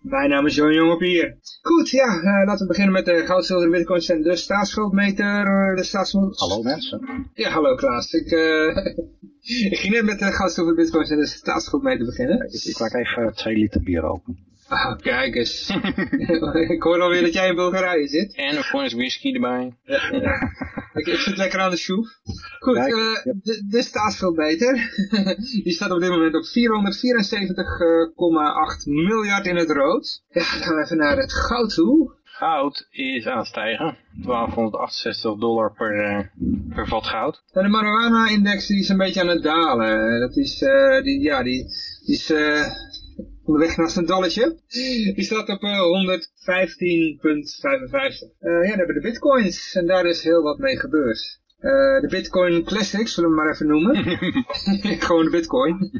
Mijn naam is Johan Jongepier. Goed, ja, eh, laten we beginnen met de goud, zilver, bitcoins en de staatsschuldmeter. De staatsschuld... Hallo mensen. Ja, hallo Klaas. Ik, eh, ik ging net met de goud, zilver, bitcoins en de staatsschuldmeter beginnen. Ik, ik maak even twee liter bier open. Ah, kijk eens. ik hoor alweer dat jij in Bulgarije zit. En een fles whisky erbij. Ik, ik zit lekker aan de schroef. Goed, eh, de, de staatschuldmeter. Die staat op dit moment op 474,8 miljard in het rood. Ja, dan gaan we even naar het goud toe. Goud is aan het stijgen. 1268 dollar per, eh, per vat goud. En de marijuana-index die is een beetje aan het dalen. Dat is, eh, die, ja, die, die is eh, onderweg naar zijn dalletje. Die staat op eh, 115,55. Eh ja, dan hebben we de bitcoins. En daar is heel wat mee gebeurd. Eh, de Bitcoin Classics, zullen we hem maar even noemen. Gewoon de Bitcoin.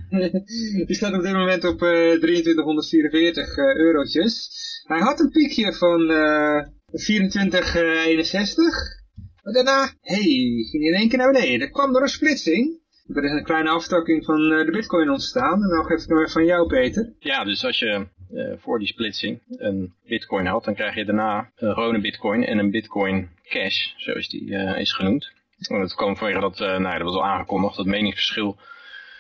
Die staat op dit moment op eh 2344 eh, eurotjes. Hij had een piekje van eh 2461. Maar daarna, hey, ging hij in één keer naar beneden. Dat kwam door een splitsing. Er is een kleine aftakking van eh, de bitcoin ontstaan. En dan geef ik hem even van jou, Peter. Ja, dus als je eh, voor die splitsing een bitcoin had, dan krijg je daarna een gewone bitcoin en een bitcoin cash, zoals die eh, is genoemd. En dat kwam vanwege dat, nou, dat was al aangekondigd, dat meningsverschil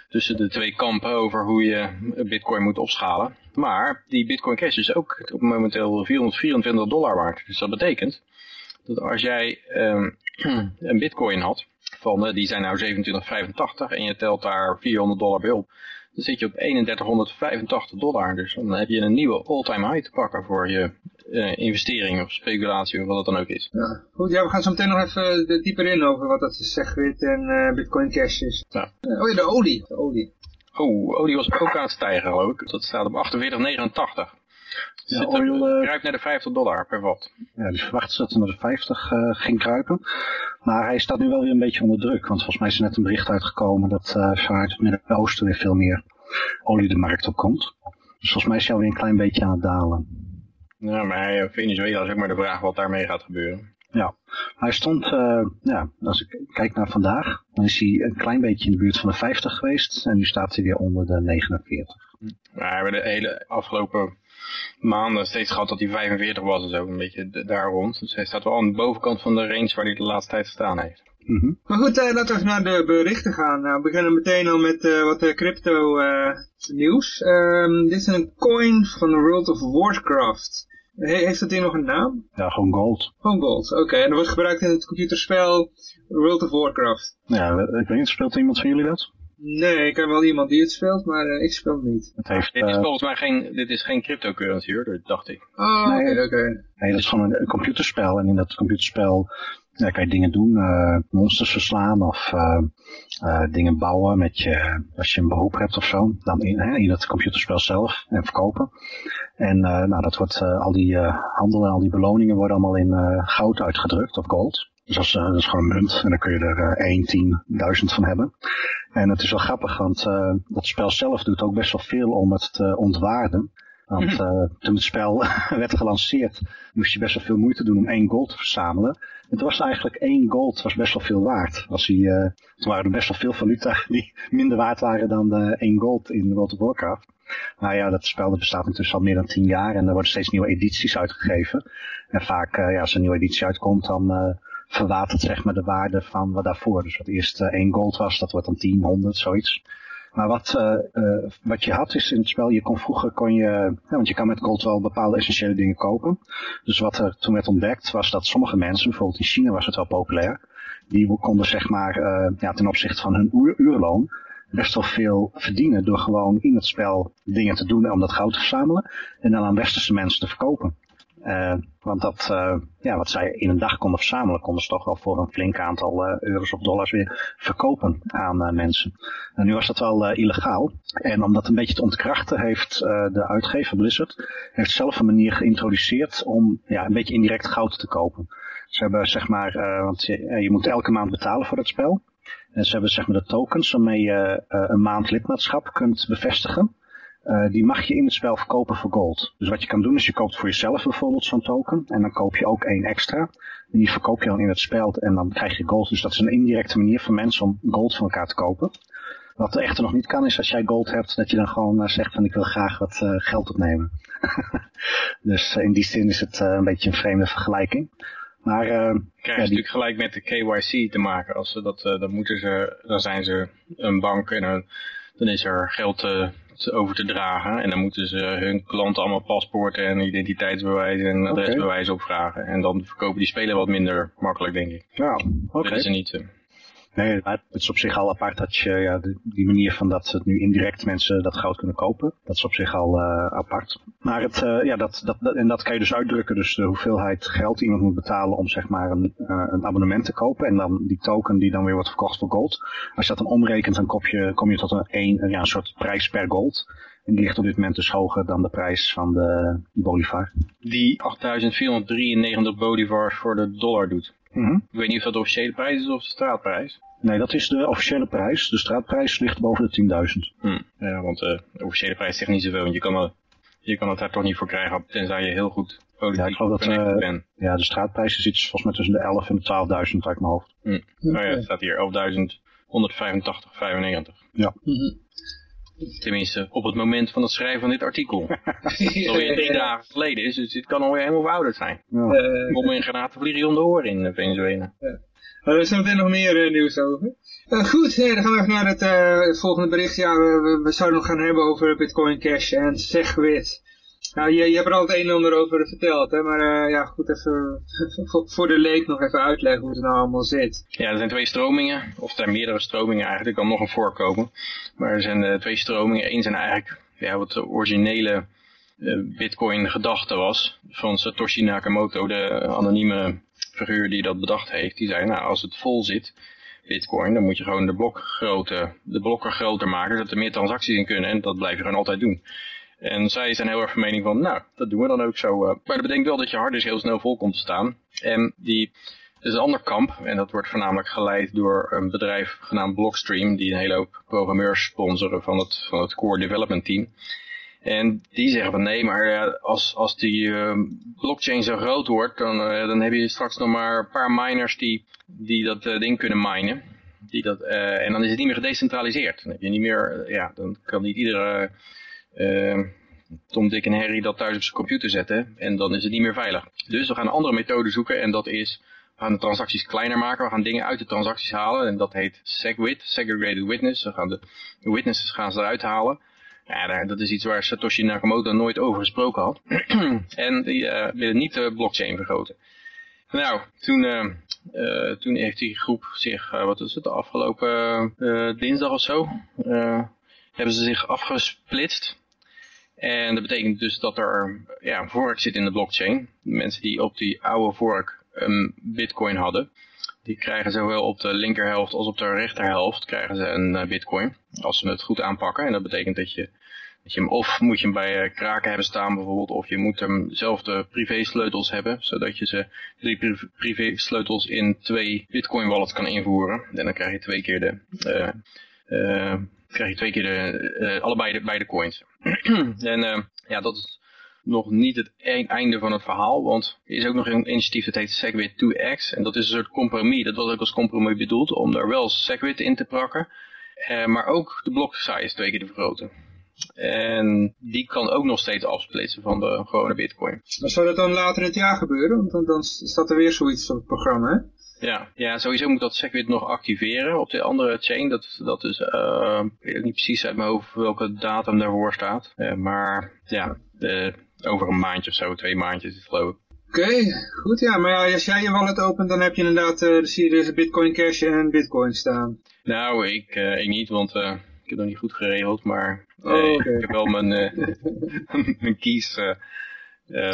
tussen de twee kampen over hoe je bitcoin moet opschalen. Maar die bitcoin cash is ook op momenteel 424 dollar waard. Dus dat betekent dat als jij ehm, een bitcoin had, van eh, die zijn nou 2785 en je telt daar 400 dollar bij op, dan zit je op 3185 dollar. Dus dan heb je een nieuwe all-time high te pakken voor je eh, investering of speculatie of wat het dan ook is. Ja. Goed, ja, we gaan zo meteen nog even eh, dieper in over wat dat is, Segwit en eh, bitcoin cash is. Ja. Oh ja, de olie. De olie. Oh, olie was ook aan het stijgen geloof ik. Dat staat op 48,89. Ja, Zit oil, op, eh, ruikt naar de 50 dollar per vat. Ja, dus verwacht dat hij naar de 50 eh, ging kruipen. Maar hij staat nu wel weer een beetje onder druk. Want volgens mij is er net een bericht uitgekomen dat eh vanuit het Midden-Oosten weer veel meer olie de markt op komt. Dus volgens mij is hij alweer een klein beetje aan het dalen. Ja, maar eh, Venezuela is ook maar de vraag wat daarmee gaat gebeuren. Ja, hij stond, eh, ja, als ik kijk naar vandaag, dan is hij een klein beetje in de buurt van de 50 geweest. En nu staat hij weer onder de 49. Maar we hebben de hele afgelopen maanden steeds gehad dat hij 45 was en zo, een beetje daar rond. Dus hij staat wel aan de bovenkant van de range waar hij de laatste tijd gestaan heeft. Mhm. Maar goed, eh, laten we even naar de berichten gaan. Nou, we beginnen meteen al met eh, wat eh, crypto eh, nieuws. Ehm, dit is een coin van World of Warcraft. He- heeft dat ding nog een naam? Ja, gewoon gold. Gewoon gold. Oké, en dat wordt gebruikt in het computerspel World of Warcraft. Ja, ik weet niet, speelt iemand van jullie dat? Nee, ik heb wel iemand die het speelt, maar eh, ik speel het niet. Het heeft, Dit is eh, volgens mij geen, dit is geen cryptocurrency hoor, dat dacht ik. Oh, oké, Nee. oké. Nee, dat is gewoon een, een computerspel. En in dat computerspel ja, kan je dingen doen. eh, monsters verslaan of eh, eh, dingen bouwen met je, als je een beroep hebt of zo. Dan in, hè, in het computerspel zelf en verkopen. En eh, nou, dat wordt, eh, al die eh, handel en al die beloningen worden allemaal in eh, goud uitgedrukt of gold. Dus dat is, dat is gewoon een munt en dan kun je er eh 1, 10, 1000 van hebben. En het is wel grappig, want eh, dat spel zelf doet ook best wel veel om het te ontwaarden. Want eh, toen het spel werd gelanceerd, moest je best wel veel moeite doen om één gold te verzamelen. En toen was eigenlijk één gold was best wel veel waard. Als die, eh, toen waren er best wel veel valuta die minder waard waren dan eh, één gold in World of Warcraft. Nou ja, dat spel dat bestaat intussen al meer dan tien jaar en er worden steeds nieuwe edities uitgegeven. En vaak, ja, als er een nieuwe editie uitkomt, dan verwatert zeg maar de waarde van wat daarvoor. Dus wat eerst eh, één gold was, dat wordt dan 10, 100, zoiets. Maar wat, eh, eh, wat je had is in het spel, je kon vroeger, kon je, ja, want je kan met gold wel bepaalde essentiële dingen kopen. Dus wat er toen werd ontdekt was dat sommige mensen, bijvoorbeeld in China was het wel populair, die konden zeg maar ja, ten opzichte van hun uur, uurloon best wel veel verdienen door gewoon in het spel dingen te doen om dat goud te verzamelen en dan aan westerse mensen te verkopen. Uh, want dat, uh, ja, wat zij in een dag konden verzamelen, konden ze toch wel voor een flink aantal uh, euro's of dollars weer verkopen aan mensen. En nu was dat wel illegaal. En om dat een beetje te ontkrachten, heeft de uitgever Blizzard heeft zelf een manier geïntroduceerd om ja, een beetje indirect goud te kopen. Ze hebben zeg maar, want je, je moet elke maand betalen voor dat spel. En ze hebben zeg maar de tokens waarmee je een maand lidmaatschap kunt bevestigen. Uh, die mag je in het spel verkopen voor gold. Dus wat je kan doen is je koopt voor jezelf bijvoorbeeld zo'n token. En dan koop je ook één extra. En die verkoop je dan in het spel en dan krijg je gold. Dus dat is een indirecte manier voor mensen om gold van elkaar te kopen. Wat er echter nog niet kan is als jij gold hebt, dat je dan gewoon uh, zegt van ik wil graag wat uh, geld opnemen. dus in die zin is het een beetje een vreemde vergelijking. Maar, uh, krijg je ja, natuurlijk gelijk met de KYC te maken. Als ze dat, dan moeten ze, dan zijn ze een bank en dan, dan is er geld over te dragen. En dan moeten ze hun klanten allemaal paspoorten en identiteitsbewijzen en adresbewijzen opvragen. En dan verkopen die spelen wat minder makkelijk, denk ik. Ja, oké. Okay. Dat is niet... Nee, het is op zich al apart dat je, ja, die manier van dat het nu indirect mensen dat goud kunnen kopen. Dat is op zich al uh, apart. Maar het, uh, ja, dat, dat, en dat kan je dus uitdrukken. Dus de hoeveelheid geld iemand moet betalen om zeg maar een, uh, een abonnement te kopen. En dan die token die dan weer wordt verkocht voor gold. Als je dat dan omrekent, dan kom je, kom je tot een, een, ja, een soort prijs per gold. En die ligt op dit moment dus hoger dan de prijs van de Bolivar. Die 8493 Bolivars voor de dollar doet. Mm -hmm. Ik weet niet of dat de officiële prijs is of de straatprijs. Nee, dat is de officiële prijs. De straatprijs ligt boven de 10.000. Hmm. Ja, want uh, de officiële prijs zegt niet zoveel. Want je kan, er, je kan het daar toch niet voor krijgen, tenzij je heel goed politiek ja, ik geloof dat, uh, bent. Ja, de straatprijs is iets volgens mij tussen de 11 en de 12.000 uit mijn hoofd. Hmm. Oh ja, het staat hier 11.185,95. Ja. Tenminste, op het moment van het schrijven van dit artikel. Dat is alweer drie dagen geleden is, dus dit kan alweer helemaal verouderd zijn. Ja. Uh, Om in granaten vliegen om de oren in Venezuela. Ja. Er is meteen nog meer uh, nieuws over. Uh, goed, hey, dan gaan we even naar het, het volgende bericht. Ja, we, we, zouden nog gaan hebben over Bitcoin Cash en SegWit. Nou, je, hebt er al het een en ander over verteld, hè? maar ja, goed, even voor de leek nog even uitleggen hoe het nou allemaal zit. Ja, er zijn twee stromingen, of er zijn meerdere stromingen eigenlijk, er kan nog een voorkomen. Maar er zijn twee stromingen. Eén zijn eigenlijk ja, wat de originele Bitcoin gedachte was van Satoshi Nakamoto, de anonieme figuur die dat bedacht heeft, die zei, nou als het vol zit, bitcoin, dan moet je gewoon de, blokgrootte, de blokken groter maken, zodat er meer transacties in kunnen en dat blijf je gewoon altijd doen. En zij zijn heel erg van mening van, nou, dat doen we dan ook zo. Eh. Maar dat betekent wel dat je harddisk heel snel vol komt te staan. En die is een ander kamp, en dat wordt voornamelijk geleid door een bedrijf genaamd Blockstream, die een hele hoop programmeurs sponsoren van het, van het core development team. En die zeggen van nee, maar als, als die uh, blockchain zo groot wordt, dan, uh, dan heb je straks nog maar een paar miners die, die dat uh, ding kunnen minen. Die dat, en dan is het niet meer gedecentraliseerd. Dan heb je niet meer, ja, dan kan niet iedere Tom, Dick en Harry dat thuis op zijn computer zetten. En dan is het niet meer veilig. Dus we gaan een andere methode zoeken en dat is we gaan de transacties kleiner maken. We gaan dingen uit de transacties halen. En dat heet SegWit, Segregated Witness. We gaan de, witnesses gaan eruit halen. Ja, dat is iets waar Satoshi Nakamoto nooit over gesproken had. en die uh, willen niet de blockchain vergroten. Nou, toen, uh, uh, toen heeft die groep zich, wat is het, de afgelopen dinsdag of zo, hebben ze zich afgesplitst. En dat betekent dus dat er ja, een vork zit in de blockchain. mensen die op die oude vork een bitcoin hadden, die krijgen zowel op de linkerhelft als op de rechterhelft krijgen ze een bitcoin. Als ze het goed aanpakken. En dat betekent dat je dat je hem, of moet je hem bij uh, kraken hebben staan bijvoorbeeld, of je moet hem zelf de privé sleutels hebben, zodat je ze drie privé sleutels in twee bitcoin wallets kan invoeren. En dan krijg je twee keer de, uh, krijg je twee keer de, allebei de, beide coins. en ja, dat is nog niet het e-, einde van het verhaal, want er is ook nog een initiatief dat heet Segwit 2x. En dat is een soort compromis, dat was ook als compromis bedoeld, om daar wel Segwit in te prakken, maar ook de block size twee keer te vergroten. En die kan ook nog steeds afsplitsen van de gewone bitcoin. Maar zou dat dan later in het jaar gebeuren? Want dan, dan staat er weer zoiets op het programma, hè? Ja, ja, sowieso moet dat SegWit nog activeren op de andere chain. Dat, dat is, uh, ik weet niet precies uit mijn hoofd welke datum daarvoor staat. Uh, maar ja, de, over een maandje of zo, twee maandjes is geloof ik. Oké, goed ja, maar ja, als jij je wallet opent, dan heb je inderdaad, uh, zie je dus Bitcoin Cash en Bitcoin staan. Nou, ik, ik niet, want ik heb nog niet goed geregeld, maar oh, ik heb wel mijn, mijn keys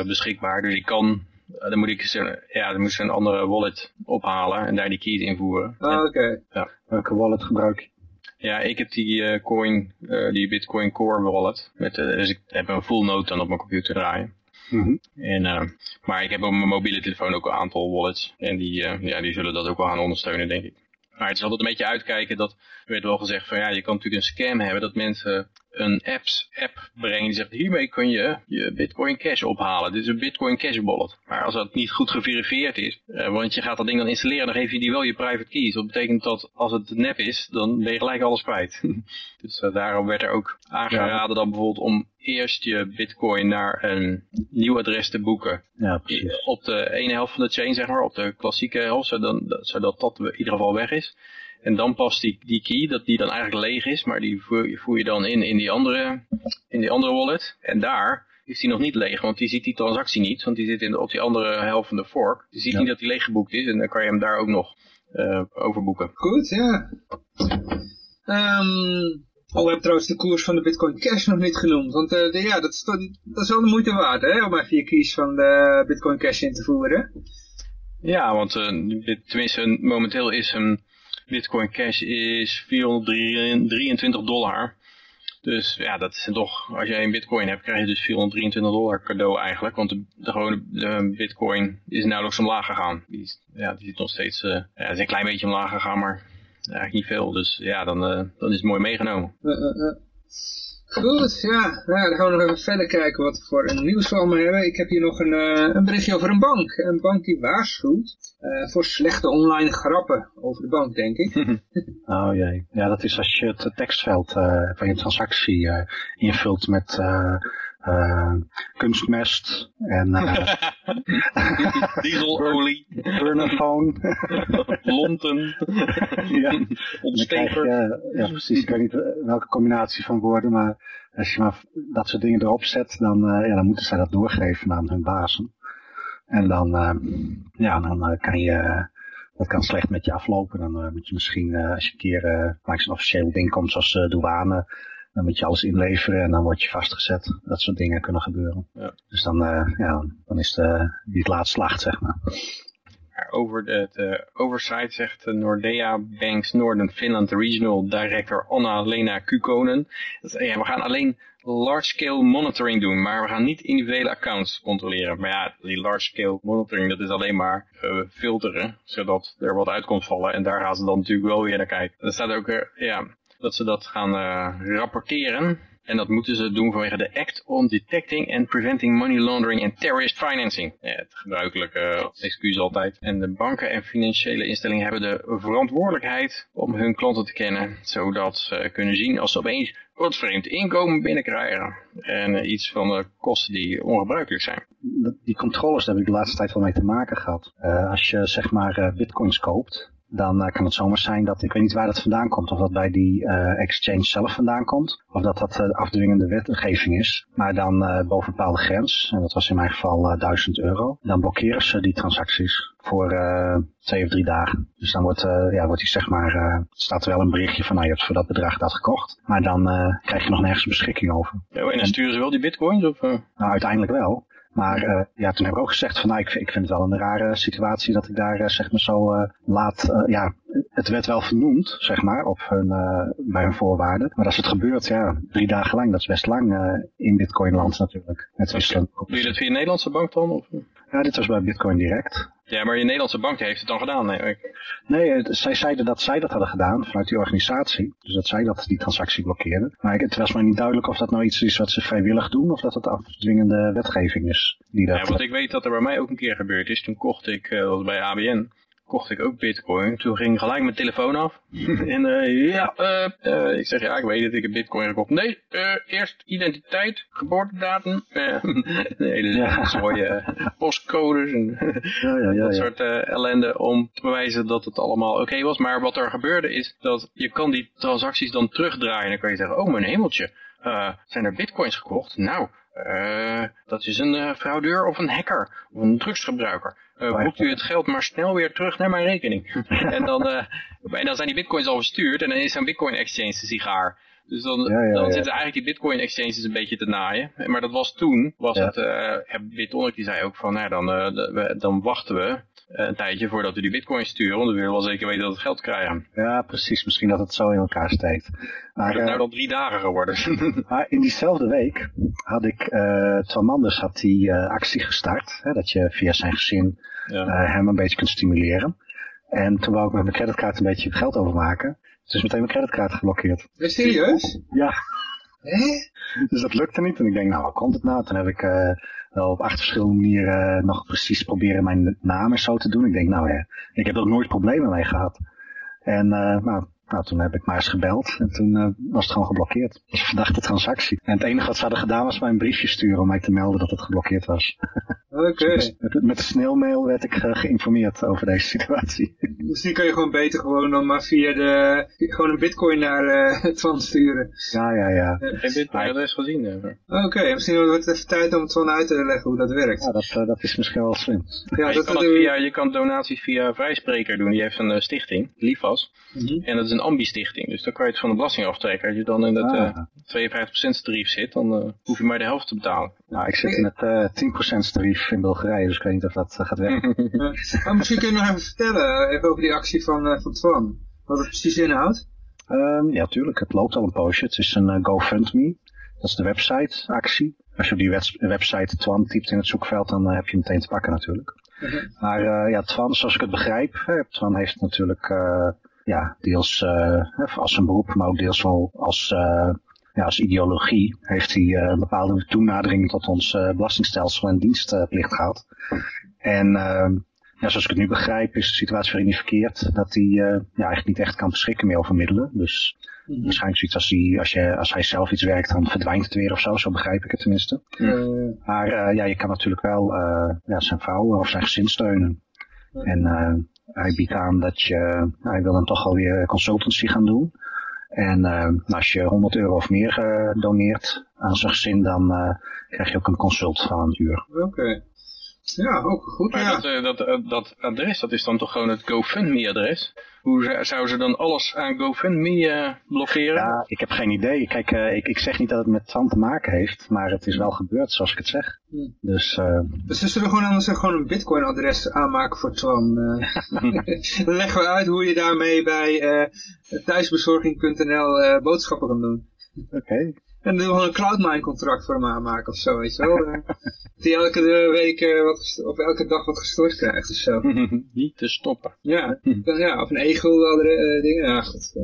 beschikbaar. Dus ik kan, dan moet ik ze, ja, dan moet ik een andere wallet ophalen en daar die keys invoeren. Ah, oké. Ja. Welke wallet gebruik je? Ja, ik heb die coin, die Bitcoin Core wallet. Met, dus ik heb een full node dan op mijn computer draaien. Mhm. En, maar ik heb op mijn mobiele telefoon ook een aantal wallets. En die, ja, die zullen dat ook wel gaan ondersteunen, denk ik. Maar het is altijd een beetje uitkijken dat, er werd wel gezegd van ja, je kan natuurlijk een scam hebben dat mensen een apps, app brengen die zegt hiermee kun je je Bitcoin Cash ophalen. Dit is een Bitcoin Cash wallet. Maar als dat niet goed geverifieerd is, eh, want je gaat dat ding dan installeren, dan geef je die wel je private keys. Dat betekent dat als het nep is, dan ben je gelijk alles kwijt. dus uh, daarom werd er ook aangeraden dan bijvoorbeeld om eerst je bitcoin naar een nieuw adres te boeken. Ja, precies. Op de ene helft van de chain, zeg maar, op de klassieke helft, zodat, zodat dat in ieder geval weg is. En dan past die, die key, dat die dan eigenlijk leeg is, maar die voer, voer je dan in, in, die andere, in die andere wallet. En daar is die nog niet leeg, want die ziet die transactie niet, want die zit in de, op die andere helft van de fork. Die ziet niet dat die leeg geboekt is en dan kan je hem daar ook nog uh, overboeken. Goed, ja. Um, oh, we hebben trouwens de koers van de Bitcoin Cash nog niet genoemd, want uh, de, ja, dat is, dat is wel de moeite waard, hè, om even je keys van de Bitcoin Cash in te voeren. Ja, want uh, dit, tenminste momenteel is een Bitcoin Cash is 423 dollar. Dus ja, dat is toch, als jij een bitcoin hebt, krijg je dus 423 dollar cadeau eigenlijk. Want de, de gewone de bitcoin is nauwelijks omlaag gegaan. Die, ja, die is nog steeds, uh, ja, is een klein beetje omlaag gegaan, maar eigenlijk niet veel. Dus ja, dan, uh, dan is het mooi meegenomen. Uh, Goed, ja. Nou, dan gaan we nog even verder kijken wat we voor een nieuws allemaal hebben. Ik heb hier nog een, uh, een berichtje over een bank. Een bank die waarschuwt uh, voor slechte online grappen over de bank, denk ik. oh jee. Ja, dat is als je het tekstveld uh, van je transactie invult met uh, kunstmest en uh, dieselolie, burnerphone, lonten, ja. ontsteker. Ja, precies. Ik weet niet welke combinatie van woorden, maar als je maar dat soort dingen erop zet, dan, uh, ja, dan moeten zij dat doorgeven aan hun bazen. En dan, ja, dan kan je, dat kan slecht met je aflopen. Dan moet je misschien, als je een keer langs een officieel ding komt, zoals douane, dan moet je alles inleveren en dan word je vastgezet. Dat soort dingen kunnen gebeuren. Ja. Dus dan, uh, ja, dan is de, die het laatst slacht, zeg maar. Over de, de oversight zegt de Nordea Banks Northern Finland Regional Director Anna-Lena Kukonen. Ja, we gaan alleen large-scale monitoring doen, maar we gaan niet individuele accounts controleren. Maar ja, die large-scale monitoring, dat is alleen maar uh, filteren, zodat er wat uit komt vallen. En daar gaan ze dan natuurlijk wel weer naar kijken. Er staat ook, uh, ja, dat ze dat gaan uh, rapporteren. En dat moeten ze doen vanwege de Act on Detecting and Preventing Money Laundering and Terrorist Financing. Ja, het gebruikelijke uh, excuus altijd. En de banken en financiële instellingen hebben de verantwoordelijkheid om hun klanten te kennen. Zodat ze kunnen zien als ze opeens wat vreemd inkomen binnenkrijgen. En uh, iets van de kosten die ongebruikelijk zijn. Die controles, daar heb ik de laatste tijd wel mee te maken gehad. als je zeg maar bitcoins koopt, dan uh, kan het zomaar zijn dat, ik weet niet waar dat vandaan komt, of dat bij die uh, exchange zelf vandaan komt, of dat dat uh, afdwingende wetgeving is. Maar dan boven een bepaalde grens, en dat was in mijn geval 1000 euro, dan blokkeren ze die transacties voor twee of drie dagen. Dus dan wordt, ja, wordt die zeg maar, staat er wel een berichtje van, nou je hebt voor dat bedrag dat gekocht, maar dan krijg je nog nergens beschikking over. Ja, en dan sturen ze wel die bitcoins? Of, Nou, uiteindelijk wel. Maar uh, ja, toen heb ik ook gezegd van nou, ik, ik vind het wel een rare situatie dat ik daar uh, zeg maar zo uh, laat, ja, het werd wel vernoemd, zeg maar, op hun, bij hun voorwaarden. Maar als het gebeurt, ja, drie dagen lang, dat is best lang in Bitcoinland natuurlijk. Okay. Doe je dat via een Nederlandse bank dan? Of? Ja, dit was bij Bitcoin Direct. Ja, maar je Nederlandse bank heeft het dan gedaan, nee ik. Nee, zij zeiden dat zij dat hadden gedaan vanuit die organisatie. Dus dat zij dat die transactie blokkeerden. Maar het was mij niet duidelijk of dat nou iets is wat ze vrijwillig doen of dat het afdwingende wetgeving is. Die dat ja, want ik weet dat er bij mij ook een keer gebeurd is. Toen kocht ik, uh, bij ABN, kocht ik ook bitcoin. Toen ging gelijk mijn telefoon af. en uh, ja, uh, uh, ik zeg ja, ik weet dat ik heb bitcoin gekocht. Nee, eerst identiteit, geboortedatum. nee, dus ja. mooie postcodes en ja, ja, ja, dat soort ellende om te bewijzen dat het allemaal oké okay was. Maar wat er gebeurde is dat je kan die transacties dan terugdraaien. Dan kan je zeggen, oh mijn hemeltje, zijn er bitcoins gekocht? Nou, dat is een fraudeur of een hacker of een drugsgebruiker. Uh, boekt u het geld maar snel weer terug naar mijn rekening. en, dan, en dan zijn die bitcoins al verstuurd en dan is zo'n bitcoin exchange de sigaar. Dus dan, Ja, ja, dan ja. zitten eigenlijk die bitcoin exchanges een beetje te naaien. Maar dat was toen, was het, eh Bitonic die zei ook van, nou, dan, eh, dan wachten we eh, een tijdje voordat we die bitcoin sturen, want we willen wel zeker weten dat we het geld krijgen. Ja, precies. Misschien dat het zo in elkaar steekt. Maar dat is eh, nou dan drie dagen geworden. maar in diezelfde week had ik, eh Twan Manders had die eh, actie gestart. Hè, dat je via zijn gezin ja. eh, hem een beetje kunt stimuleren. En toen wou ik met mijn creditcard een beetje geld overmaken. Dus meteen mijn creditcard geblokkeerd. Ja, serieus? Ja, Hè? dus dat lukte niet. En ik denk, nou, hoe komt het nou? Toen heb ik eh, wel op acht verschillende manieren nog precies proberen mijn naam en zo te doen. Ik denk, nou ja, ik heb er nooit problemen mee gehad. En eh, nou, nou, toen heb ik maar eens gebeld en toen eh, was het gewoon geblokkeerd. Dat was een verdachte transactie. En het enige wat ze hadden gedaan was mij een briefje sturen om mij te melden dat het geblokkeerd was. Oké. Met, met sneeuwmail werd ik eh, geïnformeerd over deze situatie. Misschien kan je gewoon beter gewoon dan maar via de, gewoon een bitcoin naar eh Twan sturen. ja, ja, ja. Geen bitcoin adres gezien. eh. Oké, misschien wordt het even tijd om het Twan uit te leggen hoe dat werkt. Ja, dat, eh, dat is misschien wel slim. Ja, Ja, je, dat kan dat het via, je kan donaties via Vrijspreker doen. Die heeft een stichting, Livas. Mhm. En dat is een ambi-stichting. Dus dan kan je het van de belasting aftrekken. Als je dan in het Ah. eh 52% tarief zit, dan eh, hoef je maar de helft te betalen. Nou, ik zit in het eh 10% tarief in Bulgarije, dus ik weet niet of dat eh, gaat werken. Maar misschien kun je nog even vertellen, eh, even over die actie van, eh, van Twan. Wat het precies inhoudt. Ehm, ja, tuurlijk. Het loopt al een poosje. Het is een GoFundMe. Dat is de website actie. Als je op die website Twan typt in het zoekveld, dan heb je hem meteen te pakken natuurlijk. Mhm. Maar ja, Twan, zoals ik het begrijp, hè, Twan heeft natuurlijk ja, deels als zijn beroep, maar ook deels wel als, ja, als ideologie, heeft hij eh, een bepaalde toenadering tot ons eh, belastingstelsel en dienstplicht gehad. En ehm, ja, zoals ik het nu begrijp, is de situatie waarin hij verkeert, dat hij eh, ja, eigenlijk niet echt kan beschikken meer over middelen. Dus Mhm. waarschijnlijk zoiets als hij, als, je, als hij zelf iets werkt, dan verdwijnt het weer of zo, zo begrijp ik het tenminste. Eh, Maar ja, je kan natuurlijk wel ja, zijn vrouw of zijn gezin steunen. En eh, hij biedt aan dat je, hij wil dan toch alweer consultancy gaan doen. En eh, als je 100 euro of meer eh, doneert aan zijn gezin, dan eh, krijg je ook een consult van een uur. Oké. Ja, ook goed. Maar ja. dat, eh, dat, eh, dat adres, dat is dan toch gewoon het GoFundMe-adres? Hoe zou- zouden ze dan alles aan GoFundMe eh, blokkeren? Ja, ik heb geen idee. Kijk, eh, ik, ik zeg niet dat het met Twan te maken heeft, maar het is wel gebeurd zoals ik het zeg. Hm. Dus eh, Dus we zullen gewoon anders gewoon een bitcoin adres aanmaken voor Twan. eh. dan leggen we uit hoe je daarmee bij eh thuisbezorging.nl eh, boodschappen kan doen. oké. En dan gewoon een Cloudmine contract voor hem aanmaken of zo, weet je wel. Eh, die elke week eh, wat, of elke dag wat gestort krijgt of zo. Niet te stoppen. Ja, ja of een egel, andere eh, dingen. Ja, goed.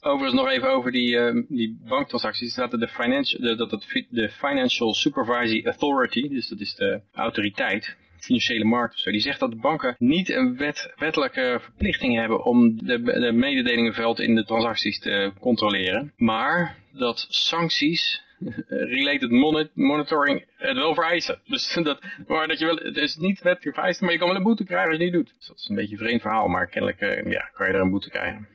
Overigens nog even over die, eh, die banktransacties. Staat er de, financial, de, dat het, de Financial Supervisory Authority, dus dat is de autoriteit, financiële markt of zo, die zegt dat de banken niet een wet, wettelijke verplichting hebben om de, de mededelingenveld in de transacties te controleren. Maar dat sancties eh, related moni- monitoring het wel vereisen. Dus dat, maar dat je wel, het is niet wettelijk vereist, maar je kan wel een boete krijgen als je het niet doet. Dus dat is een beetje een vreemd verhaal, maar kennelijk eh, ja, kan je er een boete krijgen.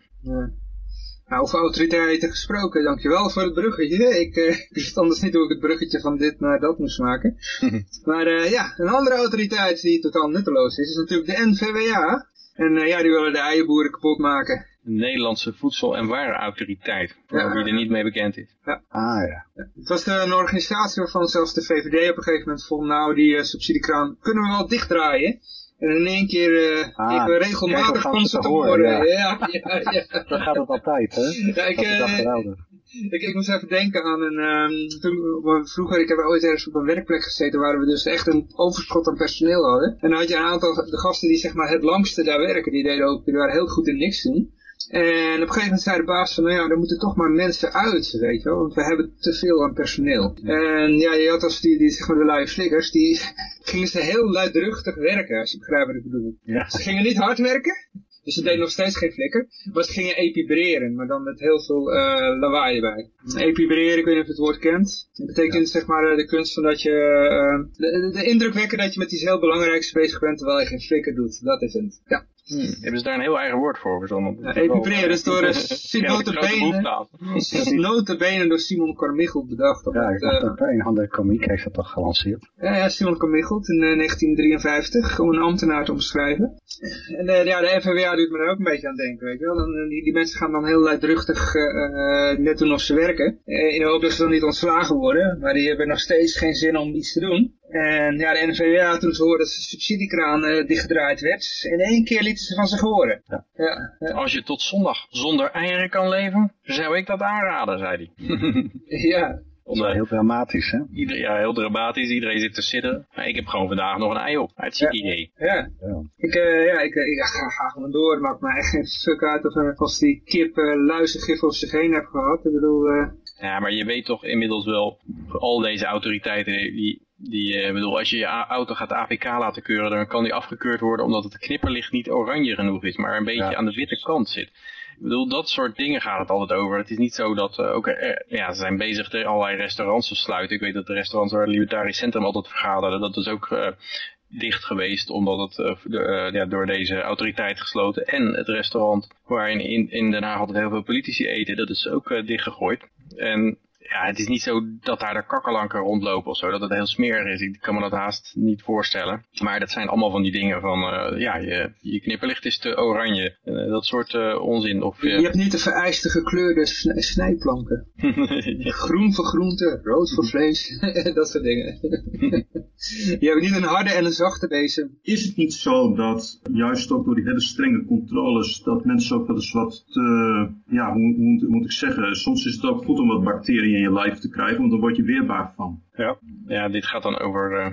Nou, over autoriteiten gesproken, dankjewel voor het bruggetje. Ik eh, ik wist anders niet hoe ik het bruggetje van dit naar dat moest maken. maar eh, ja, een andere autoriteit die totaal nutteloos is, is natuurlijk de NVWA. En eh, ja, die willen de eierboeren kapot maken. De Nederlandse Voedsel- en Warenautoriteit, voor Ja. wie er niet mee bekend is. Ah ja. Het was een organisatie waarvan zelfs de VVD op een gegeven moment vond, nou die subsidiekraan kunnen we wel dichtdraaien. En in één keer eh Ah, krijgen regelmatig van ze te horen, ja. Ja, ja, gaat het altijd, hè? Ja, ik, geweldig. Ik, ik moest even denken aan een, ehm, toen, vroeger, ik heb ooit ergens op een werkplek gezeten waar we dus echt een overschot aan personeel hadden. En dan had je een aantal, de gasten die zeg maar het langste daar werken, die deden ook, die waren heel goed in niks doen. En op een gegeven moment zei de baas van, nou ja, er moeten toch maar mensen uit, weet je wel, want we hebben te veel aan personeel. En ja, je had als die, die zeg maar de luie flikkers, die gingen ze heel luidruchtig werken, als je begrijpt wat ik bedoel. Ja. Ze gingen niet hard werken, dus ze deden nog steeds geen flikker. Maar ze gingen epibreren, maar dan met heel veel eh, lawaai erbij. Epibreren, ik weet niet of je het woord kent. Dat betekent zeg maar eh, de kunst van dat je... eh, de, de, de indruk wekken dat je met iets heel belangrijks bezig bent terwijl je geen flikker doet. Dat is het. Ja. Hebben ze daar een heel eigen woord voor verzonnen? Ja, is door, eh, notabene- door Simon Carmichael bedacht. Ja, ik dacht eh, dat een andere komiek heeft dat toch gelanceerd. ja, ja, Simon Carmichael in eh, 1953 om een ambtenaar te omschrijven. En uh, ja, de NVWA doet me er ook een beetje aan denken, weet je wel. Dan, die, die mensen gaan dan heel luidruchtig uh, net doen of ze werken. in de hoop dat ze dan niet ontslagen worden. Maar die hebben nog steeds geen zin om iets te doen. En ja, de NVWA, toen ze hoorden dat de subsidiekraan dichtgedraaid werd, in één keer lieten ze van zich horen. Ja. Ja, ja. Als je tot zondag zonder eieren kan leven, zou ik dat aanraden, zei hij. ja, dat is heel dramatisch, hè? Ieder, ja, heel dramatisch. Iedereen zit te zitten. Maar ik heb gewoon vandaag nog een ei op. Het ja. idee. Ja. ja. Ik, uh, ja, ik, ik ga, ga, gewoon door. Het maakt me echt geen fuck uit of uh, als die kip uh, luizengif of zich heen heb gehad. Ik bedoel... Ja, maar je weet toch inmiddels wel, al deze autoriteiten, die, die, uh, bedoel, als je je auto gaat APK laten keuren, dan kan die afgekeurd worden omdat het knipperlicht niet oranje genoeg is, maar een beetje aan de witte kant zit. Ik bedoel, dat soort dingen gaat het altijd over. Het is niet zo dat, uh, ook, uh, ja, ze zijn bezig er allerlei restaurants te sluiten. Ik weet dat de restaurants waar het Libertarisch Centrum altijd vergaderen, dat is ook uh, dicht geweest, omdat het de, ja, door deze autoriteit gesloten. En het restaurant waarin in, in Den Haag altijd heel veel politici eten, dat is ook dichtgegooid. En ja, het is niet zo dat daar de kakkerlanken rondlopen of zo, dat het heel smerig is. Ik kan me dat haast niet voorstellen. Maar dat zijn allemaal van die dingen van, uh, ja, je, je knipperlicht is te oranje. Uh, dat soort uh, onzin. Of, je hebt niet de vereiste gekleurde sn snijplanken. Groen voor groente, rood voor vlees, dat soort dingen. je hebt niet een harde en een zachte bezem. Is het niet zo dat, juist ook door die hele strenge controles, dat mensen ook wel eens wat te, ja, hoe, hoe moet ik zeggen, soms is het ook goed om wat bacteriën in je lijf te krijgen, want dan word je weerbaar van. Ja, ja dit gaat dan over uh,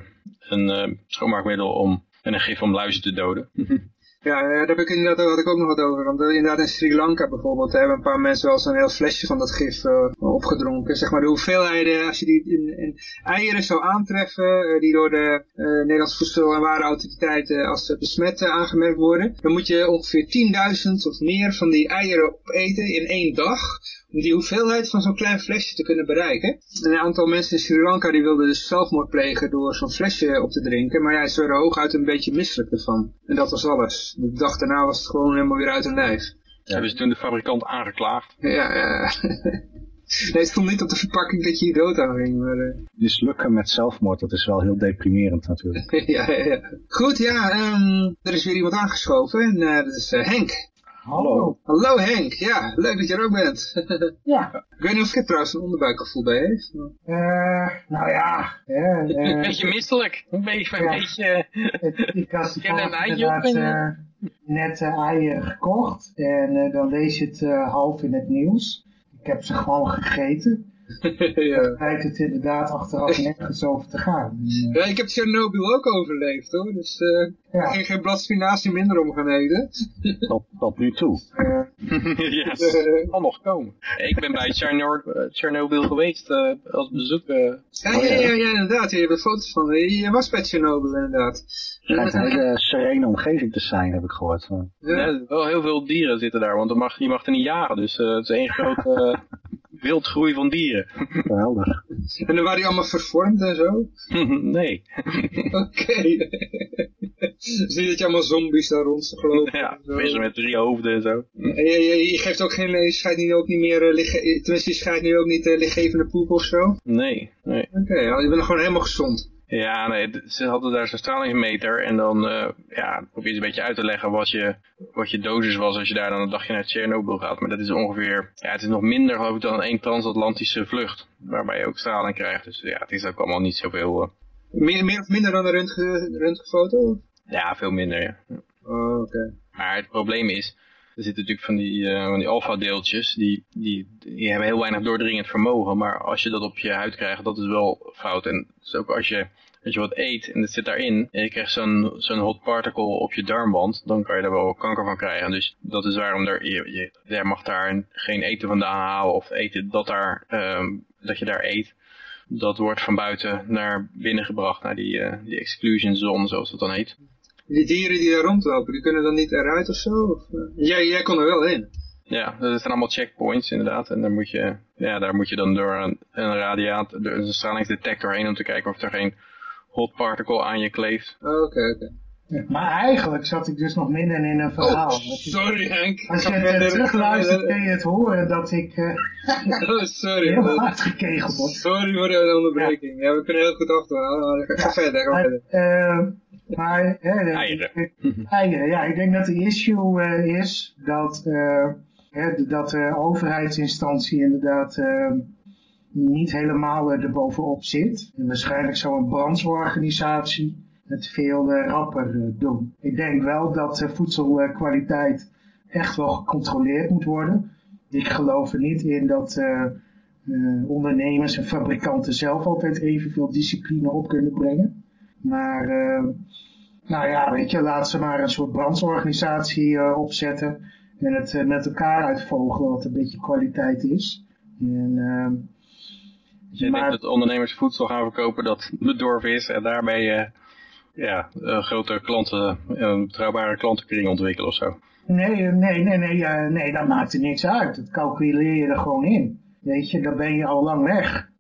een uh, schoonmaakmiddel om, en een gif om luizen te doden. Ja, daar heb ik inderdaad, had ik ook nog wat over. Want uh, inderdaad in Sri Lanka bijvoorbeeld hebben een paar mensen wel zo'n heel flesje van dat gif uh, opgedronken. Zeg maar de hoeveelheden, als je die in, in eieren zou aantreffen, uh, die door de Nederlandse Voedsel- en Warenautoriteiten als besmet aangemerkt worden, dan moet je ongeveer 10.000 of meer van die eieren opeten in één dag die hoeveelheid van zo'n klein flesje te kunnen bereiken. een aantal mensen in Sri Lanka die wilden dus zelfmoord plegen door zo'n flesje op te drinken. Maar ja, ze werden hooguit een beetje misselijk ervan. En dat was alles. De dag daarna was het gewoon helemaal weer uit hun lijf. Ja. Hebben ze toen de fabrikant aangeklaagd? Ja, ja. Nee, het stond niet op de verpakking dat je je dood aan ging. Maar, uh... Dus lukken met zelfmoord, dat is wel heel deprimerend natuurlijk. ja, ja, ja. Goed, ja, um, er is weer iemand aangeschoven en uh, dat is uh, Henk. Hallo. Hallo Henk, ja, leuk dat je er ook bent. ja. Ik weet niet of ik trouwens een onderbuikgevoel bij heeft. Uh, nou ja. Uh, een beetje misselijk. Een beetje, een beetje... ik had inderdaad uh, net eieren gekocht en dan lees je het half in het nieuws. Ik heb ze gewoon gegeten. ja. lijkt het inderdaad achteraf nergens over te gaan. Ja, ik heb Chernobyl ook overleefd hoor, dus uh, ja. ging geen blad spinazie minder om gaan eten. tot, tot nu toe. Uh, yes, uh, kan nog komen. Ik ben bij Chernobyl geweest uh, als bezoek. Ja, ja, ja, ja, inderdaad, je hebt foto's van, je was bij Chernobyl inderdaad. Het lijkt een hele serene omgeving te zijn, heb ik gehoord. Ja. wel heel veel dieren zitten daar, want mag, je mag er niet jagen, dus het is één grote wildgroei van dieren. Geweldig. En dan waren die allemaal vervormd en zo? nee. Oké. Zie je dat je allemaal zombies daar rond gelopen? Ja, vissen met drie hoofden en zo. En je, je, je, geeft ook geen, je scheidt nu ook niet meer, uh, ligge, tenminste je scheidt nu ook niet uh, lichtgevende poep of zo? Nee, nee. Oké, okay, je bent gewoon helemaal gezond. Ja, nee, ze hadden daar zo'n stralingsmeter en dan uh, ja, probeer je een beetje uit te leggen wat je, wat je dosis was als je daar dan een dagje naar Chernobyl gaat. Maar dat is ongeveer, ja, het is nog minder geloof ik dan één transatlantische vlucht, waarbij je ook straling krijgt. Dus ja, het is ook allemaal niet zoveel. Uh... Meer, meer of minder dan een röntgen, röntgenfoto? Ja, veel minder, ja. Oh, oké. Maar het probleem is, er zitten natuurlijk van die, uh, van die alfa-deeltjes, die, die, die hebben heel weinig doordringend vermogen. Maar als je dat op je huid krijgt, dat is wel fout. En ook als je, als je wat eet en het zit daarin, en je krijgt zo'n zo'n hot particle op je darmwand, dan kan je daar wel kanker van krijgen. Dus dat is waarom er, je, je mag daar geen eten vandaan halen of eten dat, daar, um, dat je daar eet. Dat wordt van buiten naar binnen gebracht, naar die, uh, die exclusion zone, zoals dat dan heet. Die dieren die daar rondlopen, die kunnen dan niet eruit of zo? Of, uh, jij, jij kon er wel in. Ja, dat zijn allemaal checkpoints inderdaad. En daar moet je, ja, daar moet je dan door een, een radiaat, door een stralingsdetector heen om te kijken of er geen hot particle aan je kleeft. Oké, oh, oké. Okay. Ja, maar eigenlijk zat ik dus nog midden in een verhaal. Oh, sorry Henk. Als je het terugluistert kun je het horen dat ik uh, oh, sorry, heel hard gekegeld word. Sorry voor de onderbreking. Ja, ja we kunnen heel goed afdoen. Ga ja, verder, ga verder. Maar, hè, eieren. eieren. Ja, ik denk dat de issue is dat, hè, dat de overheidsinstantie inderdaad niet helemaal erbovenop zit. En waarschijnlijk zou een brancheorganisatie het veel rapper doen. Ik denk wel dat voedselkwaliteit echt wel gecontroleerd moet worden. Ik geloof er niet in dat uh, ondernemers en fabrikanten zelf altijd evenveel discipline op kunnen brengen. Maar uh, nou ja, weet je, laat ze maar een soort brandsorganisatie uh, opzetten en het met elkaar uitvogelen wat een beetje kwaliteit is. En, je maar... denkt dat ondernemers voedsel gaan verkopen dat bedorven is en daarmee ja, grote klanten, een betrouwbare klantenkring ontwikkelen of zo? Nee, nee, nee, nee, nee, dat maakt er niks uit. Dat calculeer je er gewoon in. Weet je, dan ben je al lang weg.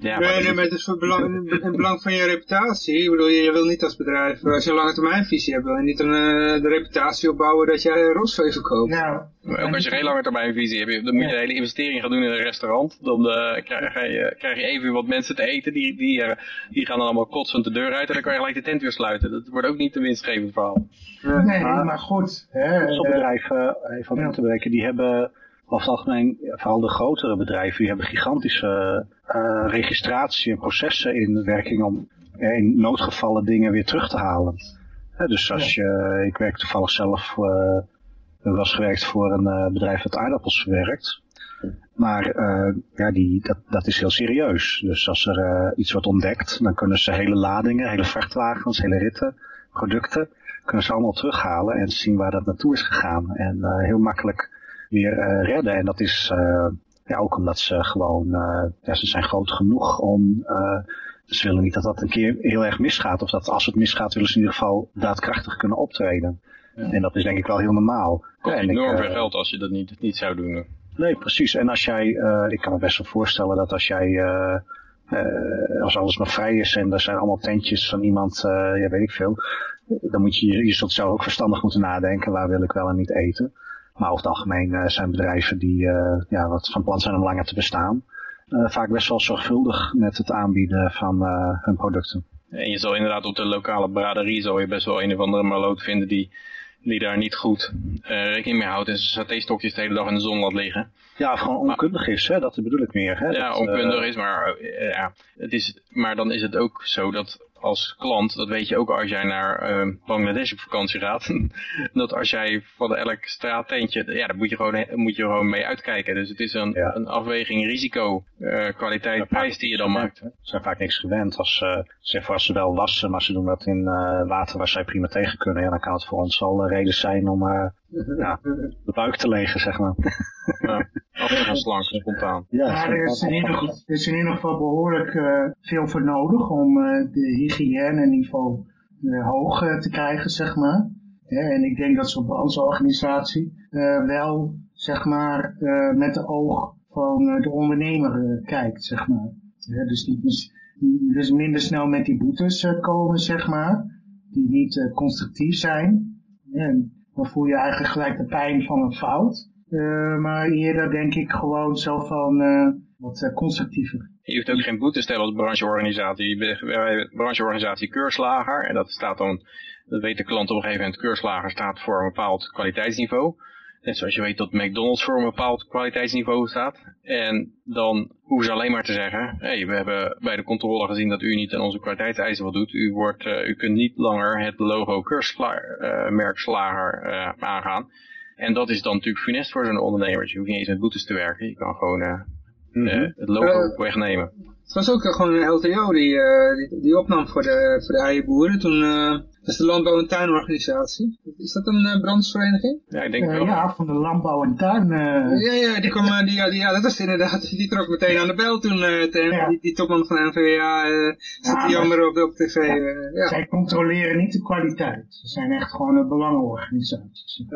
Ja, maar, nee, maar het is voor belang, het belang van je reputatie. Ik bedoel, je wil niet als bedrijf, als je een lange termijn visie hebt, wil je niet een, uh, de reputatie opbouwen dat jij rosvee verkoopt. Nou, ook als je geen lange termijn visie hebt, dan moet je de hele investering gaan doen in een restaurant. Dan uh, krijg, je, krijg je even wat mensen te eten, die, die, uh, die gaan dan allemaal kotsend de deur uit en dan kan je gelijk de tent weer sluiten. Dat wordt ook niet een winstgevend verhaal. Nee, maar goed. Sommige bedrijven, even om ja. te breken, die hebben over het algemeen, vooral de grotere bedrijven, die hebben gigantische uh, registratie en processen in werking om in noodgevallen dingen weer terug te halen. dus als je, ik werk toevallig zelf, uh, was gewerkt voor een bedrijf dat aardappels verwerkt. Maar ja, die, dat, dat is heel serieus. Dus als er iets wordt ontdekt, dan kunnen ze hele ladingen, hele vrachtwagens, hele ritten, producten, kunnen ze allemaal terughalen en zien waar dat naartoe is gegaan. En heel makkelijk weer uh, redden. En dat is uh, ja, ook omdat ze gewoon, uh, ja, ze zijn groot genoeg om, ze willen niet dat dat een keer heel erg misgaat. Of dat als het misgaat willen ze in ieder geval daadkrachtig kunnen optreden. Ja. En dat is denk ik wel heel normaal. Kost ja, enorm veel geld als je dat niet, niet zou doen. Nee, precies. En als jij, ik kan me best wel voorstellen dat als jij, uh, als alles maar vrij is en er zijn allemaal tentjes van iemand, uh, ja weet ik veel, dan moet je, je zult zelf ook verstandig moeten nadenken, waar wil ik wel en niet eten. Maar over het algemeen uh, zijn bedrijven die uh, ja, wat van plan zijn om langer te bestaan. Uh, vaak best wel zorgvuldig met het aanbieden van hun producten. En je zal inderdaad op de lokale braderie zal je best wel een of andere maloot vinden die, die daar niet goed rekening mee houdt en zijn satéstokjes de hele dag in de zon laat liggen. Ja, gewoon onkundig is, hè? dat bedoel ik meer. Hè? Ja, onkundig is, maar, ja, het is, maar dan is het ook zo dat als klant, dat weet je ook als jij naar uh, Bangladesh op vakantie gaat, dat als jij van elk straattentje, ja, daar moet je gewoon, moet je gewoon mee uitkijken. Dus het is een, een afweging risico, uh, kwaliteit, prijs die je dan maakt. Ze zijn vaak niks gewend. Als, uh, zeg, als ze wel wassen, maar ze doen dat in water waar zij prima tegen kunnen, ja, dan kan het voor ons al reden zijn om ja, de buik te legen, zeg maar. Ja, afgangslang, spontaan. Ja, er is, in ieder, geval, is in ieder geval behoorlijk uh, veel voor nodig om uh, de hygiëneniveau uh, hoog te krijgen, zeg maar. Ja, en ik denk dat zo'n brancheorganisatie wel, zeg maar, met de oog van de ondernemer kijkt, zeg maar. Ja, dus, niet, dus minder snel met die boetes komen, zeg maar, die niet constructief zijn. En dan voel je eigenlijk gelijk de pijn van een fout. Uh, maar eerder denk ik gewoon zo van uh, wat uh, constructiever. Je hoeft ook geen boete te stellen als brancheorganisatie. Brancheorganisatie keurslager. En dat staat dan, dat weet de klant op een gegeven moment, keurslager staat voor een bepaald kwaliteitsniveau. Net zoals je weet dat McDonald's voor een bepaald kwaliteitsniveau staat. En dan hoeven ze alleen maar te zeggen, hey, we hebben bij de controle gezien dat u niet aan onze kwaliteitseisen voldoet. U, wordt, uh, u kunt niet langer het logo keurmerkslager uh, uh, aangaan. En dat is dan natuurlijk funest voor zo'n ondernemer. Je hoeft niet eens met boetes te werken. Je kan gewoon mm -hmm. het logo wegnemen. Het was ook gewoon een LTO die, die, die, opnam voor de, voor de eierboeren. Toen dat is de Landbouw- en Tuinorganisatie. Is dat een uh, brandsvereniging? Ja, ik denk uh, wel. Ja, van de Landbouw en Tuin. Uh... Ja, ja, die, kwam, die, ja, die, ja, dat was inderdaad, die trok meteen aan de bel toen ten, ja. die, die, topman van de NVA zit ja, jammer op, op tv. ja. Zij controleren niet de kwaliteit. Ze zijn echt gewoon een belangenorganisatie.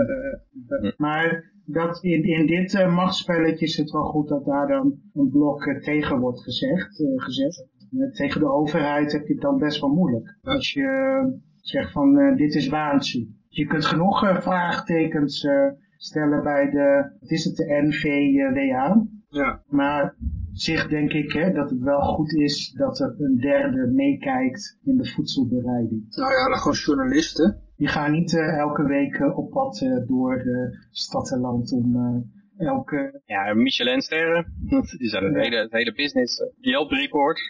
maar dat in, in dit uh, machtsspelletje is het wel goed dat daar dan een blok tegen wordt gezegd, gezet. tegen de overheid heb je het dan best wel moeilijk. Als je Zeg van uh, dit is waanzin. Je kunt genoeg uh, vraagtekens uh, stellen bij de, wat is het, de NVWA. Ja. Maar zich denk ik hè, dat het wel goed is dat er een derde meekijkt in de voedselbereiding. Nou ja, dan gewoon journalisten. Die gaan niet elke week op pad door stad en land om elke... Ja, Michelin-sterren. Die zijn het, hele, het hele business. Yelp-report.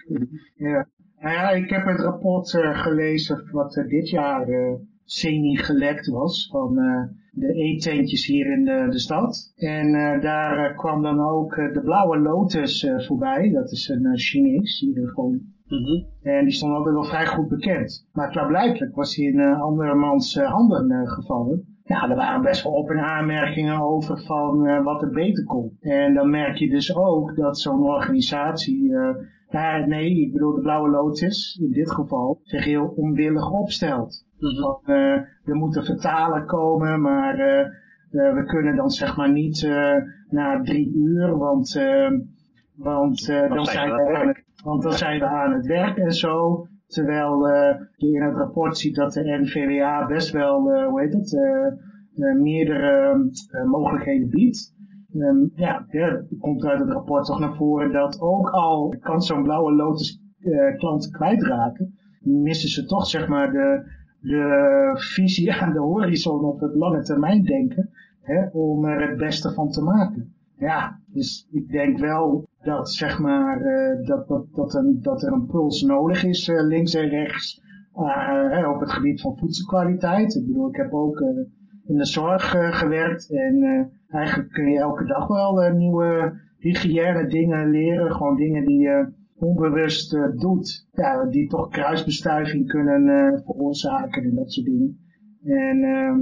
ja. Nou ja, ik heb het rapport uh, gelezen wat uh, dit jaar uh, semi-gelekt was van de eetentjes hier in de, de stad. En daar kwam dan ook de Blauwe Lotus voorbij. Dat is een Chinees, hier gewoon. Mm -hmm. En die stond altijd wel vrij goed bekend. Maar klaarblijkelijk was hij in andermans handen gevallen. Ja, er waren best wel op- en aanmerkingen over van wat er beter kon. En dan merk je dus ook dat zo'n organisatie, uh, nee, ik bedoel de Blauwe Lotus in dit geval, zich heel onwillig opstelt. Mm -hmm. Van, uh, er moeten vertalen komen, maar we kunnen dan zeg maar niet na drie uur, want, want, dan zijn we aan het, want dan zijn we aan het werk en zo. Terwijl uh, je in het rapport ziet dat de NVWA best wel, uh, hoe heet het, uh, meerdere mogelijkheden biedt. Um, ja, er komt uit het rapport toch naar voren dat ook al kan zo'n blauwe lotus klant kwijtraken, missen ze toch zeg maar de, de visie aan de horizon op het lange termijn denken, hè, om er het beste van te maken. Ja, dus ik denk wel dat zeg maar uh, dat, dat, dat, een, dat er een puls nodig is uh, links en rechts op het gebied van voedselkwaliteit. Ik bedoel, ik heb ook in de zorg gewerkt en eigenlijk kun je elke dag wel nieuwe hygiëne dingen leren. Gewoon dingen die je onbewust doet, ja, die toch kruisbestuiving kunnen veroorzaken en dat soort dingen. En ehm,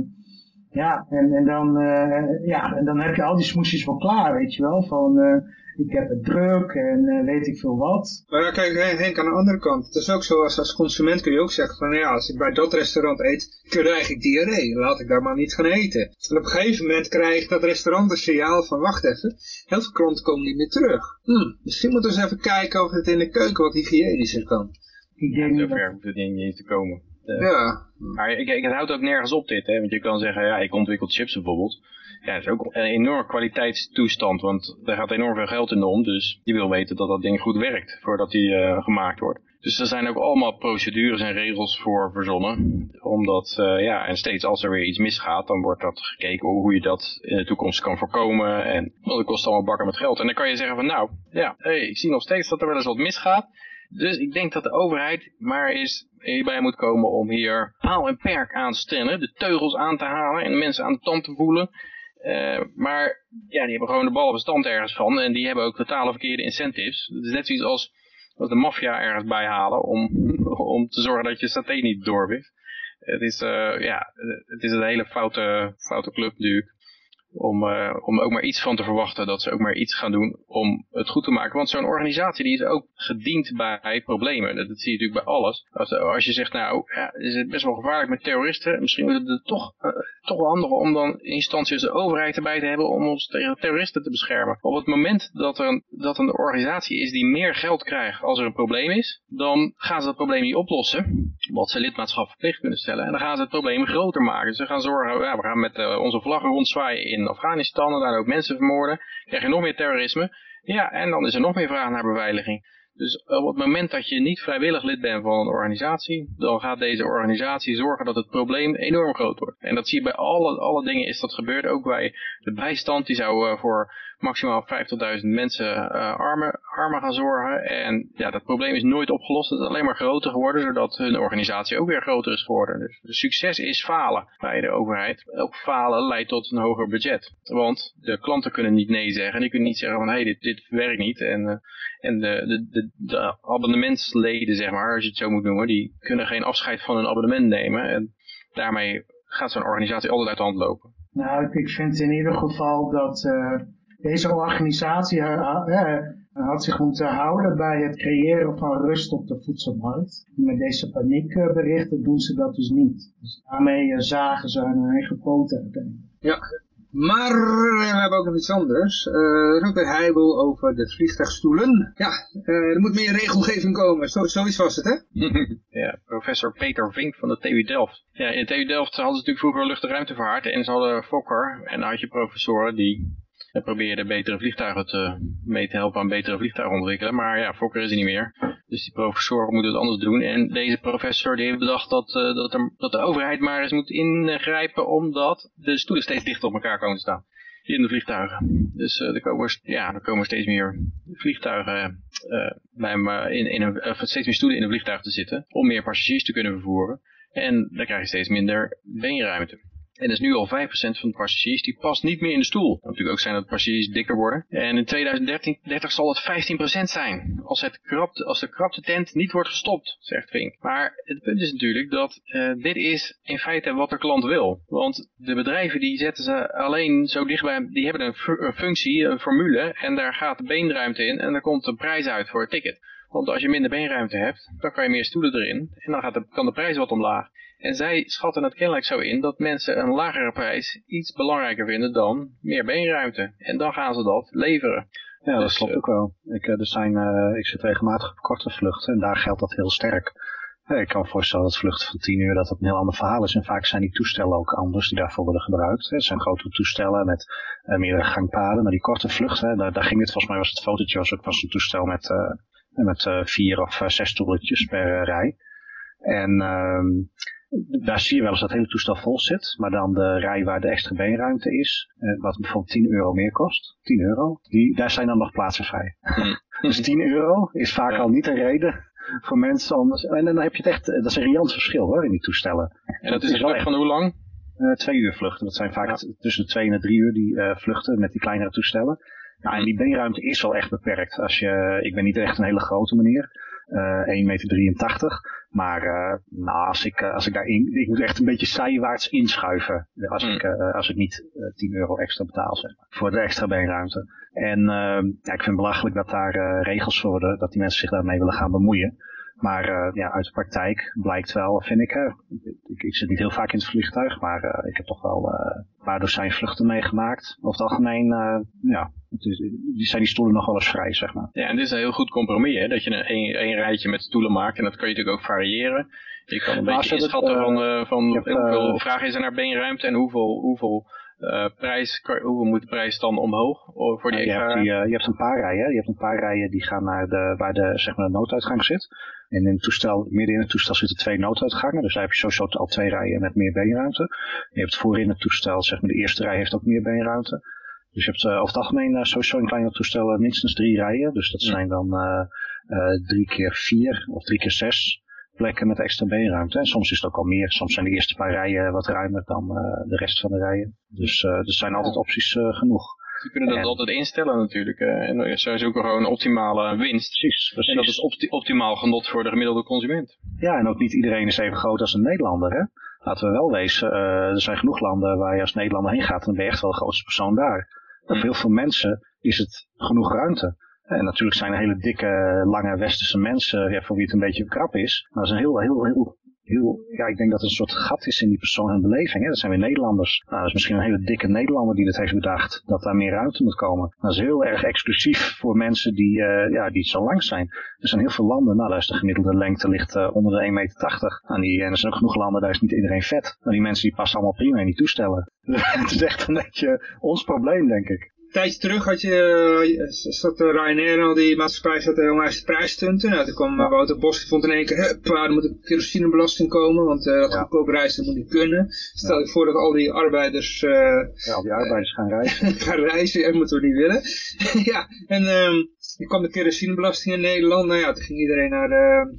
ja, en, en, dan, uh, ja, en dan heb je al die smoesjes wel klaar, weet je wel. Van, uh, ik heb het druk en uh, weet ik veel wat. Maar ja, kijk Henk, aan de andere kant. Het is ook zo, als, als consument kun je ook zeggen van, ja, als ik bij dat restaurant eet, krijg ik diarree. Laat ik daar maar niet gaan eten. En op een gegeven moment krijgt dat restaurant een signaal van, wacht even, heel veel klanten komen niet meer terug. Hm, misschien moeten we eens even kijken of het in de keuken wat hygiënischer kan. Ik denk ja, zover hoeft het niet eens te komen. Uh, ja. Maar ik, ik, het houdt ook nergens op dit, hè? want je kan zeggen, ja, ik ontwikkel chips bijvoorbeeld. Ja, dat is ook een enorme kwaliteitstoestand, want daar gaat enorm veel geld in om, dus je wil weten dat dat ding goed werkt voordat die uh, gemaakt wordt. Dus er zijn ook allemaal procedures en regels voor verzonnen. Omdat, uh, ja, en steeds als er weer iets misgaat, dan wordt dat gekeken hoe je dat in de toekomst kan voorkomen. En dat kost allemaal bakken met geld. En dan kan je zeggen van, nou, ja, hey, ik zie nog steeds dat er wel eens wat misgaat. Dus ik denk dat de overheid maar eens hierbij moet komen om hier paal en perk aan te stellen. De teugels aan te halen en mensen aan de tand te voelen. Uh, maar ja, die hebben gewoon de bal bestand ergens van. En die hebben ook totale verkeerde incentives. Het is net zoiets als, als de maffia ergens bijhalen om, om te zorgen dat je saté niet doorwist. Het is, uh, ja, het is een hele foute, foute club natuurlijk om, uh, om ook maar iets van te verwachten, dat ze ook maar iets gaan doen om het goed te maken. Want zo'n organisatie die is ook gediend bij problemen. Dat, zie je natuurlijk bij alles. Als, als je zegt, nou, ja, is het best wel gevaarlijk met terroristen, misschien is het toch, uh, toch wel handig om dan instanties de overheid erbij te hebben om ons tegen terroristen te beschermen. Op het moment dat er een, dat een organisatie is die meer geld krijgt als er een probleem is, dan gaan ze dat probleem niet oplossen, wat ze lidmaatschap verplicht kunnen stellen. En dan gaan ze het probleem groter maken. Ze gaan zorgen, ja, we gaan met uh, onze vlaggen rondzwaaien in in Afghanistan en daar ook mensen vermoorden, krijg je nog meer terrorisme. Ja, en dan is er nog meer vraag naar beveiliging. Dus op het moment dat je niet vrijwillig lid bent van een organisatie, dan gaat deze organisatie zorgen dat het probleem enorm groot wordt. En dat zie je bij alle, alle dingen is dat gebeurd. Ook bij de bijstand, die zou uh, voor maximaal 50.000 mensen uh, armen, armen gaan zorgen. En ja, dat probleem is nooit opgelost. Het is alleen maar groter geworden, zodat hun organisatie ook weer groter is geworden. Dus succes is falen bij de overheid. Ook falen leidt tot een hoger budget. Want de klanten kunnen niet nee zeggen. Die kunnen niet zeggen van, hé, hey, dit, dit werkt niet. En, uh, en de, de, de, de abonnementsleden, zeg maar, als je het zo moet noemen, die kunnen geen afscheid van hun abonnement nemen. En daarmee gaat zo'n organisatie altijd uit de hand lopen. Nou, ik vind in ieder geval dat uh, deze organisatie uh, uh, had zich moeten houden bij het creëren van rust op de voedselmarkt. Met deze paniekberichten doen ze dat dus niet. Dus daarmee zagen ze hun eigen poten. Ja, maar we hebben ook nog iets anders. Uh, er is ook een heibel over de vliegtuigstoelen. Ja, uh, er moet meer regelgeving komen. Zo, zoiets was het, hè? ja, professor Peter Vink van de TU Delft. Ja, in de TU Delft hadden ze natuurlijk vroeger lucht- en ruimtevaart. En ze hadden Fokker. En dan had je professoren die En probeerde betere vliegtuigen te, mee te helpen aan betere vliegtuigen ontwikkelen. Maar ja, Fokker is er niet meer. Dus die professor moet het anders doen. En deze professor die heeft bedacht dat, uh, dat, er, dat de overheid maar eens moet ingrijpen omdat de stoelen steeds dichter op elkaar komen te staan in de vliegtuigen. Dus uh, er, komen, ja, er komen steeds meer vliegtuigen uh, bij in, in een, steeds meer stoelen in een vliegtuig te zitten om meer passagiers te kunnen vervoeren. En dan krijg je steeds minder beenruimte. En is nu al 5% van de passagiers die past niet meer in de stoel. Natuurlijk ook zijn dat passagiers dikker worden. En in 2013 30 zal het 15% zijn. Als, het krapte, als de krapte tent niet wordt gestopt, zegt Vink. Maar het punt is natuurlijk dat uh, dit is in feite wat de klant wil. Want de bedrijven die zetten ze alleen zo dichtbij, die hebben een, een functie, een formule. En daar gaat de beenruimte in en daar komt de prijs uit voor het ticket. Want als je minder beenruimte hebt, dan kan je meer stoelen erin. En dan gaat de, kan de prijs wat omlaag. En zij schatten het kennelijk zo in dat mensen een lagere prijs iets belangrijker vinden dan meer beenruimte. En dan gaan ze dat leveren. Ja, dat dus, klopt uh, ook wel. Ik, er zijn, uh, ik zit regelmatig op korte vluchten en daar geldt dat heel sterk. ik kan me voorstellen dat vluchten van 10 uur dat dat een heel ander verhaal is. En vaak zijn die toestellen ook anders die daarvoor worden gebruikt. Het zijn grotere toestellen met uh, meerdere gangpaden. Maar die korte vluchten, daar, daar, ging het volgens mij was het fotootje was ook was een toestel met, met vier of zes stoeltjes per rij. En ehm, daar zie je wel eens dat het hele toestel vol zit. Maar dan de rij waar de extra beenruimte is, eh, wat bijvoorbeeld 10 euro meer kost, 10 euro, die, daar zijn dan nog plaatsen vrij. Hmm. dus 10 euro is vaak al niet een reden voor mensen om... En dan heb je het echt, dat is een riant verschil hoor, in die toestellen. En dat, is een vlucht van hoe lang? Uh, twee uur vluchten. Dat zijn vaak tussen de twee en de drie uur die uh, vluchten met die kleinere toestellen. Nou, en die beenruimte is wel echt beperkt. Als je, ik ben niet echt een hele grote meneer. Uh, 1,83 meter. Maar uh, nou, als ik, uh, als ik daarin, ik moet echt een beetje zijwaarts inschuiven. Als, mm. ik, uh, als ik niet 10 euro extra betaal, zeg maar, voor de extra beenruimte. En ja, ik vind het belachelijk dat daar regels worden, dat die mensen zich daarmee willen gaan bemoeien. Maar uh, ja, uit de praktijk blijkt wel, vind ik, ik, ik, zit niet heel vaak in het vliegtuig, maar uh, ik heb toch wel uh, een paar dozijn vluchten meegemaakt. Over het algemeen, ja, die zijn die stoelen nog wel eens vrij, zeg maar. Ja, en dit is een heel goed compromis, hè, dat je een, een, rijtje met stoelen maakt en dat kan je natuurlijk ook variëren. Je kan een beetje inschatten van, van hoeveel vraag is er naar beenruimte en hoeveel, hoeveel prijs, hoeveel moet de prijs dan omhoog voor die je, hebt die, je hebt een paar rijen. Je hebt een paar rijen die gaan naar de, waar de, zeg maar de nooduitgang zit. En in het toestel, midden in het toestel zitten twee nooduitgangen. Dus daar heb je sowieso al twee rijen met meer beenruimte. Je hebt voorin het toestel, zeg maar de eerste rij heeft ook meer beenruimte. Dus je hebt uh, over het algemeen sowieso in kleine toestellen minstens drie rijen. Dus dat zijn dan drie keer vier of drie keer zes plekken met extra beenruimte. En soms is het ook al meer. Soms zijn de eerste paar rijen wat ruimer dan uh, de rest van de rijen. Dus uh, er zijn altijd opties uh, genoeg. Ze kunnen dat en... altijd instellen natuurlijk. en zij zoeken gewoon een optimale winst. Precies, precies. En dat is opti optimaal genot voor de gemiddelde consument. Ja, en ook niet iedereen is even groot als een Nederlander. Hè? Laten we wel wezen, er zijn genoeg landen waar je als Nederlander heen gaat. En dan ben je echt wel de grootste persoon daar. Voor heel veel mensen is het genoeg ruimte. En natuurlijk zijn er hele dikke, lange westerse mensen ja, voor wie het een beetje krap is. Maar dat is een heel, heel, heel, ja, ik denk dat er een soort gat is in die persoon en beleving. Hè? Dat zijn weer Nederlanders. Nou, dat is misschien een hele dikke Nederlander die dat heeft bedacht, dat daar meer ruimte moet komen. Dat is heel erg exclusief voor mensen die, uh, ja, die zo lang zijn. Er zijn heel veel landen, nou, daar is de gemiddelde lengte ligt uh, onder de 1,80 meter. En, die, en er zijn ook genoeg landen, daar is niet iedereen vet. Nou, die mensen die passen allemaal prima in die toestellen. het is echt een beetje ons probleem, denk ik tijdje terug had je, uh, zat Ryanair al die maatschappij zat helemaal uit de prijs stunten. Nou, toen kwam. Wouter Bos, die vond in één keer, hup, er moet een kerosinebelasting komen, want uh, ja. goedkoop reizen moet niet kunnen. Stel je voor dat al die arbeiders... Uh, ja, al die arbeiders gaan reizen. gaan reizen, dat moeten we niet willen. ja, en um, er kwam de kerosinebelasting in Nederland. Nou ja, toen ging iedereen naar... Uh,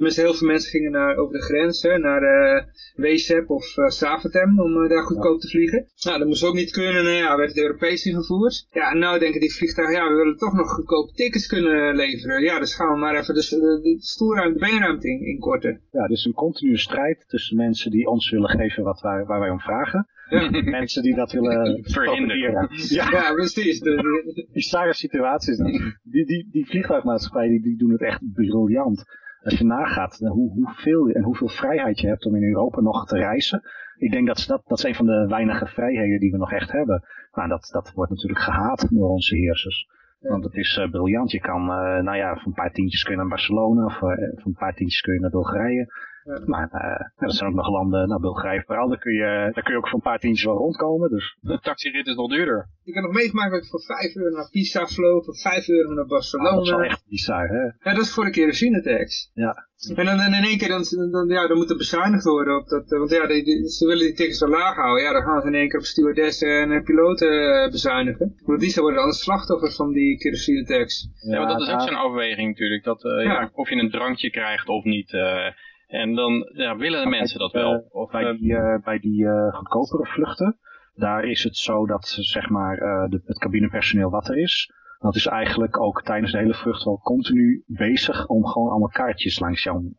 Tenminste, heel veel mensen gingen naar, over de grens, hè, naar uh, WCEP of uh, Saventem om uh, daar goedkoop te vliegen. Nou, dat moest ook niet kunnen, nou ja, werd het Europees ingevoerd. Ja, en nou denken die vliegtuigen, ja, we willen toch nog goedkope tickets kunnen leveren. Ja, dus gaan we maar even de, de, de stoelruimte, de beenruimte in, inkorten. Ja, dus een continue strijd tussen mensen die ons willen geven wat wij, waar wij om vragen. Ja. Mensen die dat willen verhinderen. Ja, ja precies. Die zware situaties. Die, die, die vliegtuigmaatschappijen die, die doen het echt briljant als je nagaat hoe, hoeveel en hoeveel vrijheid je hebt om in Europa nog te reizen. Ik denk dat dat, dat is een van de weinige vrijheden die we nog echt hebben. Maar dat, dat wordt natuurlijk gehaat door onze heersers. Want het is uh, briljant. Je kan, uh, nou ja, voor een paar tientjes kun je naar Barcelona of uh, voor een paar tientjes kun je naar Bulgarije. Maar uh, dat zijn ook nog landen, nou Bulgarije vooral, daar kun, je, daar kun je ook voor een paar tientjes wel rondkomen. Dus. De taxirit is nog duurder. Ik heb nog meegemaakt dat ik voor 5 euro naar Pisa vloog, voor 5 euro naar Barcelona. Ah, dat is wel echt bizar, hè? Ja, dat is voor de kerosinetax. Ja. En dan, in één keer, dan, dan, ja, dan moet er bezuinigd worden op dat, want ja, die, ze willen die tickets wel laag houden. Ja, dan gaan ze in één keer op stewardessen en piloten bezuinigen. Want die worden dan slachtoffer van die kerosinetax. Ja, maar dat is ook zo'n afweging natuurlijk, dat uh, ja. of je een drankje krijgt of niet. Uh, en dan ja, willen de mensen dat wel. Of bij die, uh, bij die goedkopere vluchten, daar is het zo dat zeg maar de, het cabinepersoneel wat er is, dat is eigenlijk ook tijdens de hele vlucht wel continu bezig om gewoon allemaal kaartjes langs jou...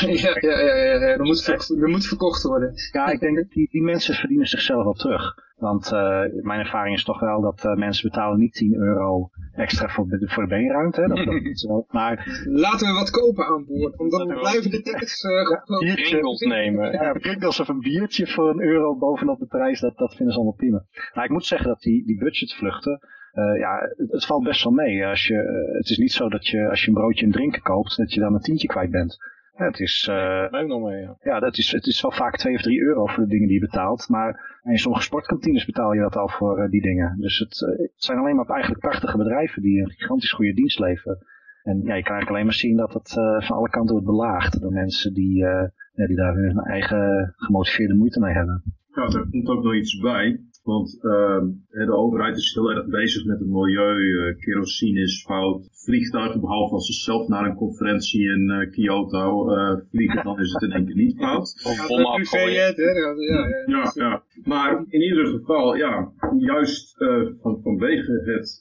ja, ja, ja, ja, ja. Er, moet er moet verkocht worden. Ja, ik denk dat die, die mensen verdienen zichzelf wel terug. Want uh, mijn ervaring is toch wel dat uh, mensen betalen niet 10 euro extra voor, voor de beenruimte. Hè? Dat, dat maar... Laten we wat kopen aan boord, want dan blijven de tickets uh, ja, nemen. Ja, prikkels of een biertje voor een euro bovenop de prijs, dat, dat vinden ze allemaal prima. Maar ik moet zeggen dat die, die budgetvluchten, uh, ja, het, het, valt best wel mee. Als je, uh, het is niet zo dat je als je een broodje en drinken koopt, dat je dan een tientje kwijt bent. Ja, het is, uh, nog mee, ja. ja, dat is, het is wel vaak 2 of 3 euro voor de dingen die je betaalt. Maar in sommige sportkantines betaal je dat al voor uh, die dingen. Dus het, uh, het zijn alleen maar eigenlijk prachtige bedrijven die een gigantisch goede dienst leveren. En ja, je kan eigenlijk alleen maar zien dat het van alle kanten wordt belaagd door mensen die, ja, die daar hun eigen gemotiveerde moeite mee hebben. Ja, daar komt ook nog iets bij. Want uh, de overheid is heel erg bezig met het milieu. Uh, kerosine is fout. Vliegtuigen, behalve als ze zelf naar een conferentie in uh, Kyoto uh, vliegen, dan is het in één keer niet fout. Of bommen afgooien. Ja, ja, ja. Maar in ieder geval, ja, juist van, vanwege het,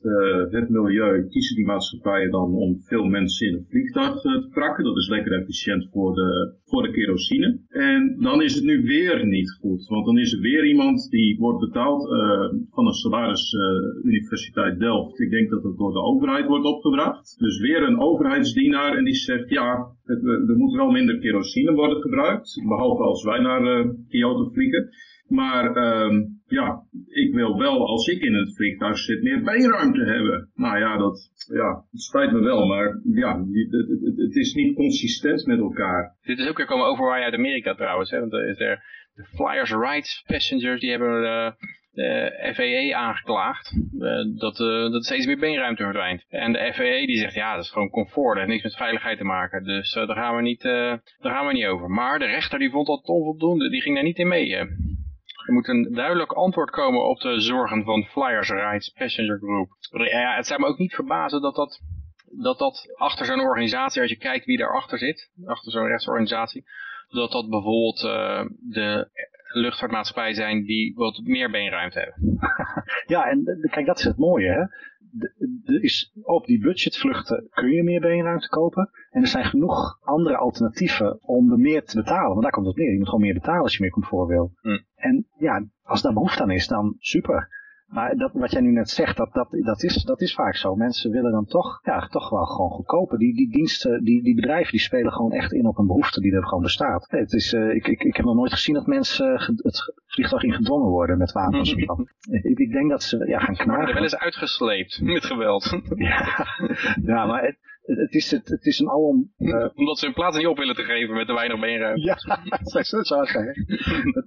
het milieu kiezen die maatschappijen dan om veel mensen in een vliegtuig te prakken. Dat is lekker efficiënt voor de, voor de kerosine. En dan is het nu weer niet goed. Want dan is er weer iemand die wordt betaald uh, van een salaris uh, Universiteit Delft. Ik denk dat het door de overheid wordt opgebracht. Dus weer een overheidsdienaar en die zegt ja, het, er moet wel minder kerosine worden gebruikt. Behalve als wij naar uh, Kyoto vliegen. Maar uh, ja, ik wil wel als ik in het vliegtuig zit meer beenruimte hebben. Nou ja, dat ja, spijt me wel, maar ja, het, het, het is niet consistent met elkaar. Dit is ook weer komen over waar je uit Amerika trouwens. Hè? Want er is er de Flyers Rights Passengers, die hebben de FAA aangeklaagd uh, dat, uh, dat steeds meer beenruimte verdwijnt. En de FAA die zegt ja, dat is gewoon comfort, dat heeft niks met veiligheid te maken. Dus daar, gaan we niet, daar gaan we niet over. Maar de rechter die vond dat onvoldoende, die ging daar niet in mee. Er moet een duidelijk antwoord komen op de zorgen van Flyers Rights Passenger Group. Ja, het zou me ook niet verbazen dat dat, dat, dat achter zo'n organisatie, als je kijkt wie daarachter zit, achter zo'n rechtsorganisatie, dat dat bijvoorbeeld de luchtvaartmaatschappij zijn die wat meer beenruimte hebben. ja, en kijk, dat is het mooie, hè. Er is, op die budgetvluchten kun je meer beenruimte kopen. En er zijn genoeg andere alternatieven om er meer te betalen. Want daar komt het neer. Je moet gewoon meer betalen als je meer comfort wil. Hm. En ja, als daar behoefte aan is, dan super. Maar dat, wat jij nu net zegt, dat, dat, dat, is, dat is vaak zo. Mensen willen dan toch, ja, toch wel gewoon goedkoper. Die, die diensten, die, die bedrijven, die spelen gewoon echt in op een behoefte die er gewoon bestaat. Het is, uh, ik, ik, ik heb nog nooit gezien dat mensen het vliegtuig in gedwongen worden met wapens. ik, ik denk dat ze ja, gaan knagen. Ze wel eens uitgesleept met geweld. ja, ja, maar het, het is, het, het is een alom... Uh, Omdat ze hun plaats niet op willen te geven met te weinig beenruimte. Ja, dat zou zo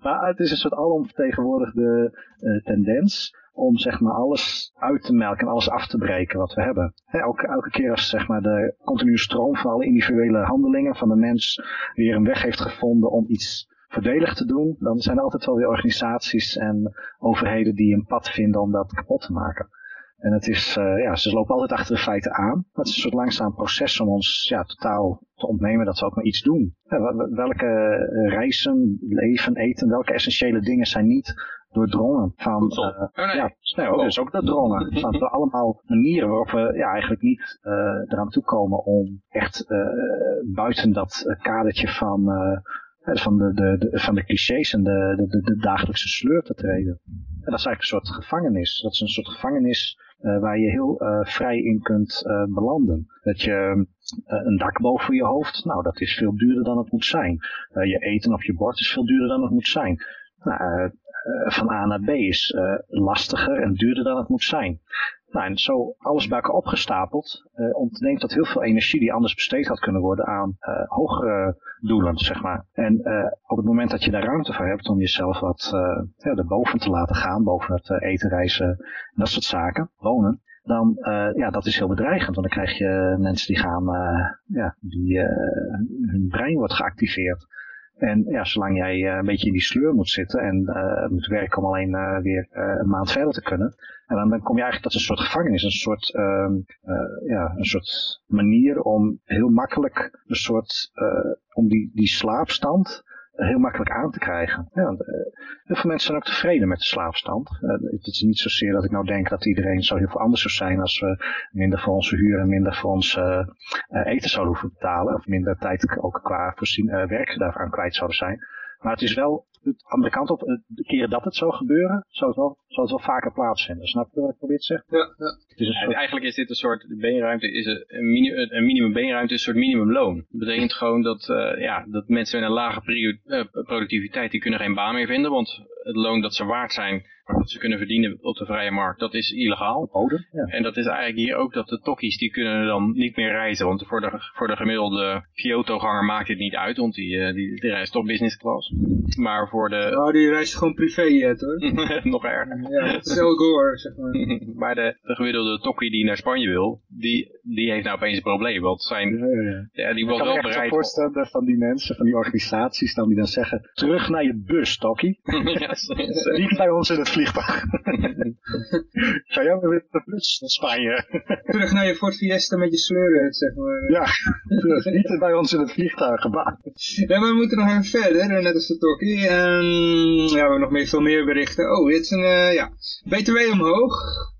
maar het is een soort alomvertegenwoordigde uh, tendens om zeg maar alles uit te melken en alles af te breken wat we hebben. elke, elke keer als zeg maar de continue stroom van alle individuele handelingen van de mens weer een weg heeft gevonden om iets voordelig te doen, dan zijn er altijd wel weer organisaties en overheden die een pad vinden om dat kapot te maken. En het is, uh, ja, ze lopen altijd achter de feiten aan. Maar het is een soort langzaam proces om ons ja, totaal te ontnemen dat we ook maar iets doen. welke eh, reizen, leven, eten, welke essentiële dingen zijn niet doordrongen van, uh, oh, nee. ja, nee, ook, dus ook doordrongen van allemaal manieren waarop we ja, eigenlijk niet uh, eraan toekomen om echt buiten dat kadertje van, van, de, de, de, van de clichés en de, de, de, dagelijkse sleur te treden. En dat is eigenlijk een soort gevangenis. Dat is een soort gevangenis uh, waar je heel uh, vrij in kunt uh, belanden. Dat je een dak boven je hoofd, nou dat is veel duurder dan het moet zijn. je eten op je bord is veel duurder dan het moet zijn. Nou, van A naar B is lastiger en duurder dan het moet zijn. Nou, en zo alles bij opgestapeld, uh, ontneemt dat heel veel energie die anders besteed had kunnen worden aan uh, hogere doelen, zeg maar. En uh, op het moment dat je daar ruimte voor hebt om jezelf wat ja, erboven te laten gaan, boven het eten, reizen en dat soort zaken, wonen, dan ja, dat is heel bedreigend. Want dan krijg je mensen die gaan, ja, die, hun brein wordt geactiveerd. En ja, zolang jij een beetje in die sleur moet zitten en moet werken om alleen weer een maand verder te kunnen. En dan, dan kom je eigenlijk tot een soort gevangenis, een soort, ehm, ja, een soort manier om heel makkelijk een soort, om die, die slaapstand heel makkelijk aan te krijgen. Want, uh, heel veel mensen zijn ook tevreden met de slaapstand. Uh, het is niet zozeer dat ik nou denk dat iedereen zo heel veel anders zou zijn als we minder voor onze huur en minder voor ons uh, eten zouden hoeven betalen. Of minder tijd ook qua voorzien, werk daarvoor kwijt zouden zijn. Maar het is wel de andere kant op, de keren dat het zou gebeuren, zou het wel, zou het wel vaker plaatsvinden. Snap je wat ik probeer te zeggen? Ja, ja. Eigenlijk is dit een soort, de beenruimte is een, een minimum beenruimte is een soort minimumloon. Dat betekent gewoon dat, uh, ja, dat mensen met een lage uh, productiviteit, die kunnen geen baan meer vinden, want het loon dat ze waard zijn, dat ze kunnen verdienen op de vrije markt, dat is illegaal. ja. En dat is eigenlijk hier ook dat de tokkies, die kunnen dan niet meer reizen. Want voor de, voor de gemiddelde Kyoto-ganger maakt dit niet uit, want die, eh, die, die reist toch business class. Maar voor de... Oh, die reist gewoon privéjet hoor. Nog erger. Ja, het is Gore, zeg maar. maar de, de gemiddelde tokkie die naar Spanje wil, die, die heeft nou opeens een probleem. Want zijn, ja, ja. ja die was wel bereid... Ik voorstellen van die mensen, van die organisaties, dan die dan zeggen, terug naar je bus, tokkie. ja, niet bij ons in het vliegtuig. Ga jij weer de bus naar Spanje? Terug naar je Ford Fiesta met je sleuren, zeg maar. Ja. Niet bij ons in het vliegtuig. Ja, maar we moeten nog even verder, net als de Tokkie. En ja, we hebben nog meer, veel meer berichten. Oh, dit is een, uh, ja, BTW omhoog.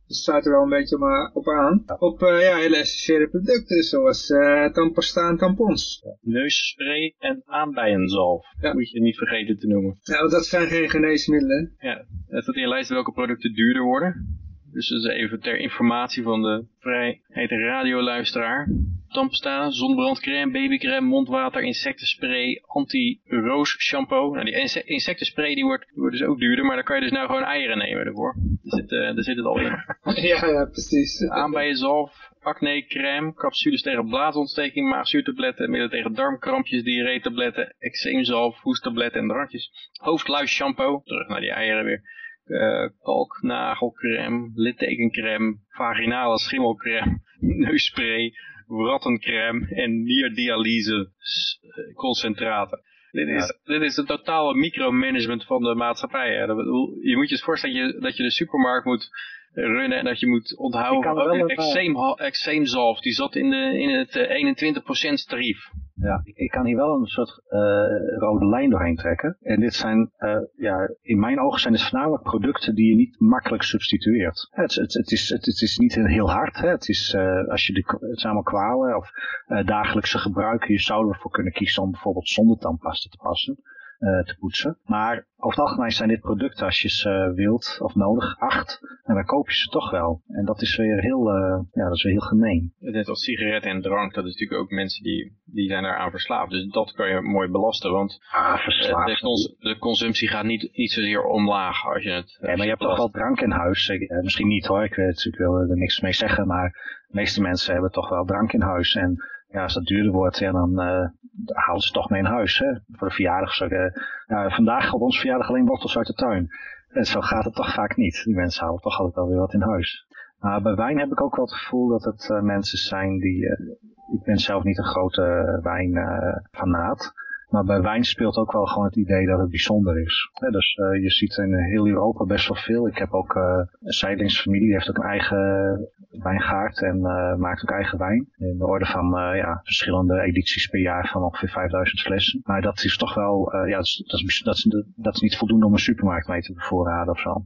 Dus staat er wel een beetje op aan. Op uh, ja, hele essentiële producten zoals uh, tandpasta en tampons. Ja. Neusspray en aanbijenzalf. Ja. Moet je niet vergeten te noemen. Ja, want dat zijn geen geneesmiddelen. Ja, staat in lijst welke producten duurder worden. Dus dat is even ter informatie van de vrijheid radioluisteraar. Tampsta, zonnebrandcrème, babycrème, mondwater, insectenspray, anti-roos shampoo. Nou, die insectenspray die wordt, die wordt dus ook duurder, maar dan kan je dus nou gewoon eieren nemen ervoor. Daar zit, uh, daar zit het al in. ja, ja, precies. Aanbijenzalf, acne crème, capsules tegen blaasontsteking, maagzuurtabletten, middelen tegen darmkrampjes, diarree-tabletten, eczeemzalf, hoesttabletten en drankjes. Hoofdluis shampoo, terug naar die eieren weer uh, kalknagelcrème, littekencrème, vaginale schimmelcrème, neusspray, rattencrème en nierdialyse eh, concentraten. Dit is, dit is een totale micromanagement van de maatschappij. Hè. Je moet je eens voorstellen dat je, dat je de supermarkt moet runnen en dat je moet onthouden. Ook het eczeemzalf, die zat in, de, in het 21% eh, tarief. Ja, ik, kan hier wel een soort uh, rode lijn doorheen trekken. En dit zijn, uh, ja, in mijn ogen zijn het voornamelijk producten die je niet makkelijk substitueert. Het, het, het, is, het, het, is niet heel hard. Hè. Het, is, uh, als je de, het zijn allemaal kwalen of dagelijkse gebruiken. Je zou ervoor kunnen kiezen om bijvoorbeeld zonder tandpasta te passen uh, te poetsen. Maar over het algemeen zijn dit producten als je ze wilt of nodig acht. En dan koop je ze toch wel. En dat is weer heel, uh, ja, dat is weer heel gemeen. Net als sigaretten en drank, dat is natuurlijk ook mensen die, die zijn eraan verslaafd. Dus dat kan je mooi belasten, want ah, verslaafd. De, de, consumptie gaat niet, niet zozeer omlaag als je het... Ja, maar je hebt toch wel drank in huis. Ik, misschien niet hoor, ik, weet, ik wil er niks mee zeggen, maar de meeste mensen hebben toch wel drank in huis. En ja, als dat duurder wordt, ja, dan uh, halen ze toch mee in huis. Hè? Voor de verjaardag. Zo, ja, vandaag op ons verjaardag alleen wortels uit de tuin. En zo gaat het toch vaak niet. Die mensen houden toch altijd wel weer wat in huis. Maar bij wijn heb ik ook wel het gevoel dat het uh, mensen zijn die... ik ben zelf niet een grote wijnfanaat. Maar bij wijn speelt ook wel gewoon het idee dat het bijzonder is. dus uh, je ziet in heel Europa best wel veel. Ik heb ook uh, een zijlingsfamilie, die heeft ook een eigen wijngaard en maakt ook eigen wijn. In de orde van ja, verschillende edities per jaar van ongeveer 5000 flessen. Maar dat is toch wel, ja, dat is, dat, is, dat, is, dat is niet voldoende om een supermarkt mee te bevoorraden of zo.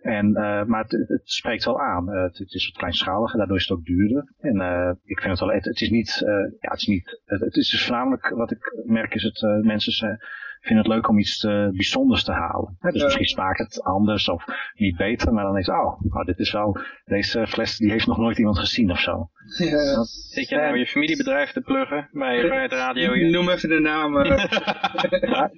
En, uh, maar het, het, spreekt wel aan. Uh, het, het, is wat kleinschaliger, daardoor is het ook duurder. En uh, ik vind het wel, het, het is niet, ja, het is niet, het, is dus voornamelijk, wat ik merk is het, mensen zijn, vinden het leuk om iets uh, bijzonders te halen. dus misschien smaakt het anders of niet beter, maar dan is oh, nou, dit is wel, deze fles die heeft nog nooit iemand gezien of zo. Ja. Zit je nou je familiebedrijf te pluggen bij, bij het radio hier? Noem even de naam.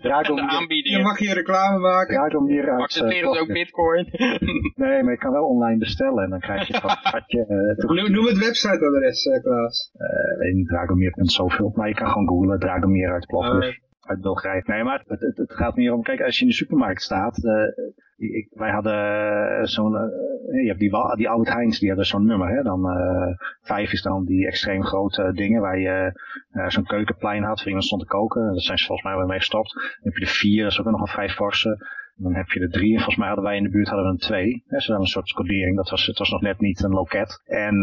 Dragomir. aanbiedingen. Je mag hier reclame maken. Dragomir uit Accepteren ze ook bitcoin? nee, maar je kan wel online bestellen en dan krijg je van hartje. noem, noem het websiteadres, Klaas. weet niet, Dragomir.zoveel. Maar je kan gewoon googlen, Dragomir uit Plovdiv uit Bulgarije. Nee, maar het, het, het, gaat meer om, kijk, als je in de supermarkt staat, uh, ik, wij hadden zo'n, uh, je hebt die, Albert Heijns, die hadden zo'n nummer, hè, dan vijf is dan die extreem grote dingen waar je zo'n keukenplein had, waar iemand stond te koken, daar zijn ze volgens mij wel mee gestopt. Dan heb je de vier, dat is ook nog een vrij forse. Dan heb je er drie. En volgens mij hadden wij in de buurt hadden we een twee. Ze een soort codering. Dat was, het was nog net niet een loket. En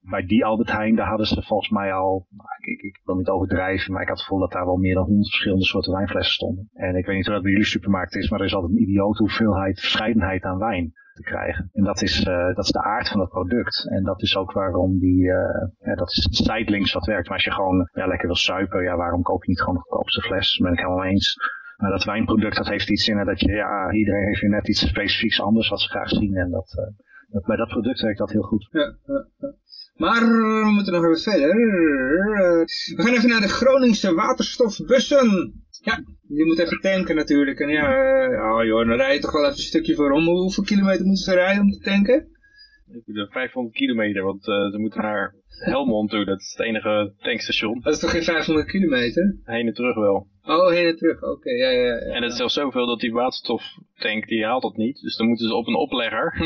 bij die Albert Heijn, daar hadden ze volgens mij al, ik, ik, wil niet overdrijven, maar ik had het gevoel dat daar wel meer dan honderd verschillende soorten wijnflessen stonden. En ik weet niet hoe dat bij jullie supermarkt is, maar er is altijd een idiote hoeveelheid, verscheidenheid aan wijn te krijgen. En dat is, uh, dat is de aard van het product. En dat is ook waarom die, uh, ja, dat is zijdelings wat werkt. Maar als je gewoon ja, lekker wil suipen, ja, waarom koop je niet gewoon de goedkoopste fles? Ben ik helemaal eens. Maar dat wijnproduct, dat heeft iets in dat je, ja, iedereen heeft weer net iets specifieks anders wat ze graag zien. En dat, uh, dat, bij dat product werkt dat heel goed. Ja, ja, ja. Maar we moeten nog even verder. We gaan even naar de Groningse waterstofbussen. Ja, die moet even tanken natuurlijk. En ja, oh joh, dan rij je toch wel even een stukje voorom. Hoeveel kilometer moeten ze rijden om te tanken? 500 kilometer, want uh, ze moeten naar Helmond toe. Dat is het enige tankstation. Dat is toch geen 500 kilometer? Heen en terug wel. Oh, heen en terug, oké. Ja, ja, ja. En het is zelfs zoveel dat die waterstoftank, die haalt dat niet. Dus dan moeten ze op een oplegger.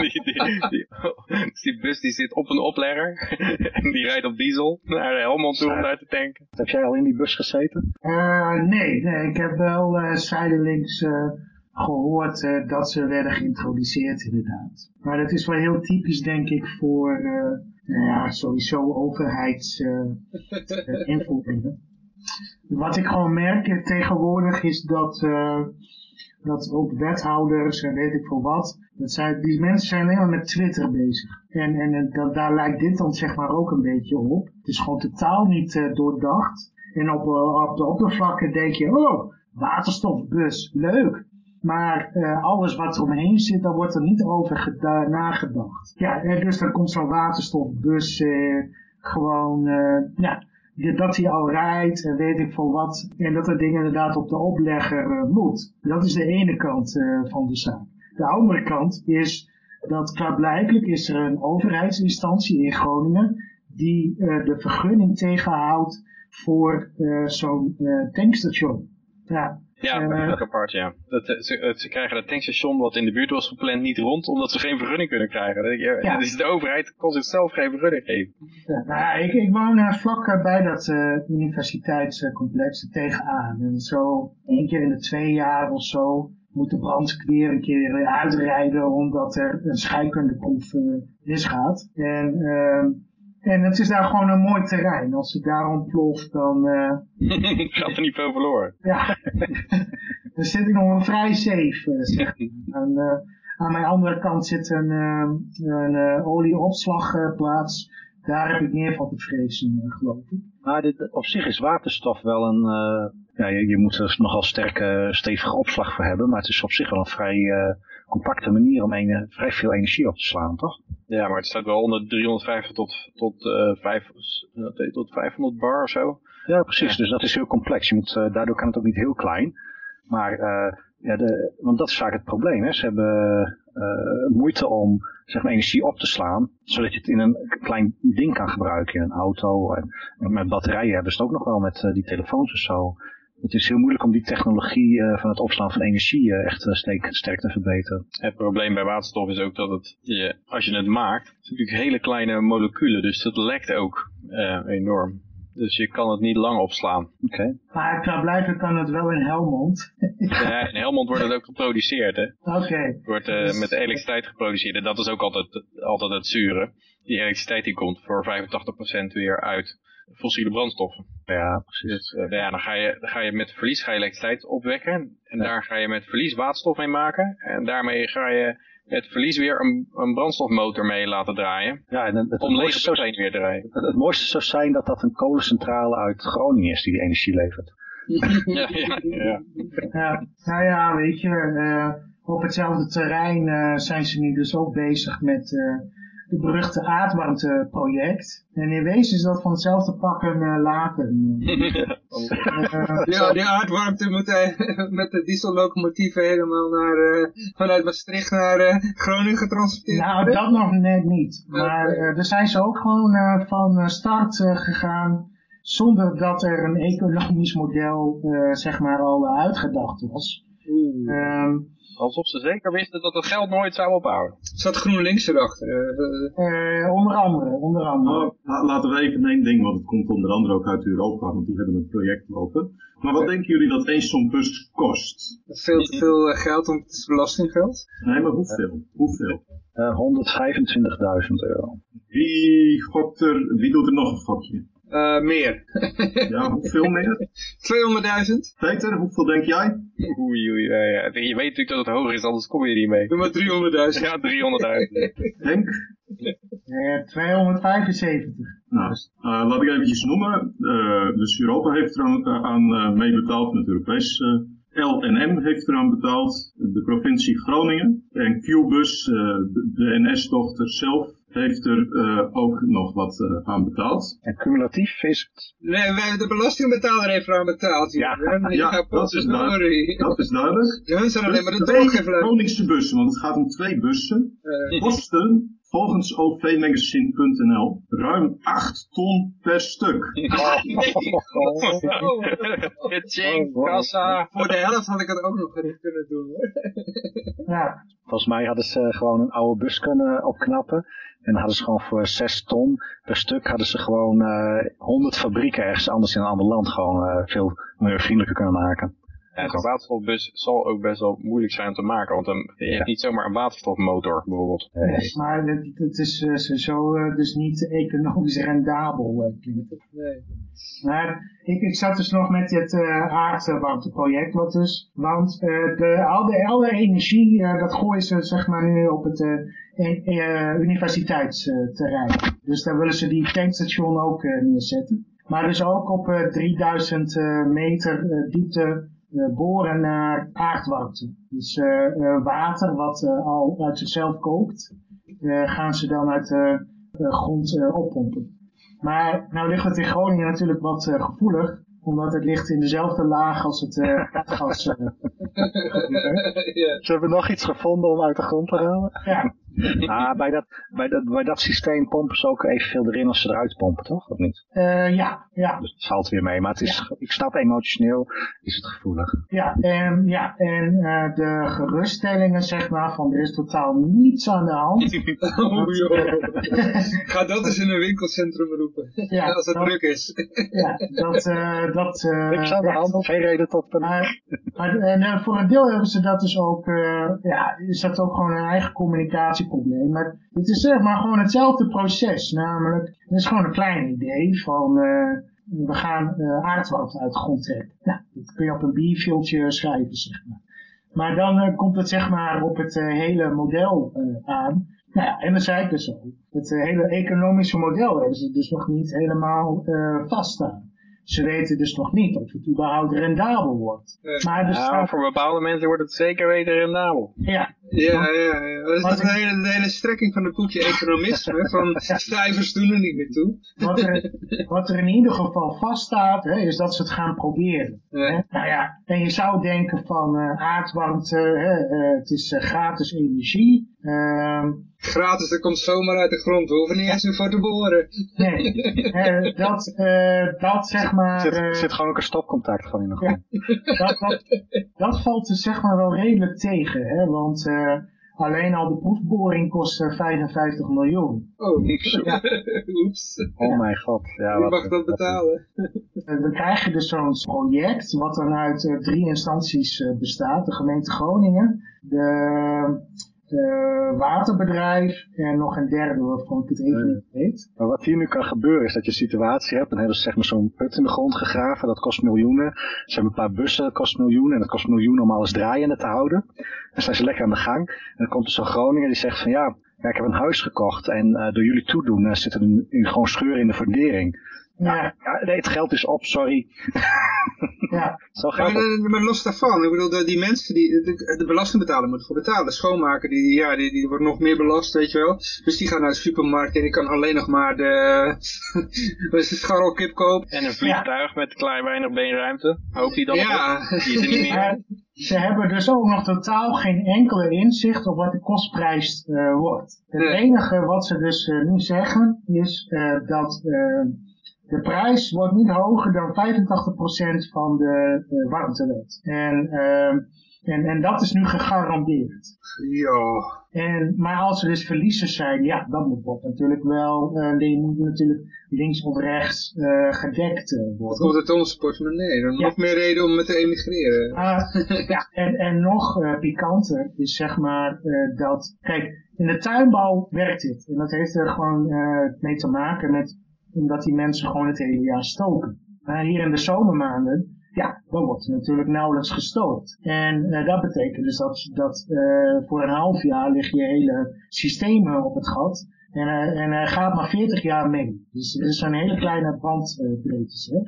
die, die, die, dus die, bus die zit op een oplegger. en die rijdt op diesel naar Helmond toe om daar te tanken. Heb jij al in die bus gezeten? Uh, nee, nee, ik heb wel uh, zijdelings... Uh, gehoord uh, dat ze werden geïntroduceerd inderdaad. Maar dat is wel heel typisch denk ik voor uh, ja, sowieso overheidsinvoeringen. Wat ik gewoon merk tegenwoordig is dat, dat ook wethouders en weet ik veel wat, dat zijn, die mensen zijn alleen maar met Twitter bezig. En, en dat, daar lijkt dit dan zeg maar ook een beetje op. Het is gewoon totaal niet doordacht. En op, op de oppervlakte denk je, oh, waterstofbus, leuk. Maar uh, alles wat er omheen zit, daar wordt er niet over nagedacht. Ja, en dus dan komt zo'n waterstofbus uh, gewoon, uh, ja, dat hij al rijdt en weet ik veel wat. En dat er dingen inderdaad op de oplegger moet. Dat is de ene kant van de zaak. De andere kant is dat klaarblijkelijk is er een overheidsinstantie in Groningen die de vergunning tegenhoudt voor zo'n tankstation. Ja, ja, dat is ook apart, ja. Dat, eh, ze, ze, krijgen dat tankstation wat in de buurt was gepland niet rond, omdat ze geen vergunning kunnen krijgen. Ja. Dus de overheid kon zichzelf geen vergunning geven. Ja, nou, ik, ik woon uh, vlak bij dat uh, universiteitscomplex tegenaan. En zo één keer in de twee jaar of zo moet de brandweer een keer uitrijden omdat er een scheikundeproef misgaat. En ehm, en het is daar gewoon een mooi terrein. Als het daar ontploft, dan... Uh... Gaat er niet veel verloren. Ja, dan zit ik nog een vrij safe, uh, zeg en, uh, aan mijn andere kant zit een, een olieopslagplaats. Daar heb ik meer van te vrezen, geloof ik. Maar dit, op zich is waterstof wel een... ja, je, je, moet er nogal sterke, stevige opslag voor hebben. Maar het is op zich wel een vrij compacte manier om een, vrij veel energie op te slaan, toch? Ja, maar het staat wel onder 350 tot, tot, uh, 5, tot 500 bar of zo. Ja, precies. Dus dat is heel complex. Je moet, uh, daardoor kan het ook niet heel klein. Maar, ja, de, want dat is vaak het probleem. Hè. Ze hebben moeite om zeg maar, energie op te slaan, zodat je het in een klein ding kan gebruiken in een auto. En, en met batterijen hebben ze het ook nog wel met die telefoons of zo het is heel moeilijk om die technologie uh, van het opslaan van energie uh, echt uh, sterk, sterk, te verbeteren. Het probleem bij waterstof is ook dat het, je, als je het maakt, het is natuurlijk hele kleine moleculen, dus dat lekt ook enorm. Dus je kan het niet lang opslaan. Oké. Okay. Maar blijven kan het wel in Helmond. ja, in Helmond wordt het ook geproduceerd, hè. Oké. Okay. Wordt dus... met elektriciteit geproduceerd en dat is ook altijd, altijd het zure. Die elektriciteit die komt voor 85% weer uit fossiele brandstoffen. Ja, precies. Dus, uh, ja, dan ga, je, dan ga je met verlies ga je elektriciteit opwekken. En daar ga je met verlies waterstof mee maken. En daarmee ga je het verlies weer een, een brandstofmotor mee laten draaien. Ja, en het, het, om mooiste lege zou, weer te rijden. het, het mooiste zou zijn dat dat een kolencentrale uit Groningen is die die energie levert. ja, ja, ja. Ja, nou ja, weet je, uh, op hetzelfde terrein uh, zijn ze nu dus ook bezig met de beruchte aardwarmteproject. En in wezen is dat van hetzelfde pak een laken. ja, die aardwarmte moet met de diesellocomotieven helemaal naar, vanuit Maastricht naar Groningen getransporteerd Nou, dat nog net niet. Maar daar zijn ze ook gewoon van start gegaan zonder dat er een economisch model uh, zeg maar al uitgedacht was. Um, Alsof ze zeker wisten dat het geld nooit zou ophouden. Zat GroenLinks erachter? Uh, onder andere, onder andere. Nou, laten we even één ding, want het komt onder andere ook uit Europa, want die hebben een project lopen. Maar wat denken jullie dat één zo'n bus kost? Veel te veel geld, om het is belastinggeld. Nee, maar hoeveel? Hoeveel? Uh, 125.000 euro. Wie gokt er, wie doet er nog een gokje? Uh, meer. ja, hoeveel meer? 200.000. Peter, hoeveel denk jij? Oei, oei, ja, ja. Je weet natuurlijk dat het hoger is, anders kom je er niet mee. Doe maar 300.000. Ja, 300.000. Henk? Uh, 275. Nou, uh, laat ik eventjes noemen. Uh, dus Europa heeft er aan, aan meebetaald met Europees. LNM heeft eraan betaald, de provincie Groningen. En Qbus, de, de NS-dochter zelf, heeft er uh, ook nog wat uh, aan betaald. En cumulatief is het? Nee, wij, de belastingbetaler heeft eraan betaald. Ja, ja, ja dat, is duidelijk, dat is duidelijk. Ja, hun zijn alleen maar de twee Groningse bussen, want het gaat om twee bussen. Uh, kosten volgens ovmagazine.nl ruim 8 ton per stuk. kassa. Voor de helft had ik het ook nog kunnen doen. ja. Volgens mij hadden ze gewoon een oude bus kunnen opknappen. En hadden ze gewoon voor 6 ton per stuk hadden ze gewoon uh, 100 fabrieken ergens anders in een ander land gewoon uh, veel milieuvriendelijker kunnen maken. Zo'n waterstofbus zal ook best wel moeilijk zijn om te maken, want een, je hebt niet zomaar een waterstofmotor bijvoorbeeld. Nee, maar het, het is uh, zo uh, dus niet economisch rendabel, klinkt het. Nee. Maar ik, ik zat dus nog met het uh, aardwarmteproject, wat dus, want de, al de alle energie, dat gooien ze zeg maar nu op het universiteitsterrein. dus daar willen ze die tankstation ook neerzetten. Maar dus ook op 3000 meter diepte boren naar aardwarmte. Dus uh, uh, water wat al uit zichzelf kookt, gaan ze dan uit de grond oppompen. Maar nou ligt het in Groningen natuurlijk wat gevoelig, omdat het ligt in dezelfde laag als het gas. Ze hebben nog iets gevonden om uit de grond te halen? Ja. Ah, bij, dat, bij, dat, bij dat systeem pompen ze ook evenveel erin als ze eruit pompen, toch? Of niet? Uh, ja, ja. Dus het valt weer mee. Maar het is, ja. ik snap emotioneel, is het gevoelig. Ja, en, ja, en uh, de geruststellingen, zeg maar, van er is totaal niets aan de hand. oh, Ga dat eens in een winkelcentrum roepen. Ja, als het dat, druk is. ja, dat... Uh, dat niks aan de hand, geen reden tot... Maar, maar en, voor een deel hebben ze dat dus ook... ja, is dat ook gewoon een eigen communicatie probleem. Maar het is zeg maar gewoon hetzelfde proces. Namelijk, het is gewoon een klein idee van uh, we gaan uh, aardwarmte uit de grond trekken. Nou, dat kun je op een bierviltje schrijven, zeg maar. Maar dan uh, komt het zeg maar op het hele model aan. Nou ja, en dat zei ik dus al. Het hele economische model hebben ze dus nog niet helemaal vaststaan. Ze weten dus nog niet of het überhaupt rendabel wordt. Maar dus nou, voor bepaalde mensen wordt het zeker weten rendabel. Ja. Ja, ja, ja. Dat is de, hele, de hele strekking van het boekje economisme. van cijfers doen er niet meer toe. Wat er, wat er in ieder geval vaststaat, hè, is dat ze het gaan proberen. Ja. Nou ja, en je zou denken van uh, aardwarmte, hè, uh, het is uh, gratis energie. Uh, Gratis, dat komt zomaar uit de grond. We hoeven niet eens meer voor te boren. Nee, uh, dat, uh, dat zeg maar... Er zit, zit gewoon ook een stopcontact gewoon in de grond. Ja, dat, dat, dat valt dus zeg maar wel redelijk tegen, hè, want... Uh, Alleen al de proefboring kost 55 miljoen. Oh, ja. Oeps. Oh mijn god. Ja, Wie mag dat betalen? Dan krijg je dus zo'n project wat dan uit drie instanties bestaat. De gemeente Groningen, de uh, waterbedrijf en nog een derde waarvan ik het even niet weet. Maar wat hier nu kan gebeuren is dat je een situatie hebt. Dan hebben ze zeg maar zo'n put in de grond gegraven. Dat kost miljoenen. Ze hebben een paar bussen, dat kost miljoenen. En dat kost miljoenen om alles draaiende te houden. Dan zijn ze lekker aan de gang. En dan komt er zo'n Groningen die zegt van ja, ja, ik heb een huis gekocht en uh, door jullie toedoen uh, zitten er gewoon scheuren in de fundering. Ja. ja, nee, het geld is op, sorry. ja. Zo gaat maar, het. maar los daarvan, ik bedoel, die mensen die de, de belastingbetaler moeten voor betalen. De schoonmaker, die, ja, die, die wordt nog meer belast, weet je wel. Dus die gaat naar de supermarkt en die kan alleen nog maar de, de scharrelkip kopen. En een vliegtuig met klein weinig beenruimte. Hoop je dan ja. op? Die is er niet meer. Ze hebben dus ook nog totaal geen enkele inzicht op wat de kostprijs uh, wordt. Het enige wat ze dus uh, nu zeggen is uh, dat de prijs wordt niet hoger dan 85% van de uh, warmtewet. En, uh, en, en dat is nu gegarandeerd. Ja. En, maar als er dus verliezers zijn, ja, dan wordt natuurlijk wel, uh, die moet natuurlijk links of rechts uh, gedekt uh, worden. Dat komt uit onze portemonnee, dan ja. nog meer reden om te emigreren. Uh, ja, en, en nog pikanter is zeg maar dat, kijk, in de tuinbouw werkt dit. En dat heeft er gewoon mee te maken met omdat die mensen gewoon het hele jaar stoken. Maar hier in de zomermaanden, ja, dan wordt er natuurlijk nauwelijks gestookt. En uh, dat betekent dus dat, dat uh, voor een half jaar lig je hele systeem op het gat. En, uh, en hij gaat maar 40 jaar mee. Dus het is een hele kleine bandbreedte, zeg,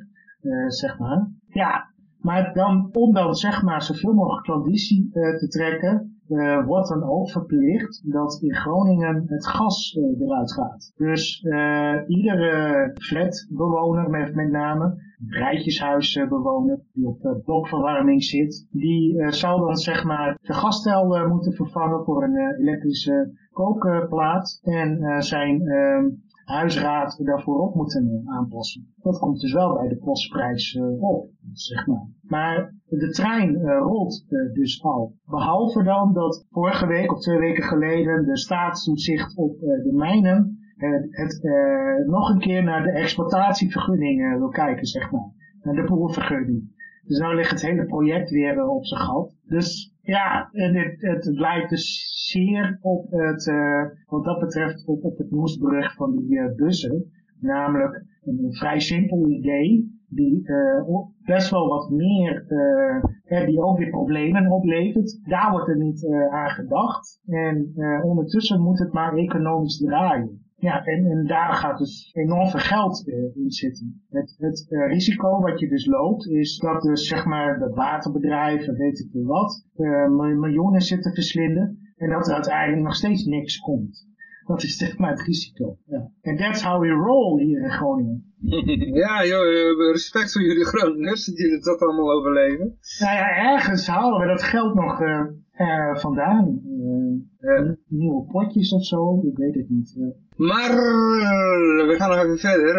zeg maar. Ja, maar dan, om dan zeg maar zoveel mogelijk klanditie te trekken, uh, wordt dan ook verplicht dat in Groningen het gas uh, eruit gaat. Dus uh, iedere flatbewoner, met, met name rijtjeshuisbewoner die op blokverwarming zit, die zou dan zeg maar de gasstel moeten vervangen voor een elektrische kookplaat en zijn ehm, huisraad daarvoor op moeten aanpassen. Dat komt dus wel bij de kostprijs op, zeg maar. Maar de trein uh, rolt dus al. Behalve dan dat vorige week of twee weken geleden de staatstoezicht op de mijnen het nog een keer naar de exploitatievergunning wil kijken, zeg maar. Naar de boervergunning. Dus nou ligt het hele project weer op zijn gat. Dus ja, en het, het, lijkt dus zeer op het, wat dat betreft, op, op het nieuwsbericht van die bussen. Namelijk een vrij simpel idee die uh, best wel wat meer, uh, die ook weer problemen oplevert. Daar wordt er niet uh, aan gedacht. En ondertussen moet het maar economisch draaien. Ja, en, en daar gaat dus enorm veel geld in zitten. Het, het risico wat je dus loopt, is dat dus zeg maar de waterbedrijven, weet ik veel wat, miljoenen zitten verslinden. En dat er uiteindelijk nog steeds niks komt. Dat is zeg maar het risico. Ja. En that's how we roll hier in Groningen. ja, joh, respect voor jullie Groningers, dat jullie dat allemaal overleven. Nou ja, ergens halen we dat geld nog vandaan. Uh, nieuwe potjes of zo, ik weet het niet. Maar, we gaan nog even verder.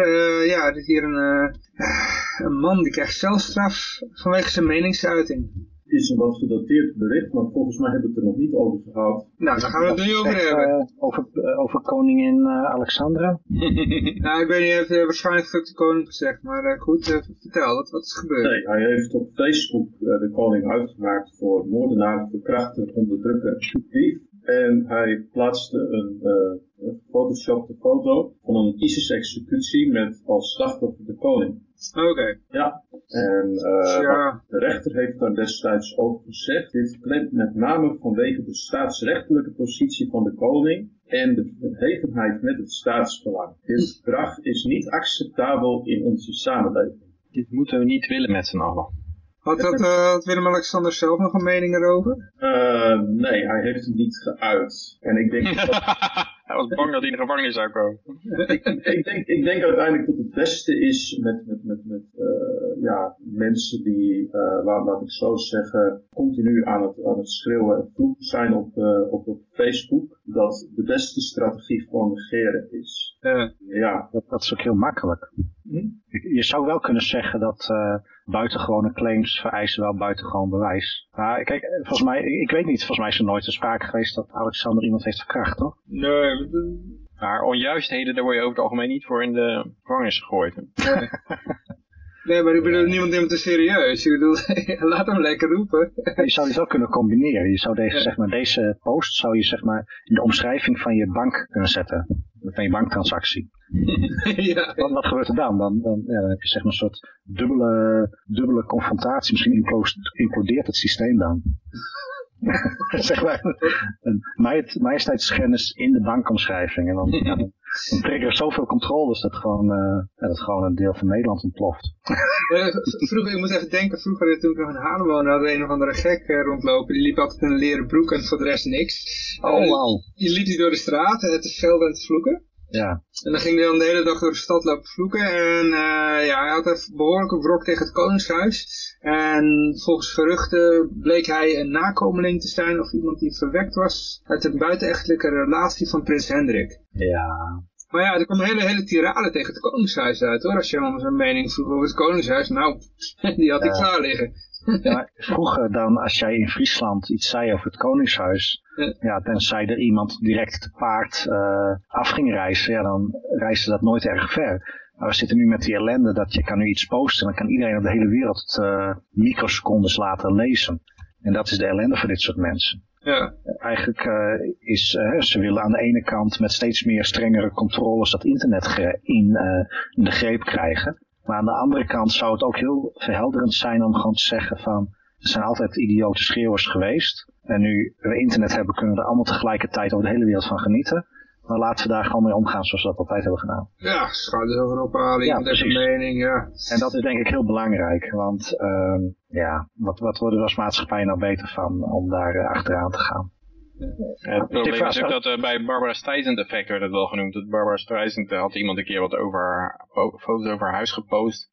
ja, er is hier een, een man die krijgt zelfstraf vanwege zijn meningsuiting is een wat gedateerd bericht, maar volgens mij hebben we het er nog niet over gehad. Nou, daar gaan we het nu over hebben. Uh, over, uh, over koningin uh, Alexandra? nou, ik weet niet, hij heeft waarschijnlijk fuck de koning gezegd, maar goed, vertel, wat, wat is gebeurd? Nee, hij heeft op Facebook de koning uitgemaakt voor moordenaar, verkrachter, onderdrukker, dief. En hij plaatste een, een photoshopte foto van een ISIS-executie met als slachtoffer de koning. Oké. Ja. En uh, de rechter heeft daar destijds ook gezegd, dit klemt met name vanwege de staatsrechtelijke positie van de koning en de verhevenheid met het staatsbelang. Dit gedrag is niet acceptabel in onze samenleving. Dit moeten we niet willen met z'n allen. Had, dat, uh, had Willem-Alexander zelf nog een mening erover? Uh, nee, hij heeft het niet geuit. En ik denk dat... hij was bang dat hij in de gevangenis zou komen. ik, ik, denk, ik denk uiteindelijk dat het beste is met, met, met, met uh, ja, mensen die, laat, laat ik zo zeggen, continu aan het, aan het schreeuwen en vroeg zijn op, op, op Facebook, dat de beste strategie van negeren is. Ja. Dat, dat is ook heel makkelijk. Hm? Je zou wel kunnen zeggen dat buitengewone claims vereisen wel buitengewoon bewijs. Maar kijk, volgens mij, ik weet niet, volgens mij is er nooit te sprake geweest dat Alexander iemand heeft verkracht, toch? Nee, maar onjuistheden, daar word je over het algemeen niet voor in de gevangenis gegooid. Nee, maar ik bedoel, niemand neemt het serieus. Ik bedoel, laat hem lekker roepen. je zou die zo kunnen combineren. Je zou deze, zeg maar, deze post zou je zeg maar, in de omschrijving van je bank kunnen zetten. Van je banktransactie. ja. wat, wat, gebeurt er dan? Dan, dan, ja, dan heb je zeg maar een soort dubbele, dubbele confrontatie. Misschien implodeert het systeem dan. zeg maar, een majesteitsschennis in de bankomschrijving. En dan, ja, dan, zoveel controles dat gewoon, uh, dat gewoon een deel van Nederland ontploft. vroeger, ik moet even denken, vroeger toen ik nog in Haarlem woonde, hadden we een of andere gek rondlopen. Die liep altijd in een leren broek en voor de rest niks. Oh, uh, wow. Je liep die door de straat en te schelden en te vloeken. Ja. En dan ging hij dan de hele dag door de stad lopen vloeken. En uh, ja, hij had een behoorlijke wrok tegen het Koningshuis. En volgens geruchten bleek hij een nakomeling te zijn of iemand die verwekt was uit een buitenechtelijke relatie van prins Hendrik. Ja. Maar ja, er kwam een hele, hele tirade tegen het Koningshuis uit hoor. Als je om zijn mening vroeg over het Koningshuis, nou, die had ik klaar liggen. Ja, vroeger dan, als jij in Friesland iets zei over het Koningshuis, ja, tenzij er iemand direct te paard uh, af ging reizen, ja, dan reisde dat nooit erg ver. Maar we zitten nu met die ellende dat je kan nu iets posten en dan kan iedereen op de hele wereld uh, microsecondes laten lezen. En dat is de ellende voor dit soort mensen. Ja. Eigenlijk uh, is, uh, ze willen aan de ene kant met steeds meer strengere controles dat internet in, uh, in de greep krijgen. Maar aan de andere kant zou het ook heel verhelderend zijn om gewoon te zeggen van, er zijn altijd idiote schreeuwers geweest. En nu we internet hebben, kunnen we er allemaal tegelijkertijd over de hele wereld van genieten. Maar laten we daar gewoon mee omgaan zoals we dat altijd hebben gedaan. Ja, schouders over ophalen, ja, mening, ja. En dat is denk ik heel belangrijk, want uh, ja, wat, wat worden we als maatschappij nou beter van om daar uh, achteraan te gaan? Het probleem is ook dat uh, bij Barbara Streisand effect werd het wel genoemd. Dat Barbara Streisand uh, had iemand een keer wat over haar, foto's over haar huis gepost.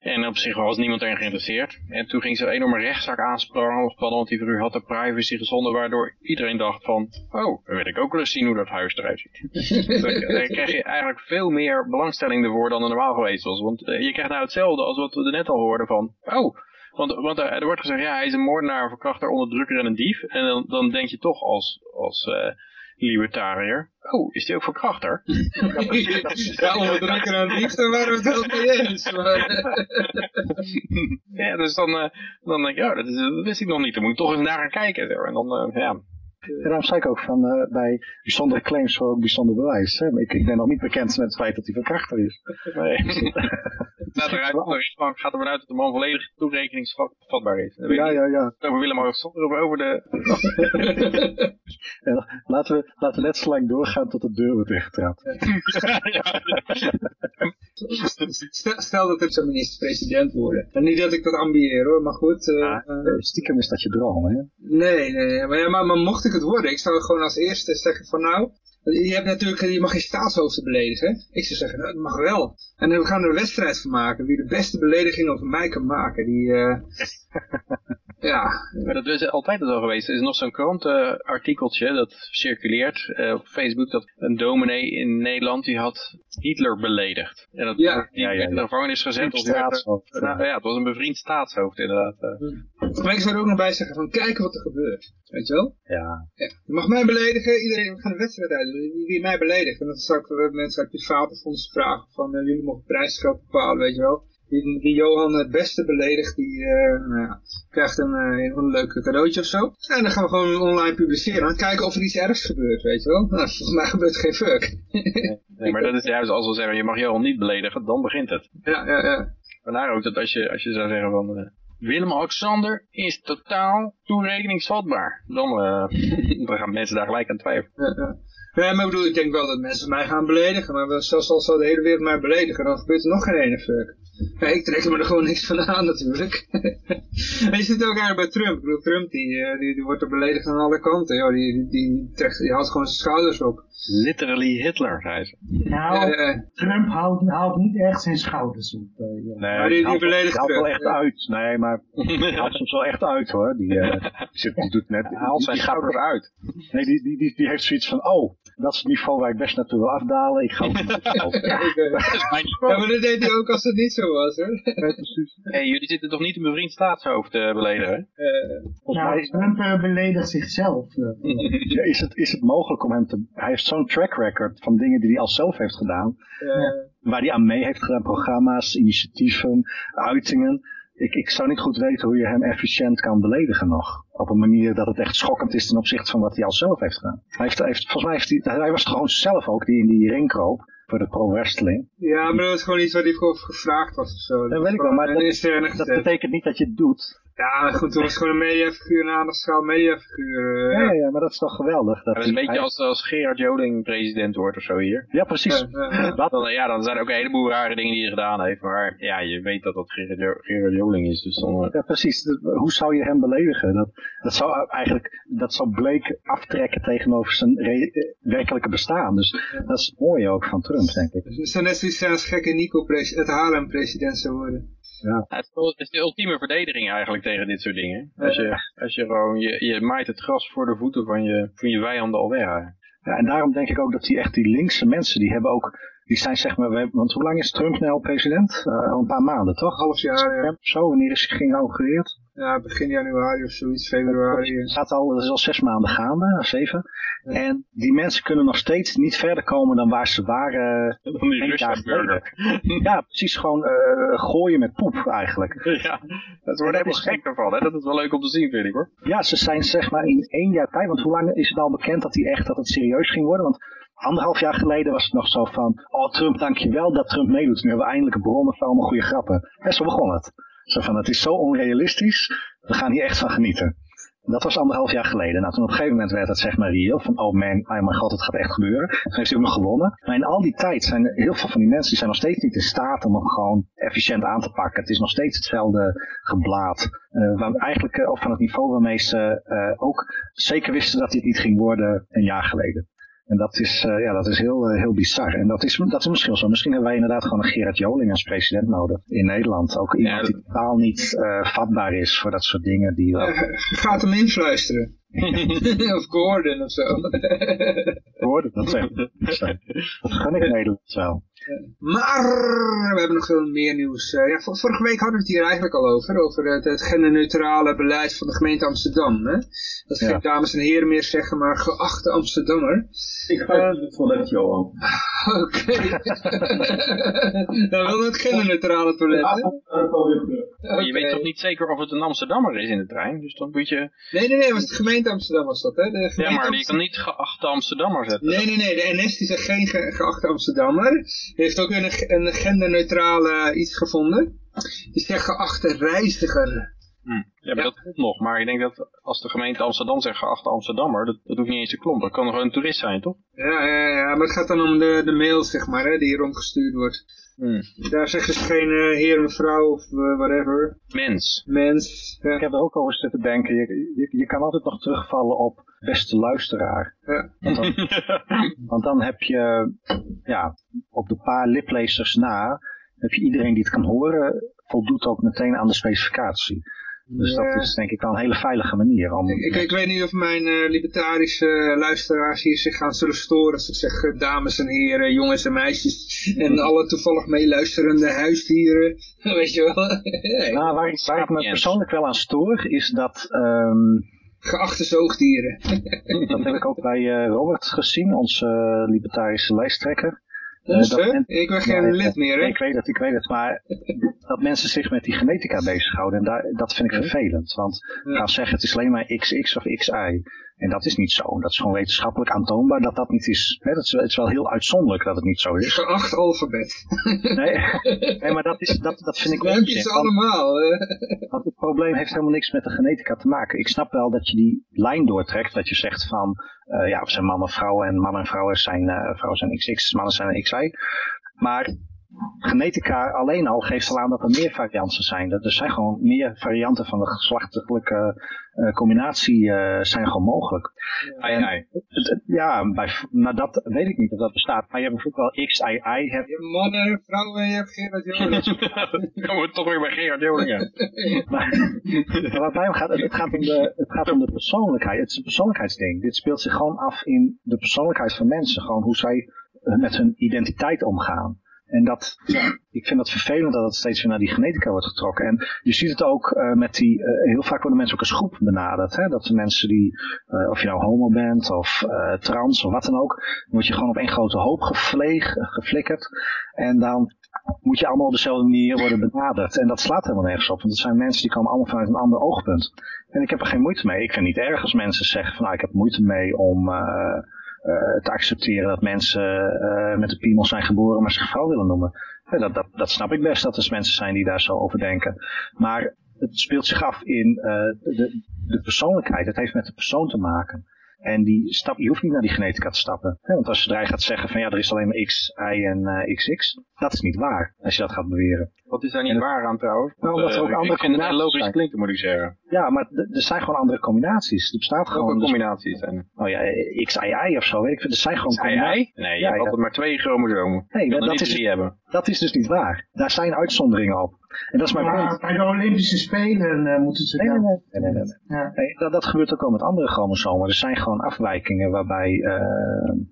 En op zich was niemand erin geïnteresseerd. En toen ging ze een enorme rechtszaak aanspannen, want die u had de privacy gezonden, waardoor iedereen dacht van, oh, dan wil ik ook wel eens zien hoe dat huis eruit ziet. dus dan krijg je eigenlijk veel meer belangstelling ervoor dan er normaal geweest was. Want uh, je krijgt nou hetzelfde als wat we er net al hoorden van, oh, want, want er, wordt gezegd, ja, hij is een moordenaar, een verkrachter, onderdrukker en een dief. En dan, dan denk je toch als, als uh, libertariër, oh, is die ook verkrachter? ja, onderdrukker en een dief, dan waren we het wel mee eens. ja, dus dan, uh, dan denk ik, ja, dat, is, dat, wist ik nog niet. Dan moet ik toch eens naar gaan kijken. En dan, uh, ja, daarom zei ik ook van uh, bij bijzondere claims voor ook bijzonder bewijs. Hè? Ik, ik ben nog niet bekend met het feit dat hij verkrachter is. Nee. nou, de rechtbank gaat ervan uit dat de man volledig toerekeningsvatbaar is. Ja, ja, ja. Over Willem-Alexander over de... ja, laten, we, laten we net zo lang doorgaan tot de deur wordt weggetrapt. stel, stel, dat ik zo minister-president worden. En niet dat ik dat ambieer hoor, maar goed. Uh, ja, stiekem is dat je droom, hè? Nee, nee, maar, ja, maar, maar mocht ik worden, ik zou gewoon als eerste zeggen van nou, je hebt natuurlijk, je mag geen staatshoofden beledigen. Ik zou zeggen, nou, dat mag wel. En we gaan er een wedstrijd van maken. Wie de beste belediging over mij kan maken. Die, uh, ja. Maar dat is altijd al geweest. Er is nog zo'n krantenartikeltje dat circuleert uh, op Facebook. Dat een dominee in Nederland, die had Hitler beledigd. En dat, ja. die ja, ja, ja. in de gevangenis gezet. Als staatshoofd. Nou, ja, het was een bevriend staatshoofd inderdaad. Maar ik zou er ook nog bij zeggen van kijken wat er gebeurt. Weet je wel? Ja. ja. Je mag mij beledigen, iedereen we gaan een wedstrijd uit wie, wie mij beledigt. En dan zou ik mensen uit private fondsen vragen van uh, mogen prijsgeld bepalen, weet je wel. Die, die Johan het beste beledigt, die uh, nou ja, krijgt een, uh, een leuk cadeautje of zo. En dan gaan we gewoon online publiceren. En kijken of er iets ergs gebeurt, weet je wel. Nou, volgens mij gebeurt geen fuck. nee, maar dat is juist als we zeggen, je mag Johan niet beledigen, dan begint het. Ja, ja, ja. Vandaar ook dat als je, als je zou zeggen van... Uh, Willem-Alexander is totaal toerekeningsvatbaar. Dan, dan gaan mensen daar gelijk aan twijfelen. Ja, ja. Nee, maar ik bedoel, ik denk wel dat mensen mij gaan beledigen. Maar zelfs al zou de hele wereld mij beledigen, dan gebeurt er nog geen ene fuck. Ja, ik trek me er gewoon niks van aan natuurlijk. en je zit ook eigenlijk bij Trump. Ik bedoel, Trump die, die, die wordt er beledigd aan alle kanten. Joh. Die, die, die, trekt, die houdt gewoon zijn schouders op. Literally Hitler, zei ze. Nou, uh, Trump houdt, houdt niet echt zijn schouders op. Uh, ja. Nee, maar die, die beledigt haalt wel echt uit. Nee, maar hij haalt soms wel echt uit hoor. Die, uh, die, zit, die doet net... Haalt zijn schouders uit. Nee, die, die, die, die heeft zoiets van, oh, dat is het niveau waar ik best naartoe wil afdalen. Ik ga ook niet ja. ja, maar dat deed hij ook als het niet zo was, hoor. Hey, jullie zitten toch niet een bevriend staatshoofd te beledigen? Uh, nou, mij... Trump uh, beledigt zichzelf. Uh. ja, is, het, is het mogelijk om hem te... Hij heeft zo'n track record van dingen die hij al zelf heeft gedaan. waar hij aan mee heeft gedaan, programma's, initiatieven, uitingen. Ik, ik zou niet goed weten hoe je hem efficiënt kan beledigen nog. Op een manier dat het echt schokkend is ten opzichte van wat hij al zelf heeft gedaan. Hij, heeft, heeft, volgens mij heeft hij, hij was gewoon zelf ook die in die ring kroop voor de pro-wrestling. Ja, maar dat was gewoon iets waar hij voor gevraagd was of zo. Dat weet ik wel, maar dat, dat betekent niet dat je het doet. Ja, goed, toen was gewoon een mediafiguur, een aandachtschaal mediafiguur. Uh, ja, ja, maar dat is toch geweldig. Dat, dat is een beetje als, als Gerard Joling president wordt of zo hier. Ja, precies. Ja, dan, ja, dan zijn er ook een heleboel rare dingen die hij gedaan heeft, maar ja, je weet dat dat Gerard, Gerard Joling is. Dus dan, uh... Ja, precies. Hoe zou je hem beledigen? Dat, dat zou eigenlijk, dat zou Blake aftrekken tegenover zijn werkelijke bestaan. Dus dat is mooi ook van Trump, denk ik. Dus het zou net zoiets zijn als gekke Nico het Harlem president zou worden. Ja. Het is de ultieme verdediging eigenlijk tegen dit soort dingen. Als je, als je gewoon, je, je maait het gras voor de voeten van je, van je vijanden al weg. Ja, en daarom denk ik ook dat die echt die linkse mensen, die hebben ook, die zijn zeg maar, want hoe lang is Trump nou president? Uh, al een paar maanden, toch? Half jaar, ja. Zo, wanneer is hij geïnaugureerd? Ja, begin januari of zoiets, februari. Het gaat al, het is al zes maanden gaande, zeven. En die mensen kunnen nog steeds niet verder komen dan waar ze waren van die jaar geleden. ja, precies gewoon uh, gooien met poep eigenlijk. Ja, dat wordt helemaal gek ervan. Hè? Dat is wel leuk om te zien, vind ik hoor. Ja, ze zijn zeg maar in één jaar tijd, want hoe lang is het al bekend dat, die echt, dat het serieus ging worden? Want anderhalf jaar geleden was het nog zo van, oh Trump, dankjewel dat Trump meedoet. Nu hebben we eindelijk bronnen voor allemaal goede grappen. En zo begon het. Zo van, het is zo onrealistisch, we gaan hier echt van genieten. Dat was anderhalf jaar geleden. Nou, toen op een gegeven moment werd het zeg maar reëel. Van, oh man, oh mijn god, het gaat echt gebeuren. Toen heeft hij ook nog gewonnen. Maar in al die tijd zijn heel veel van die mensen, die zijn nog steeds niet in staat om hem gewoon efficiënt aan te pakken. Het is nog steeds hetzelfde geblaad. Uh, waar eigenlijk, uh, of van het niveau waarmee ze uh, ook zeker wisten dat dit niet ging worden een jaar geleden. En dat is, uh, ja, dat is heel, uh, heel bizar. En dat is, dat is misschien zo. Misschien hebben wij inderdaad gewoon een Gerard Joling als president nodig in Nederland. Ook iemand die totaal niet uh, vatbaar is voor dat soort dingen. Die wel... gaat hem influisteren. of Gordon of zo. Gordon, dat zijn. Dat gun ik Nederland wel. Maar we hebben nog veel meer nieuws. Uh, ja, vorige week hadden we het hier eigenlijk al over. Over het, het genderneutrale beleid van de gemeente Amsterdam. Hè? Dat vind ja. dames en heren meer zeggen, maar geachte Amsterdammer. Ik ga uh, het toilet, Johan. Oké. Dan wil het genderneutrale toilet? Okay. Je weet toch niet zeker of het een Amsterdammer is in de trein? Dus dan moet je... Nee, nee, nee, was de gemeente Amsterdam was dat, hè? De ja, maar je kan niet geachte Amsterdammer zetten. Nee, nee, nee, de NS die zegt geen ge geachte Amsterdammer. Heeft ook een, een genderneutrale iets gevonden. Die zegt geachte reiziger. Hm. Ja, maar ja. dat komt nog. Maar ik denk dat als de gemeente Amsterdam zegt geachte Amsterdammer, dat, dat hoeft niet eens te klompen. Dat kan gewoon een toerist zijn, toch? Ja, ja, ja maar het gaat dan om de, de mail, zeg maar, hè, die rondgestuurd wordt. Hmm. Daar zeggen ze geen uh, heer, mevrouw of uh, whatever. Mens. Mens. Ja. Ik heb er ook over zitten denken. Je, je, je, kan altijd nog terugvallen op beste luisteraar. Ja. Want, dan, want dan heb je, ja, op de paar liplezers na, heb je iedereen die het kan horen, voldoet ook meteen aan de specificatie. Dus ja. dat is denk ik wel een hele veilige manier. Om... Ik, ik, weet niet of mijn uh, libertarische luisteraars hier zich gaan zullen storen. Als ik zeg uh, dames en heren, jongens en meisjes. En alle toevallig meeluisterende huisdieren. weet je wel. hey, nou, waar, ik, waar ik me persoonlijk wel aan stoor is dat... Um, Geachte zoogdieren. dat heb ik ook bij uh, Robert gezien, onze libertarische lijsttrekker. Uh, dat ik ben geen lid meer, hè? Ik weet het, ik weet het, maar dat mensen zich met die genetica bezighouden, en daar, dat vind ik vervelend. Want gaan zeggen, het is alleen maar XX of XY. En dat is niet zo. Dat is gewoon wetenschappelijk aantoonbaar dat dat niet is. Hè, dat is, het is wel heel uitzonderlijk dat het niet zo is. Geacht alfabet. Nee, nee maar dat, is, dat, dat vind ik ook niet. allemaal. Want het probleem heeft helemaal niks met de genetica te maken. Ik snap wel dat je die lijn doortrekt. Dat je zegt van, uh, ja, we zijn mannen en vrouwen. En mannen en vrouwen zijn, uh, vrouwen zijn XX, mannen zijn XY. Maar genetica alleen al geeft al aan dat er meer varianten zijn. Er zijn gewoon meer varianten van de geslachtelijke uh, combinatie uh, zijn gewoon mogelijk. Ja, en, ai, het, ja bij, nou dat weet ik niet of dat bestaat. Maar je hebt bijvoorbeeld wel X, I, I. Heb... Je mannen, vrouwen, je hebt Gerard Joling. Dan we toch weer bij Gerard Joling. maar, maar wat mij gaat, het, het, gaat om de, het gaat om de persoonlijkheid. Het is een persoonlijkheidsding. Dit speelt zich gewoon af in de persoonlijkheid van mensen. Gewoon hoe zij met hun identiteit omgaan. En dat, ik vind het vervelend dat het steeds weer naar die genetica wordt getrokken. En je ziet het ook uh, met die, uh, heel vaak worden mensen ook als groep benaderd. Hè? Dat de mensen die, uh, of je nou homo bent of trans of wat dan ook, dan word je gewoon op één grote hoop gevleeg, geflikkerd. En dan moet je allemaal op dezelfde manier worden benaderd. En dat slaat helemaal nergens op, want het zijn mensen die komen allemaal vanuit een ander oogpunt. En ik heb er geen moeite mee. Ik vind niet erg als mensen zeggen van nou ik heb moeite mee om te accepteren dat mensen uh, met een piemel zijn geboren, maar zich vrouw willen noemen. Ja, dat, dat, dat snap ik best, dat er mensen zijn die daar zo over denken. Maar het speelt zich af in de, de persoonlijkheid. Het heeft met de persoon te maken. En die stap, je hoeft niet naar die genetica te stappen. Want als je gaat zeggen van ja, er is alleen maar X, Y en uh, XX. Dat is niet waar, als je dat gaat beweren. Wat is daar niet waar aan trouwens? Nou, dat er ook andere combinaties logisch zijn. klinken, moet ik zeggen. Ja, maar er zijn gewoon andere combinaties. Er bestaat gewoon... Welke combinaties zijn er? Oh ja, XII of zo, weet ik Er zijn gewoon combinaties. Nee, je ja, hebt altijd maar twee chromosomen. Nee, dat, dat, is, hebben. dat is dus niet waar. Daar zijn uitzonderingen op. En dat is mijn ja, punt. Bij de Olympische Spelen uh, moeten ze... Nee, nee, nee. nee, nee, nee. Ja. nee dat, dat, gebeurt ook al met andere chromosomen. Er zijn gewoon afwijkingen waarbij... Uh...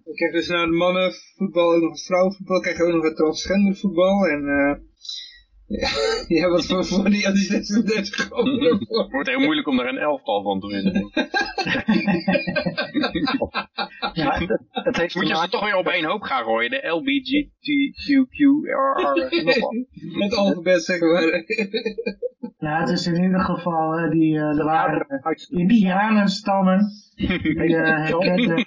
Je krijgt dus naar de mannenvoetbal en nog het vrouwenvoetbal. krijg je ook nog het transgendervoetbal. En... Uh... Ja, wat voor, voor die Het wordt heel moeilijk om daar een elftal van te winnen. ja, het, het heeft Moet je ze toch weer op één hoop gaan gooien, de LBGTQQRR. Het alfabet, zeg maar. Ja, het is in ieder geval uh, die, uh, er waren indianenstammen die, uh, herkenden,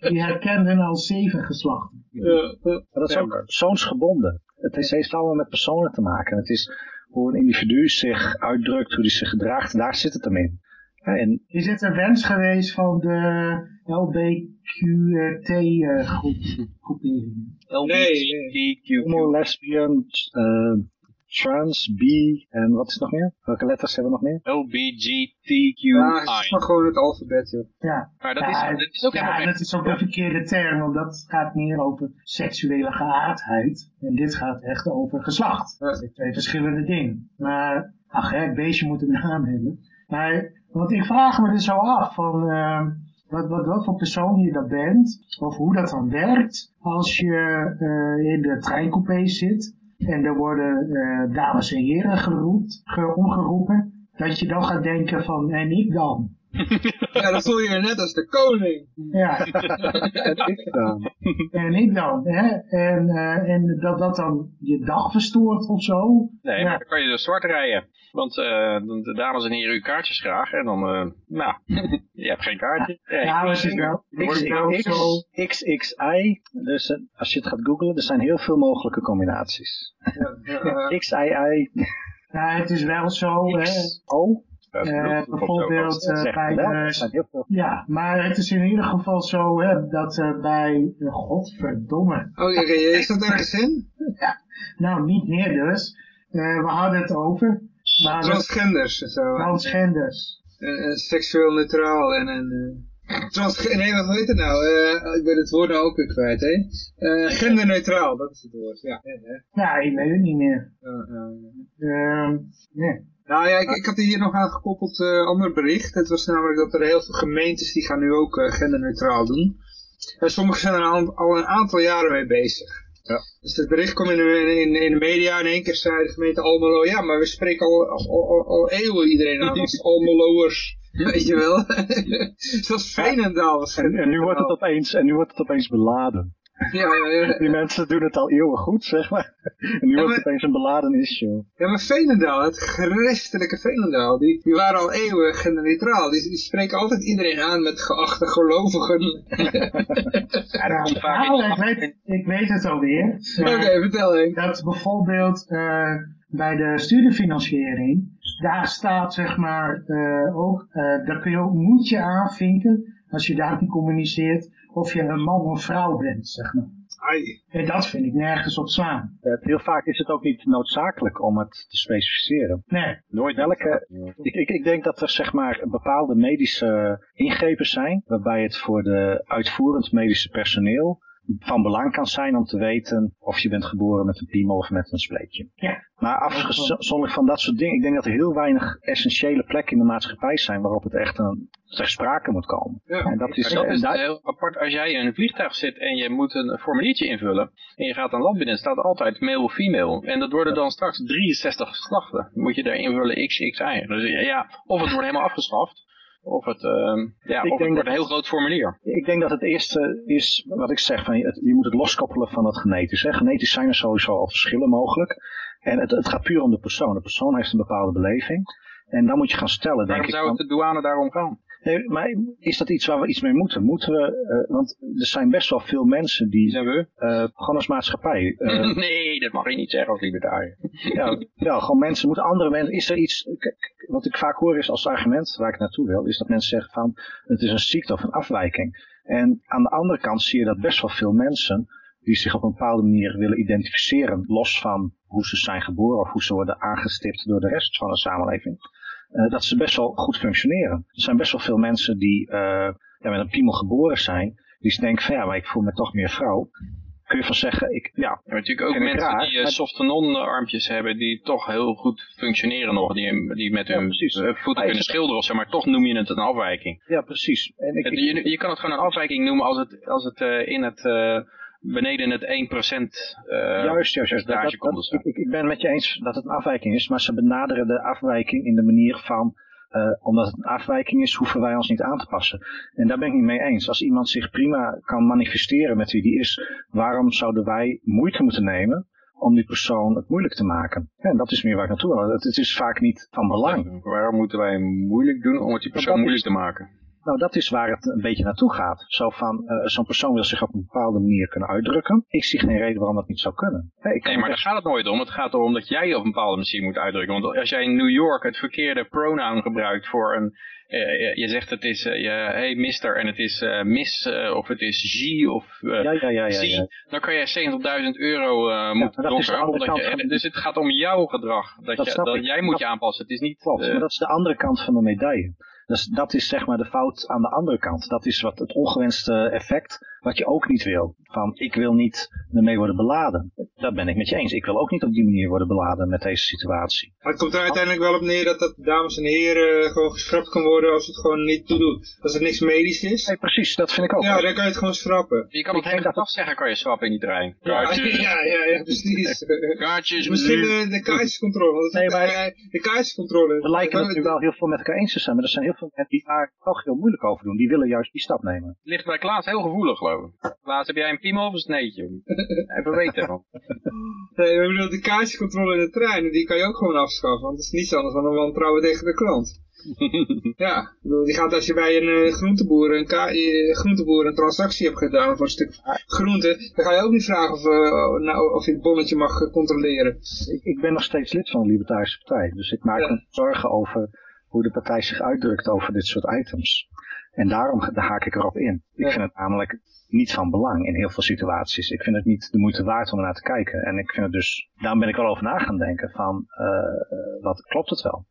die herkenden als zeven geslachten. Ja, dat is ook zoonsgebonden. Het heeft allemaal met personen te maken. Het is hoe een individu zich uitdrukt, hoe hij zich gedraagt, daar zit het hem in. En, is het een wens geweest van de LBQT-groeperingen? Uh, nee, nee. Homo, lesbian, uh, trans, B en wat is nog meer? Welke letters hebben we nog meer? LBGTQI. Ja, het is maar gewoon het alfabet, joh. Ja. Maar dat, is, dat is ook ja, dat is ook een verkeerde term, want dat gaat meer over seksuele geaardheid. En dit gaat echt over geslacht. Ja. Dat zijn twee verschillende dingen. Maar, ach hè, beestje moet een naam hebben. Maar, want ik vraag me er zo af van... Uh, wat, wat, wat voor persoon je dat bent, of hoe dat dan werkt als je uh, in de treincoupé zit en er worden uh, dames en heren geroept, omgeroepen, dat je dan gaat denken van, en ik dan? Ja, dan voel je je net als de koning. Ja. en ik dan. En ik dan, hè. En, uh, en dat dat dan je dag verstoort of zo. Nee, ja. maar dan kan je dus zwart rijden. Want uh, de dames en heren uw kaartjes graag. En dan, uh, nou, je hebt geen kaartje. Ja, ja maar het is wel, X, wel X, zo... XXI, dus als je het gaat googlen, er zijn heel veel mogelijke combinaties. Ja, XII. Ja, het is wel zo, hè. O. Uh, bijvoorbeeld uh, bij de, ja, maar het is in ieder geval zo hè, dat uh, bij uh, godverdomme. Oh, ja, is dat ergens in? ja, nou niet meer dus. we hadden het over. Maar transgenders en zo. Transgenders. seksueel neutraal en een. Trans nee, wat heet het nou? ik ben het woord nou ook weer kwijt, hè? genderneutraal, dat is het woord. Ja, ja ik weet het niet meer. Ehm, nee. Nou ja, ik, ik had hier nog aan gekoppeld uh, ander bericht. Het was namelijk dat er heel veel gemeentes die gaan nu ook uh, genderneutraal doen. En sommigen zijn er al, al een aantal jaren mee bezig. Ja. Dus het bericht kwam in, in, in de media en in één keer zei de gemeente Almelo, ja, maar we spreken al, al, al, al eeuwen iedereen aan als Almeloers. Weet je wel? Zoals Veenendaal. En, en, nu wordt het opeens, en nu wordt het opeens beladen. Ja, ja, ja. Die mensen doen het al eeuwen goed, zeg maar. En nu Ja, wordt het opeens een beladen issue. Ja, maar Veenendaal, het christelijke Veenendaal, die, die waren al eeuwen genderneutraal. Die, die spreken altijd iedereen aan met geachte gelovigen. Nou, ik weet, ik weet het alweer. Oké, vertel Henk. dat bijvoorbeeld eh, bij de studiefinanciering, daar staat zeg maar eh, ook, eh, daar kun je ook moet je aanvinken, als je daarin communiceert, of je een man of vrouw bent, zeg maar. Ai. En dat vind ik nergens op slaan. Heel vaak is het ook niet noodzakelijk om het te specificeren. Nee, Nooit Welke, ik, ik, ik denk dat er zeg maar bepaalde medische ingrepen zijn, waarbij het voor de uitvoerend medische personeel van belang kan zijn om te weten of je bent geboren met een piemel of met een spleetje. Ja. Maar afgezonderd van dat soort dingen, ik denk dat er heel weinig essentiële plekken in de maatschappij zijn waarop het echt een, ter sprake moet komen. Ja. En dat is, dat en is daar- heel apart. Als jij in een vliegtuig zit en je moet een formuliertje invullen en je gaat een land binnen, staat altijd male of female. En dat worden dan straks 63 geslachten. Moet je daar invullen XXI. Dus ja, of het wordt helemaal afgeschaft, of het, ehm, ja, Ik of het wordt een heel groot formulier. Ik denk dat het eerste is wat ik zeg, van, je je moet het loskoppelen van het genetisch. Hè. Genetisch zijn er sowieso al verschillen mogelijk. En het, het gaat puur om de persoon. De persoon heeft een bepaalde beleving. En dan moet je gaan stellen, denk Waarom ik. zou van- het de douane daarom gaan? Nee, maar is dat iets waar we iets mee moeten? Moeten we, eh, want er zijn best wel veel mensen Die zijn we? eh, gewoon als maatschappij, eh, nee, dat mag je niet zeggen als libertariër. ja, ja, gewoon mensen moeten andere mensen, is er iets, wat ik vaak hoor is als argument, waar ik naartoe wil, is dat mensen zeggen van, het is een ziekte of een afwijking. En aan de andere kant zie je dat best wel veel mensen, die zich op een bepaalde manier willen identificeren, los van hoe ze zijn geboren of hoe ze worden aangestipt door de rest van de samenleving, dat ze best wel goed functioneren. Er zijn best wel veel mensen die eh, ja, met een piemel geboren zijn, die denken van ja, maar ik voel me toch meer vrouw. Kun je van zeggen, ik, ja, maar natuurlijk ook mensen raar, die uh, maar- softenon armpjes hebben, die toch heel goed functioneren nog, die, die met hun eh, voeten kunnen schilderen of zo, maar toch noem je het een afwijking. ja precies. En ik, je, je kan het gewoon een afwijking noemen als het, als het eh, in het, eh, beneden het 1% eh Juist, juist, juist. Dat, dat, ik, ik, ben met je eens dat het een afwijking is, maar ze benaderen de afwijking in de manier van, eh, omdat het een afwijking is, hoeven wij ons niet aan te passen. En daar ben ik niet mee eens. Als iemand zich prima kan manifesteren met wie die is, waarom zouden wij moeite moeten nemen om die persoon het moeilijk te maken? Ja, en dat is meer waar ik naartoe wil. Het, het is vaak niet van belang. Waarom moeten wij moeilijk doen om het die persoon moeilijk is- te maken? Nou, dat is waar het een beetje naartoe gaat. Zo van, eh, zo'n persoon wil zich op een bepaalde manier kunnen uitdrukken. Ik zie geen reden waarom dat niet zou kunnen. Nee, maar daar gaat het nooit om. Het gaat erom dat jij je op een bepaalde manier moet uitdrukken. Want als jij in New York het verkeerde pronoun gebruikt voor een... eh, je zegt het is, eh, je, hey mister, en het is eh, miss, eh, of het is G, of eh, ja, ja, ja, ja, zie, ja. dan kan je 70.000 euro eh moeten dokken. Dus het gaat om jouw gedrag. Dat, Dat je, jij moet je aanpassen. Het is niet... Klopt, eh, maar dat is de andere kant van de medaille. Dus dat is zeg maar de fout aan de andere kant. Dat is wat het ongewenste effect wat je ook niet wil. Van ik wil niet ermee worden beladen. Dat ben ik met je eens. Ik wil ook niet op die manier worden beladen met deze situatie. Maar het komt er uiteindelijk wel op neer dat dat dames en heren gewoon geschrapt kan worden als het gewoon niet toedoet. Als het niks medisch is. Nee, precies, dat vind ik ook. Ja, dan kan je het gewoon schrappen. je kan het hele dat dag zeggen, kan je swappen in die trein. Ja, Kaartjes, ja, ja, ja, precies. kaartjes, Misschien menu. de, de keizerscontrole. Nee, maar- eh, de keizerscontrole. We lijken het nu wel heel veel met elkaar eens te zijn, maar er zijn heel veel mensen die daar toch heel moeilijk over doen. Die willen juist die stap nemen. Het ligt bij Klaas heel gevoelig, geloof ik. Klaas, heb jij een piemel of een sneetje? Even weten. Nee, we bedoelen de keizerscontrole in de trein. Die kan je ook gewoon afschaffen. Want het is niets anders dan een wantrouwen tegen de klant. Ja, ik bedoel, die gaat als je bij een eh, groenteboer, een ka- eh, groenteboer een transactie hebt gedaan voor een stuk groente, dan ga je ook niet vragen of, eh, nou, of je het bonnetje mag controleren. Ik, ik ben nog steeds lid van de Libertarische Partij. Dus ik maak Ja. me zorgen over hoe de partij zich uitdrukt over dit soort items. En daarom daar haak ik erop in. Ik Ja. vind het namelijk niet van belang in heel veel situaties. Ik vind het niet de moeite waard om er naar te kijken. En ik vind het dus, daarom ben ik wel over na gaan denken van, eh, eh, wat klopt het wel?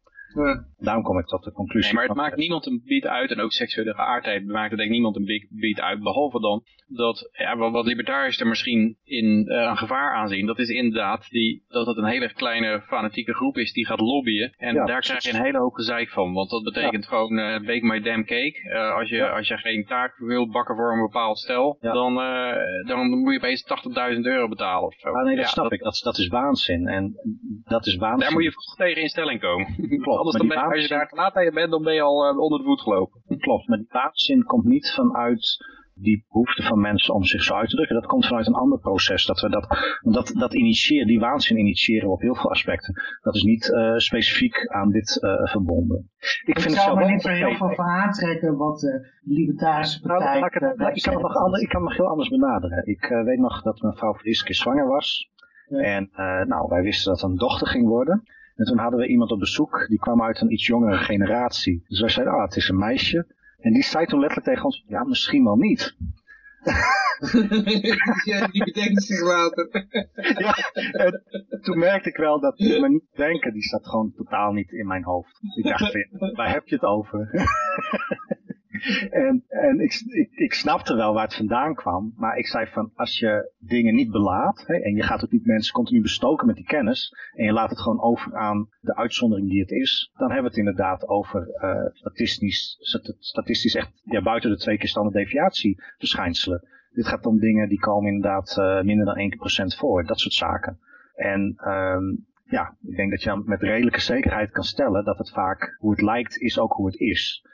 Ja. Daarom kom ik tot de conclusie. Nee, maar het maakt niemand een beat uit, en ook seksuele geaardheid maakt er denk ik niemand een big beat uit, behalve dan dat, ja, wat, wat libertariërs er misschien in eh, een gevaar aanzien, dat is inderdaad die, dat het een hele kleine fanatieke groep is die gaat lobbyen, en Ja, daar krijg je een hele hoop gezeik van, want dat betekent gewoon eh bake my damn cake. Eh, als, je, Ja. als je geen taart wil bakken voor een bepaald stel, Ja. dan, eh, dan moet je opeens 80.000 euro betalen of zo. Ah, nee, dat Ja, snap ik. Dat, is- dat is waanzin. En dat is waanzin. Daar moet je vroeg tegen in stelling komen. Anders dan ben, als je daar te laat tegen bent, dan ben je al eh, onder de voet gelopen. Klopt, maar die waanzin komt niet vanuit die behoefte van mensen om zich zo uit te drukken. Dat komt vanuit een ander proces. Dat we dat, dat, dat initiëren, die waanzin initiëren we op heel veel aspecten. Dat is niet eh, specifiek aan dit eh, verbonden. Ik Ik vind het zou me ook niet zo heel veel van aantrekken wat de Libertarische Nou, Partij... ik, het, kan het nog ander, ik kan het nog heel anders benaderen. Ik eh, weet nog dat mijn vrouw voor de eerste keer zwanger was. Ja. En eh, nou, wij wisten dat het een dochter ging worden. En toen hadden we iemand op bezoek, die kwam uit een iets jongere generatie. Dus wij zeiden, ah, het is een meisje. En die zei toen letterlijk tegen ons, ja, misschien wel niet. ja, die bedenkt zich later. ja, en toen merkte ik wel dat me niet denken, die zat gewoon totaal niet in mijn hoofd. Ik dacht, waar heb je het over? En en ik, ik, snapte wel waar het vandaan kwam. Maar ik zei van, als je dingen niet belaadt. Hè, en je gaat ook niet mensen continu bestoken met die kennis. En je laat het gewoon over aan de uitzondering die het is. Dan hebben we het inderdaad over uh, statistisch, statistisch echt ja, buiten de twee keer standaard deviatie verschijnselen. Dit gaat om dingen die komen inderdaad uh, minder dan 1% voor. Dat soort zaken. En um, ja, ik denk dat je met redelijke zekerheid kan stellen dat het vaak hoe het lijkt is ook hoe het is.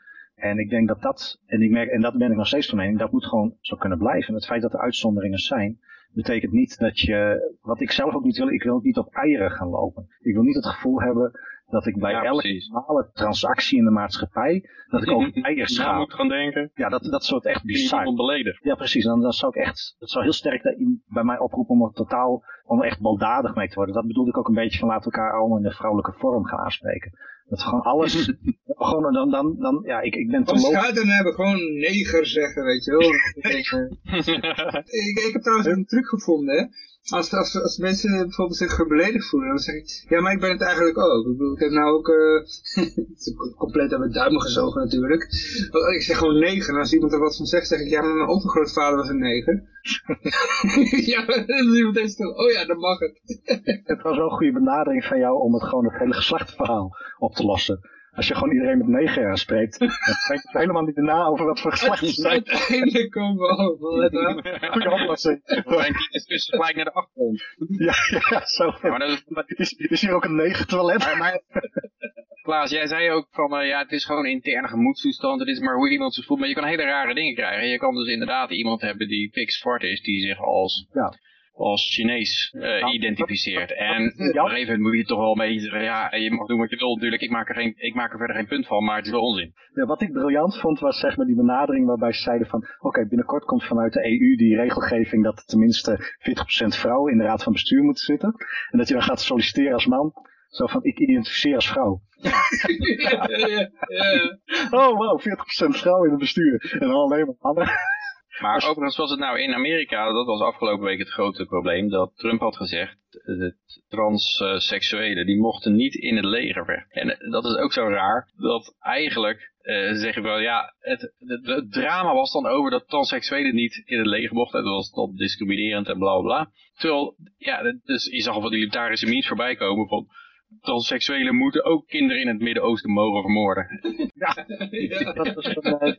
En ik denk dat dat, en, ik merk, en dat ben ik nog steeds van mening, dat moet gewoon zo kunnen blijven. En het feit dat er uitzonderingen zijn, betekent niet dat je, wat ik zelf ook niet wil, ik wil niet op eieren gaan lopen. Ik wil niet het gevoel hebben dat ik bij elke normale transactie in de maatschappij, dat ik ook eieren schaap. moet gaan denken. Ja, dat, dat soort echt bizar. Ja, precies. Dan, dan zou ik echt, dat zou heel sterk bij mij oproepen om er totaal, om er echt baldadig mee te worden. Dat bedoelde ik ook een beetje van laten we elkaar allemaal in de vrouwelijke vorm gaan aanspreken. Dat gewoon alles, gewoon dan, dan, dan, ja, ik, ik ben te lopen. Als dan hebben gewoon neger zeggen, weet je wel. ik, ik heb trouwens een truc gevonden, hè. Als, als, als mensen bijvoorbeeld zich beledigd voelen, dan zeg ik, ja, maar ik ben het eigenlijk ook. Ik bedoel, ik heb nou ook, uh, compleet aan mijn duimen gezogen natuurlijk. Ik zeg gewoon negen, en als iemand er wat van zegt, zeg ik, ja, maar mijn overgrootvader was een negen. ja, dan iemand eens toch, oh ja, dan mag het. het was wel een goede benadering van jou om het gewoon het hele geslachtsverhaal op te lossen. Als je gewoon iedereen met negen aanspreekt, dan denk je helemaal niet na over wat voor geslacht ze zijn. Uiteindelijk komen we over, let Goede oplossing. Het is gelijk naar de achtergrond. Ja, ja, zo. Ja, maar dat is, is, hier ook een negen toilet? Maar, maar, Klaas, jij zei ook van, uh, ja, het is gewoon interne gemoedstoestand. Het is maar hoe iemand zich voelt. Maar je kan hele rare dingen krijgen. Je kan dus inderdaad iemand hebben die fix zwart is, die zich als... Ja als Chinees uh, identificeert. En op een gegeven moment moet je toch wel een beetje ja, je mag doen wat je wil natuurlijk, ik maak, er geen, ik maak er verder geen punt van, maar het is wel onzin. Ja, wat ik briljant vond was zeg maar die benadering waarbij ze zeiden van, oké, binnenkort komt vanuit de EU die regelgeving dat tenminste 40% vrouwen in de raad van bestuur moeten zitten. En dat je dan gaat solliciteren als man. Zo van, ik identificeer als vrouw. ja, ja, ja. Oh, wow, 40% vrouw in het bestuur. En dan alleen maar mannen. Maar overigens was het nou in Amerika, dat was afgelopen week het grote probleem, dat Trump had gezegd, de transseksuelen, die mochten niet in het leger weg. En dat is ook zo raar, dat eigenlijk uh, zeggen wel, ja, het, het, drama was dan over dat transseksuelen niet in het leger mochten. Dat was dan discriminerend en bla bla. Terwijl, ja, dus je zag al van die libertarische memes voorbij komen van, transseksuelen moeten ook kinderen in het Midden-Oosten mogen vermoorden. Ja, dat is een,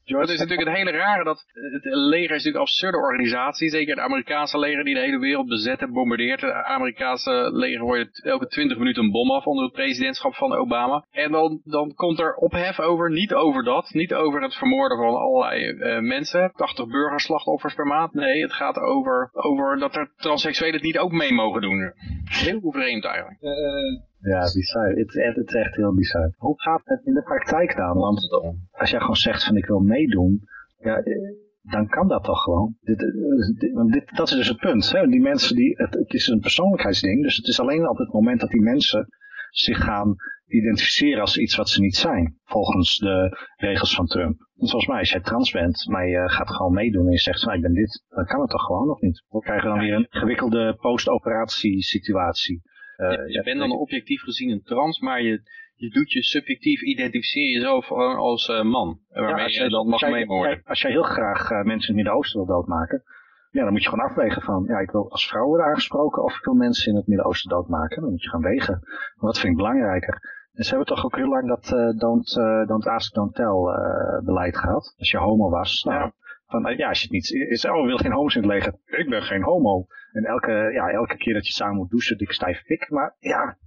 Het is natuurlijk het hele rare dat het leger is natuurlijk een absurde organisatie. Zeker het Amerikaanse leger die de hele wereld bezet en bombardeert. Het Amerikaanse leger gooit elke 20 minuten een bom af onder het presidentschap van Obama. En dan, dan komt er ophef over, niet over dat. Niet over het vermoorden van allerlei uh, mensen. 80 burgerslachtoffers per maand. Nee, het gaat over, over dat er transseksuelen het niet ook mee mogen doen. Heel vreemd eigenlijk. Uh, ja, bizar. Het, het, is echt heel bizar. Hoe gaat het in de praktijk dan? Want als jij gewoon zegt van ik wil meedoen, ja, eh, dan kan dat toch gewoon. Dit, eh, want dit, dat is dus het punt. Hè? Die mensen die, het, het is een persoonlijkheidsding, dus het is alleen op het moment dat die mensen zich gaan identificeren als iets wat ze niet zijn, volgens de regels van Trump. Want volgens mij, als jij trans bent, maar je gaat gewoon meedoen en je zegt, nou, ik ben dit, dan kan het toch gewoon nog niet. We krijgen dan weer een gewikkelde post-operatie situatie. Uh, je, bent dan objectief gezien een trans, maar je, je doet je subjectief, identificeer jezelf gewoon als uh, man. Waarmee ja, je, dan mag meemoorden. Als jij heel graag mensen in het Midden-Oosten wil doodmaken, ja, dan moet je gewoon afwegen van, ja, ik wil als vrouw worden aangesproken of ik wil mensen in het Midden-Oosten doodmaken. Dan moet je gaan wegen. wat vind ik belangrijker? En ze hebben toch ook heel lang dat uh, don't, uh, don't ask, don't tell uh, beleid gehad. Als je homo was, nou, ja. van, ja, als je het niet, is, oh, we willen geen homo's in het leger. Ik ben geen homo. En elke, ja, elke keer dat je samen moet douchen, dik stijf pik. Maar ja,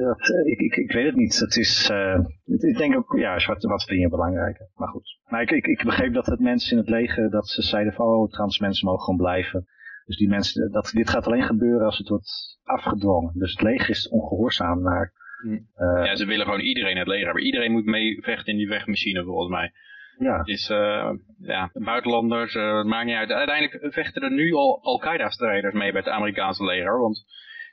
dat, ik, ik, ik weet het niet. Het is, uh, ik denk ook, ja, wat, wat vind je belangrijker? Maar goed. Maar ik, ik, ik begreep dat het mensen in het leger, dat ze zeiden van, oh, trans mensen mogen gewoon blijven. Dus die mensen, dat, dit gaat alleen gebeuren als het wordt afgedwongen. Dus het leger is ongehoorzaam naar Hm. Eh, ja, ze willen gewoon iedereen het leger hebben. Iedereen moet mee vechten in die vechtmachine volgens mij. Ja. Het is, uh, ja, buitenlanders, uh, het maakt niet uit. Uiteindelijk vechten er nu al Al-Qaeda-strijders mee bij het Amerikaanse leger, want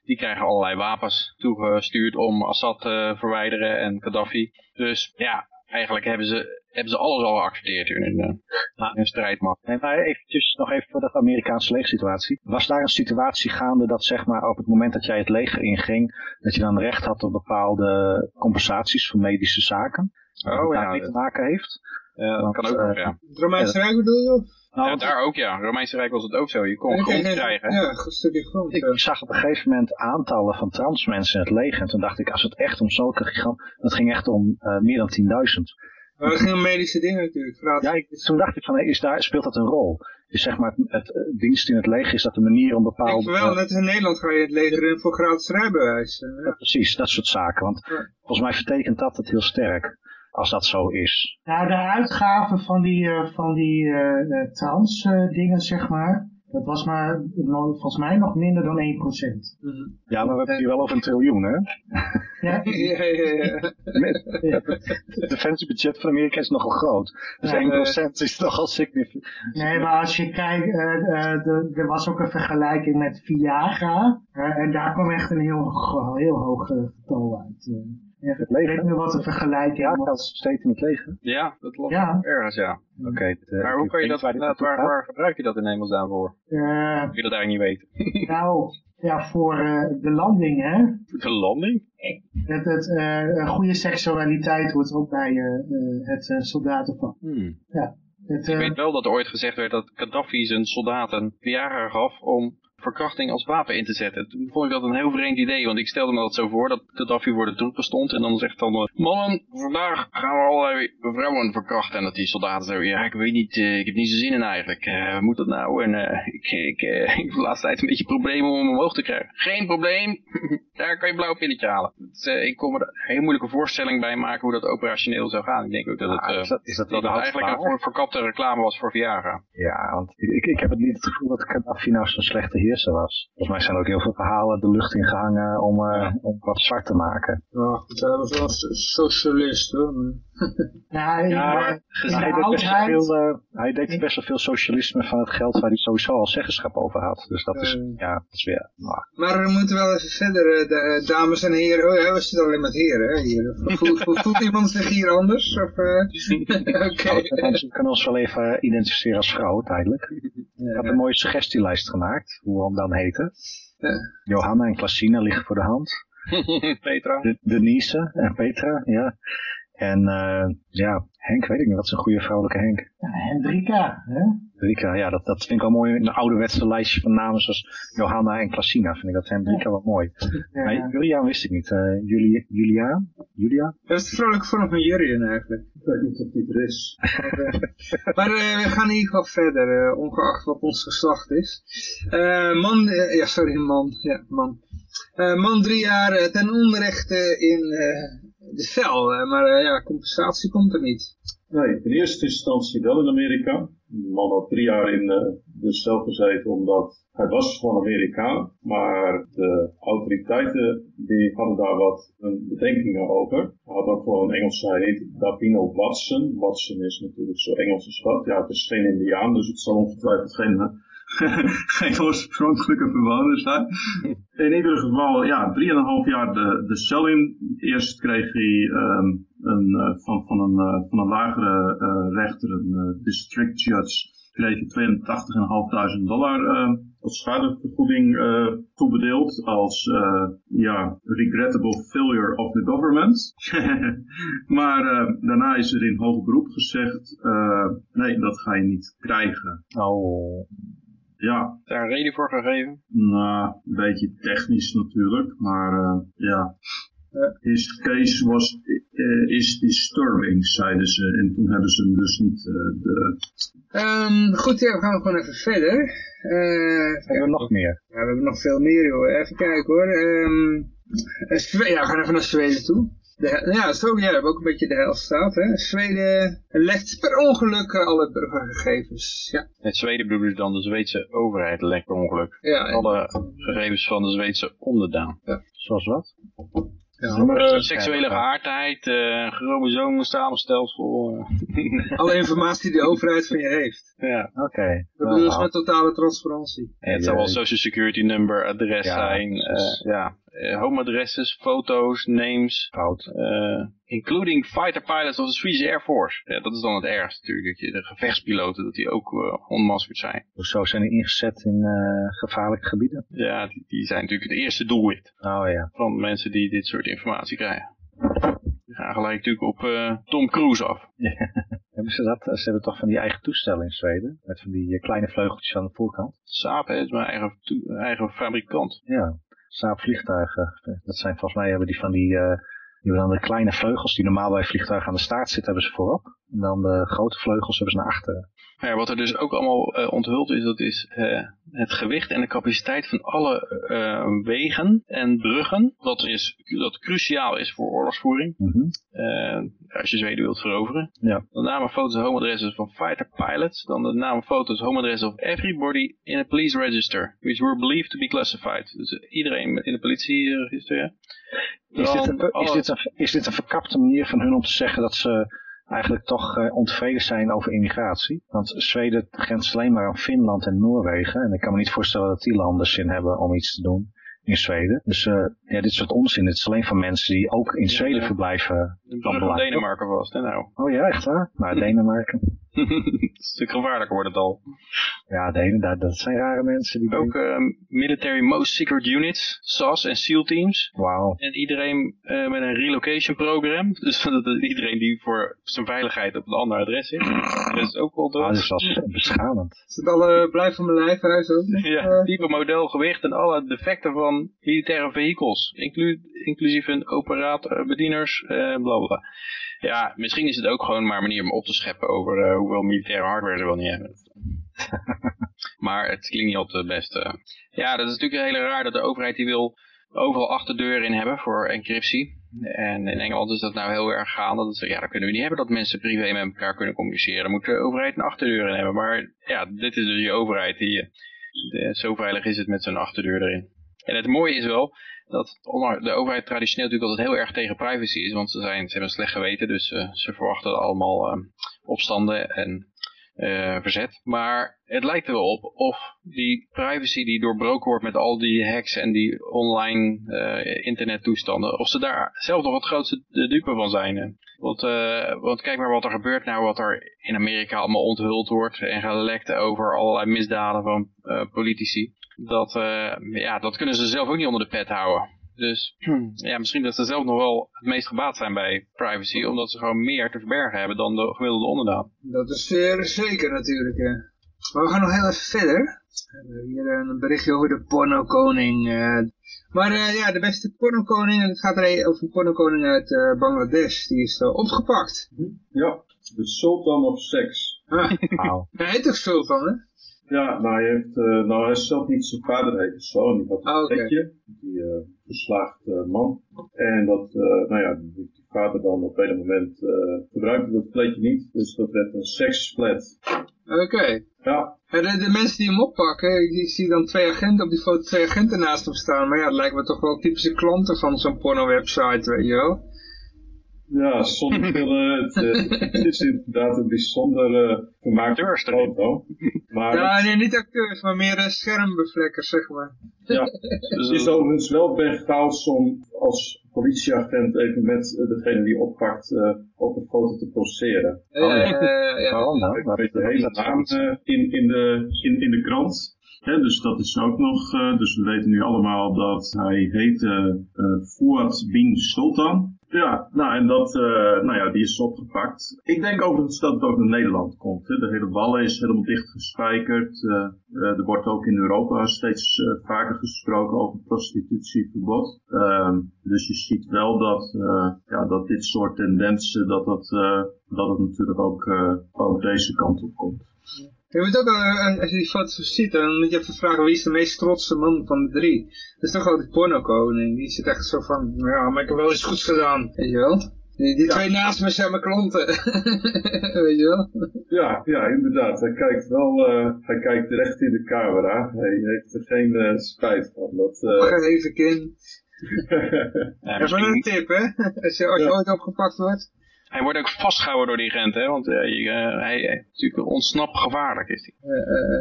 die krijgen allerlei wapens toegestuurd om Assad te verwijderen en Gaddafi. Dus ja, eigenlijk hebben ze hebben ze alles al geaccepteerd in een strijdmacht. Nee, maar eventjes, nog even voor de Amerikaanse leegsituatie. Was daar een situatie gaande dat zeg maar op het moment dat jij het leger inging, dat je dan recht had op bepaalde compensaties voor medische zaken? Oh ja. Dat te maken heeft? Dat kan ook nog, ja. Het Romeinse Rijk bedoel je? Nou, ja, daar ook ja. Romeinse Rijk was het ook zo. Je kon grond krijgen. Ja, een stukje grond. Ik, zag op een gegeven moment aantallen van trans mensen in het leger. En toen dacht ik, als het echt om zulke giganten... Dat ging echt om uh, meer dan 10.000. Maar het ging om medische dingen natuurlijk. Ja, ik, toen dacht ik van, is daar, speelt dat een rol? Is zeg maar, het, het, het dienst in het leger, is dat een manier om bepaalde... Ik wel, net in Nederland ga je het leger in voor gratis rijbewijs. Ja. precies, dat soort zaken. Want volgens mij vertekent dat het heel sterk als dat zo is. Nou, de uitgaven van die, uh, van die uh, trans uh, dingen, zeg maar, dat was maar volgens mij nog minder dan 1%. Mm. Ja, maar we hebben hier wel over een triljoen, hè? Ja, ja, ja, ja. Het defensiebudget van Amerika is nogal groot. Dus ja, 1% is nogal significant. Nee, maar als je kijkt, uh, uh, er was ook een vergelijking met Viagra. Uh, en daar kwam echt een heel, heel hoog getal uit. Ja, het leger. Ik weet niet wat de vergelijking ja, was. steeds in het leger? Ja, dat klopt ja. ergens, ja. Oké. Okay, maar hoe kan je dat, waar, dat waar, waar, gebruik je dat in hemelsnaam voor? Uh, ik wil dat eigenlijk niet weten. nou, ja, voor uh, de landing, hè. De landing? Het, het uh, goede seksualiteit hoort ook bij het soldatenvak. Hmm. Ja. Het, ik weet wel dat er ooit gezegd werd dat Gaddafi zijn soldaten Viagra gaf om verkrachting als wapen in te zetten. Toen vond ik dat een heel vreemd idee, want ik stelde me dat zo voor dat Gaddafi voor de troepen bestond en dan zegt dan, uh, mannen, vandaag gaan we allerlei vrouwen verkrachten. En dat die soldaten zo, ja, ik weet niet, uh, ik heb niet zo zin in eigenlijk. Uh, hoe moet dat nou? En ik, ik, ik heb de laatste tijd een beetje problemen om hem omhoog te krijgen. Geen probleem, daar kan je blauw pilletje halen. Ik kon me er een hele moeilijke voorstelling bij maken hoe dat operationeel zou gaan. Ik denk ook dat het, is dat, is dat, dat het eigenlijk een voor, verkapte reclame was voor Viagra. Ja, want ik, ik heb het niet het gevoel dat Gaddafi nou zo'n slechte heerser was. Volgens mij zijn er ook heel veel verhalen de lucht in gehangen om, uh, ja. om wat zwart te maken. Ja, goed, hij was wel socialist hoor. ja in hij, deed best wel veel, uh, hij deed best wel veel socialisme van het geld waar hij sowieso al zeggenschap over had. Dus dat is, uh, ja, dat is weer... Maar. maar we moeten wel even verder, de, dames en heren. Oh ja, we zitten alleen met heren hè, hier. Voelt, voelt iemand zich hier anders? Of, Oké. Okay. We kunnen ons wel even identificeren als vrouw, tijdelijk. Ik had een mooie suggestielijst gemaakt, hoe hem dan heten. Ja. Johanna en Klasina liggen voor de hand. Petra. De, Denise en Petra, ja. En uh, ja, Henk, weet ik niet, wat is een goede vrouwelijke Henk? Ja, Hendrika, hè? Hendrika, ja, dat, dat vind ik wel mooi. Een ouderwetse lijstje van namen zoals Johanna en Klasina, vind ik dat Hendrika ja. wel mooi. Ja. Maar Juliaan wist ik niet. Uh, Julia, Julia? Julia? Dat is de vrouwelijke vorm van Jurien eigenlijk. Ik weet niet of die er is. maar uh, we gaan in ieder geval verder, uh, ongeacht wat ons geslacht is. man, ja sorry man, ja man. man drie jaar ten onrechte in de cel, maar ja, compensatie komt er niet. Nee, in eerste instantie wel in Amerika. De man had drie jaar in de cel gezeten omdat hij was gewoon Amerikaan, maar de autoriteiten die hadden daar wat bedenkingen over. Hij had ook gewoon een Engelse, hij heet Davino Watson. Watson is natuurlijk zo Engelse stad. Ja, het is geen Indiaan, dus het zal ongetwijfeld geen geen oorspronkelijke bewoners zijn. In ieder geval, ja, drieënhalf jaar de, de cel in. Eerst kreeg hij um, een, uh, van, van, een, uh, van een lagere uh, rechter, een district judge, kreeg hij 82.500 dollar als schadevergoeding toebedeeld. Als, ja, regrettable failure of the government. maar daarna is er in hoger beroep gezegd, nee, dat ga je niet krijgen. Oh. Ja. Is daar een reden voor gegeven? Nou, een beetje technisch natuurlijk, maar uh, ja. His case was, uh, is disturbing, zeiden ze. En toen hebben ze hem dus niet uh, de... Um, goed, ja, we gaan gewoon even verder. Uh, hebben we nog meer? Ja, we hebben nog veel meer, joh. Even kijken, hoor. Um, ja, we gaan even naar Zweden toe. De, ja, zo, ja, hebben ook een beetje de helft staat. Hè. Zweden lekt per ongeluk alle burgergegevens. Ja. Het Zweden bedoelt dan de Zweedse overheid lekt per ongeluk. Ja, alle gegevens van de Zweedse onderdaan. Ja. Zoals wat? Ja, uh, seksuele geaardheid, uh, chromosoomsamenstelsel. Alle informatie die de overheid van je heeft. Ja. Oké. Okay. Dat bedoelen ze met totale transparantie. En het zou wel social security number, adres ja, zijn. Uh, ja. Uh, home addresses, foto's, names. Fout. Uh, including fighter pilots of the Swedish Air Force. Ja, dat is dan het ergste natuurlijk. Dat je de gevechtspiloten, dat die ook uh, onmaskerd zijn. Hoezo zijn die ingezet in gevaarlijke gebieden? Ja, die, die, zijn natuurlijk het eerste doelwit. Oh ja. Van mensen die dit soort informatie krijgen. Die gaan gelijk natuurlijk op Tom Cruise af. hebben ze dat? Ze hebben toch van die eigen toestellen in Zweden? Met van die kleine vleugeltjes aan de voorkant? Saab hè, is mijn eigen, eigen fabrikant. Ja. Saab vliegtuigen. Dat zijn volgens mij hebben die van die, uh, die hebben dan de kleine vleugels die normaal bij vliegtuigen aan de staart zitten, hebben ze voorop. En dan de grote vleugels hebben ze naar achteren. Ja, wat er dus ook allemaal uh, onthuld is, dat is uh, het gewicht en de capaciteit van alle uh, wegen en bruggen. Dat, is, dat cruciaal is voor oorlogsvoering. Mm -hmm. als je Zweden wilt veroveren. Ja. Dan namen foto's en home addresses van fighter pilots. Dan de namen foto's home addresses of everybody in a police register. Which were believed to be classified. Dus iedereen in de politieregister, ja. Is dit, een, is, dit een, is dit een verkapte manier van hun om te zeggen dat ze eigenlijk toch uh, ontevreden zijn over immigratie. Want Zweden grenst alleen maar aan Finland en Noorwegen. En ik kan me niet voorstellen dat die landen zin hebben om iets te doen in Zweden. Dus uh, ja, dit soort onzin. Het is alleen van mensen die ook in Zweden verblijven. De brug van Denemarken was hè nou. Oh ja, echt waar? Maar Denemarken. een stuk gevaarlijker wordt het al. Ja, de ene, dat, dat zijn rare mensen. Die ook uh, Military Most Secret Units, SAS en SEAL teams. Wauw. En iedereen uh, met een relocation program. Dus dat, iedereen die voor zijn veiligheid op een ander adres is. Dat is ook wel dood. Ah, dat is wel beschamend. Is het alle blijf van mijn lijf huis ook? Ja, type, model, gewicht en alle defecten van militaire vehicles. Inclu inclusief een operator, bedieners, uh, bla bla. Ja, misschien is het ook gewoon maar een manier om op te scheppen over uh, hoeveel militaire hardware ze wel niet hebben. maar het klinkt niet altijd het beste. Ja, dat is natuurlijk heel raar dat de overheid die wil overal achterdeuren in hebben voor encryptie. En in Engeland is dat nou heel erg gaande. Dat ze, ja, dat kunnen we niet hebben dat mensen privé met elkaar kunnen communiceren. Dan moet de overheid een achterdeur in hebben. Maar ja, dit is dus je overheid. Die, de, zo veilig is het met zo'n achterdeur erin. En het mooie is wel dat de overheid traditioneel natuurlijk altijd heel erg tegen privacy is. Want ze, zijn, ze hebben slecht geweten, dus uh, ze verwachten allemaal uh, opstanden en uh, verzet. Maar het lijkt er wel op of die privacy die doorbroken wordt met al die hacks en die online uh, internettoestanden, of ze daar zelf nog het grootste dupe van zijn. Want, want kijk maar wat er gebeurt nou, wat er in Amerika allemaal onthuld wordt en gelekt over allerlei misdaden van politici. Dat, uh, ja, dat kunnen ze zelf ook niet onder de pet houden. Dus ja, misschien dat ze zelf nog wel het meest gebaat zijn bij privacy, omdat ze gewoon meer te verbergen hebben dan de gemiddelde onderdaan. Dat is zeer zeker natuurlijk, ja. Maar we gaan nog heel even verder. We hebben hier een berichtje over de pornokoning. Uh, maar uh, ja, de beste pornokoning, en het gaat er over een pornokoning uit uh, Bangladesh, die is opgepakt. Ja, de Sultan of Sex. Ah, wow. Hij heet toch Sultan, hè? Ja, nou hij, heeft, uh, nou hij is zelf niet zijn vader heet zo, en die had een oh, okay. die uh, verslaagde man. En dat, nou ja, die, die vader dan op een moment gebruikte dat plekje niet, dus dat werd een sekssplet. Oké. Okay. Ja. En de, de, mensen die hem oppakken, ik, ik, zie dan twee agenten op die foto, twee agenten naast hem staan. Maar ja, het lijkt me toch wel typische klanten van zo'n porno-website, weet je wel. Ja, zonder veel, het, het, is inderdaad een bijzonder uh, gemaakte foto. Maar ja, nee, niet acteurs, maar meer uh, schermbevlekkers, zeg maar. Ja, het is overigens wel Berghaus om als politieagent even met uh, degene die oppakt uh, op een foto te poseren. Ja, ja, ja, ja. Waarom nou? Met de hele naam in, in, de, in, in de krant. He, dus dat is ook nog, uh, dus we weten nu allemaal dat hij heette uh, Fuad bin Sultan. Ja, nou en dat, uh, nou ja, die is opgepakt. Ik denk overigens dat het ook naar Nederland komt. Hè. De hele wallen is helemaal dicht gespijkerd. Uh, uh, er wordt ook in Europa steeds vaker gesproken over prostitutieverbod. Ehm, dus je ziet wel dat, ja, dat dit soort tendensen, dat, dat, dat het natuurlijk ook, ook deze kant op komt. Je moet ook, uh, als je die foto's ziet, dan moet je even vragen wie is de meest trotse man van de drie. Dat is toch wel die pornokoning. Die zit echt zo van, ja, maar ik heb wel iets goeds gedaan. Weet je wel? Die, die ja. twee naast me zijn mijn klanten. Weet je wel? Ja, ja, inderdaad. Hij kijkt wel, uh, hij kijkt recht in de camera. Hij heeft er geen uh, spijt van. Dat, uh... Ga even kind. ja, Even een tip, hè? Als je, als je ja. ooit opgepakt wordt. Hij wordt ook vastgehouden door die agent, hè? Want uh, je, uh, hij, hij natuurlijk ontsnapt gevaarlijk is hij.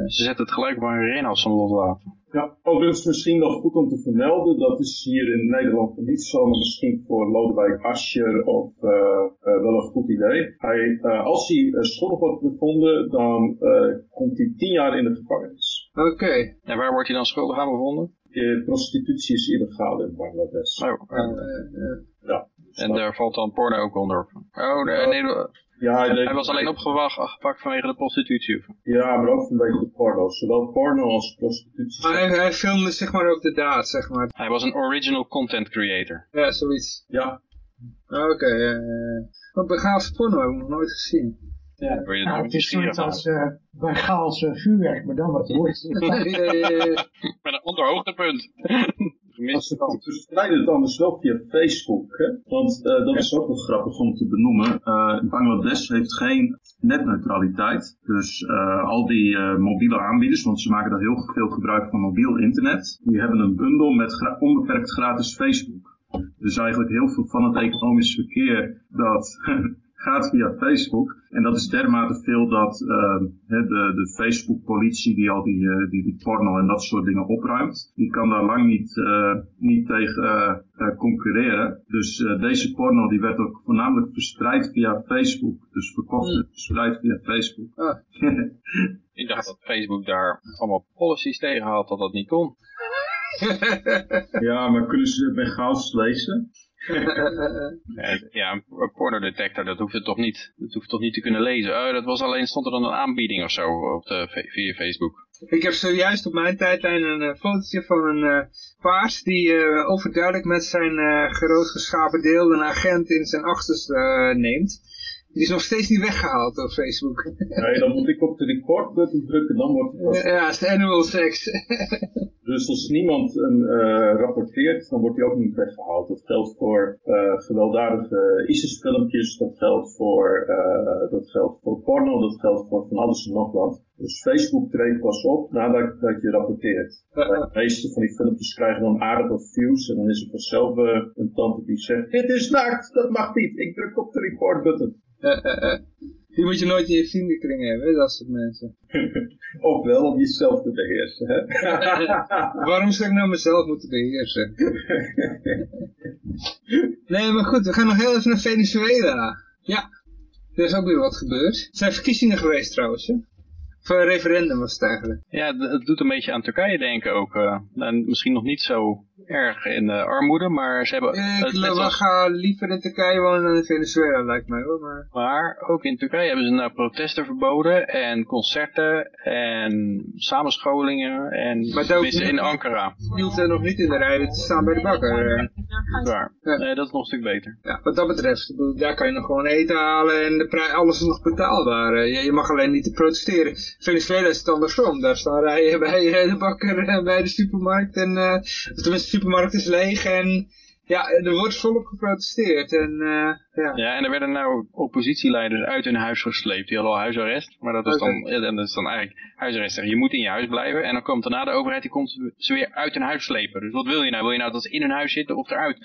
Ze zetten het gelijk op een ren als ze hem loslaten. Ja, overigens misschien nog goed om te vermelden, dat is hier in Nederland niet zo, maar misschien voor Lodewijk Asscher of uh, uh, wel een goed idee. Hij, uh, als hij schuldig wordt bevonden, dan komt hij tien jaar in de gevangenis. Oké. Okay. En waar wordt hij dan schuldig aan bevonden? prostitutie is illegaal in Bangladesh. Oh, ja. En daar valt dan porno ook onder. Oh, nee, nee ja, hij, hij was alleen opgepakt vanwege de prostitutie. Ja, maar ook vanwege de porno. Zowel porno als prostitutie. Maar hij, hij filmde zeg maar ook de daad, zeg maar. Hij was een original content creator. Ja, zoiets. Ja. Oké, okay, uh, wat begaafd porno heb ik nog nooit gezien. Ja, ja, ja het is zoiets als uh, Bengaalse vuurwerk, maar dan wat wordt. Met een onderhoogtepunt. Ze verspreiden het anders wel via Facebook. Hè? Want uh, dat is ook wel grappig om te benoemen. Uh, Bangladesh heeft geen netneutraliteit. Dus uh, al die mobiele aanbieders, want ze maken daar heel veel gebruik van mobiel internet. Die hebben een bundel met onbeperkt gratis Facebook. Dus eigenlijk heel veel van het economisch verkeer dat gaat via Facebook. En dat is dermate veel dat uh, de, de Facebook-politie die al die, uh, die, die porno en dat soort dingen opruimt, die kan daar lang niet, uh, niet tegen concurreren. Dus deze porno die werd ook voornamelijk verspreid via Facebook. Dus verkocht en verspreid via Facebook. Ah. Ik dacht dat Facebook daar allemaal policies tegen had dat dat niet kon. ja, maar kunnen ze het bij Gaals lezen? ja, een pornodetector, dat hoeft het toch niet, dat hoeft toch niet te kunnen lezen. Oh, dat was alleen, stond er dan een aanbieding of zo op de, via Facebook. Ik heb zojuist op mijn tijdlijn een uh, fotootje van een uh, paars die uh, overduidelijk met zijn uh, groot geschapen deel een agent in zijn achterste neemt. Die is nog steeds niet weggehaald door Facebook. Nee, dan moet ik op de record button drukken, dan wordt het... Ja, het is de annual sex. dus als niemand hem uh, rapporteert, dan wordt hij ook niet weggehaald. Dat geldt voor uh, gewelddadige ISIS-filmpjes, dat geldt voor, uh, dat geldt voor porno, dat geldt voor van alles en nog wat. Dus Facebook treedt pas op nadat dat je rapporteert. De meeste van die filmpjes krijgen dan aardig wat views en dan is er vanzelf een tante die zegt, dit is naakt, dat mag niet, ik druk op de report button. Die moet je nooit in je vriendenkring hebben, dat soort mensen. Ofwel om jezelf te beheersen. Hè? Waarom zou ik nou mezelf moeten beheersen? nee, maar goed, we gaan nog heel even naar Venezuela. Ja, er is ook weer wat gebeurd. Er zijn verkiezingen geweest trouwens, hè? Of een referendum was het eigenlijk. Ja, het doet een beetje aan Turkije denken ook. Uh, en misschien nog niet zo erg in de armoede, maar ze hebben... Ik het, ga liever in Turkije wonen dan in Venezuela, lijkt mij hoor. Maar... maar ook in Turkije hebben ze nou protesten verboden en concerten en samenscholingen en maar in Ankara. hield er nog niet in de rij te staan bij de bakker. Waar. Ja. Nee, dat is nog een stuk beter. Ja, wat dat betreft, daar kan je nog gewoon eten halen en de alles is nog betaalbaar. Je, je mag alleen niet protesteren. Venezuela is het andersom. Daar staan rijen bij de bakker en bij de supermarkt en uh, tenminste supermarkt is leeg en ja, er wordt volop geprotesteerd. En, uh, ja. ja, en er werden nou oppositieleiders uit hun huis gesleept. Die hadden al huisarrest, maar dat is, dan, dat is dan eigenlijk huisarrest. Je moet in je huis blijven en dan komt daarna de overheid, die komt ze weer uit hun huis slepen. Dus wat wil je nou? Wil je nou dat ze in hun huis zitten of eruit?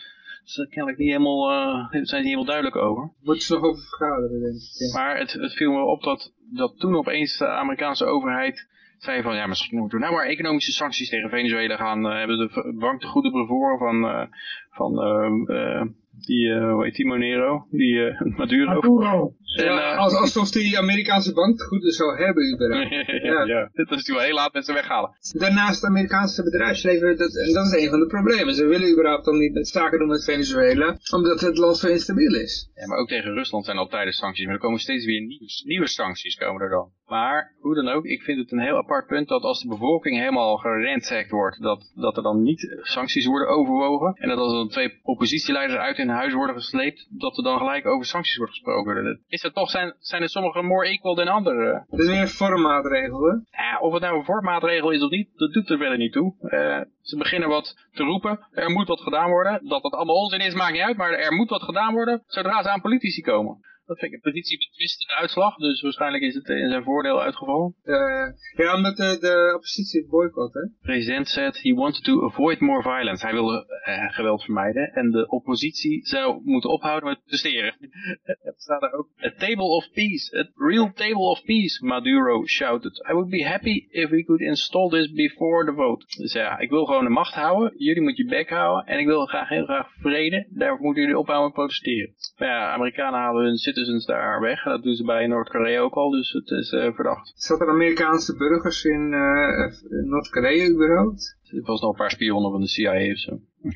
Dus daar ken ik niet helemaal, uh, zijn ze niet helemaal duidelijk over. Moeten ze nog over vergaderen, denk ik. Maar het, het viel me op dat, dat toen opeens de Amerikaanse overheid zei van, ja, misschien moeten we nou maar economische sancties tegen Venezuela gaan. Uh, hebben de bank de goede bevoren van, uh, van uh, die, uh, hoe heet die Monero? Die uh, Maduro. Maduro. En, uh, als, alsof die Amerikaanse bank het goed zou hebben überhaupt. ja, ja. Dat is natuurlijk wel heel laat met ze weghalen. Daarnaast het Amerikaanse bedrijfsleven, dat, en dat is een van de problemen. Ze willen überhaupt dan niet staken doen met Venezuela, omdat het land zo instabiel is. Ja, maar ook tegen Rusland zijn altijd sancties, maar er komen steeds weer nieuwe, nieuwe sancties komen er dan. Maar, hoe dan ook, ik vind het een heel apart punt dat als de bevolking helemaal geransacked wordt, dat, dat er dan niet sancties worden overwogen. En dat als er dan twee oppositieleiders uit in huis worden gesleept, dat er dan gelijk over sancties wordt gesproken. Is het toch, zijn, zijn er sommige more equal dan andere? Dat is weer een vormmaatregel, hè? Ja, of het nou een vormmaatregel is of niet, dat doet er verder niet toe. Uh, ze beginnen wat te roepen, er moet wat gedaan worden. Dat dat allemaal onzin is, maakt niet uit, maar er moet wat gedaan worden, zodra ze aan politici komen. Dat vind ik een petitie betwiste de uitslag, dus waarschijnlijk is het in zijn voordeel uitgevallen. Uh, ja, omdat de, de oppositie het boycott, hè? De president said he wanted to avoid more violence. Hij wilde uh, geweld vermijden en de oppositie zou moeten ophouden met protesteren. het staat er ook. A table of peace, a real table of peace, Maduro shouted. I would be happy if we could install this before the vote. Dus ja, ik wil gewoon de macht houden, jullie moeten je bek houden en ik wil graag heel graag vrede. Daarvoor moeten jullie ophouden met protesteren. Maar ja, Amerikanen halen hun citizens daar weg. Dat doen ze bij Noord-Korea ook al, dus het is uh, verdacht. Zat er Amerikaanse burgers in uh, Noord-Korea überhaupt? Er was nog een paar spionnen van de CIA of zo.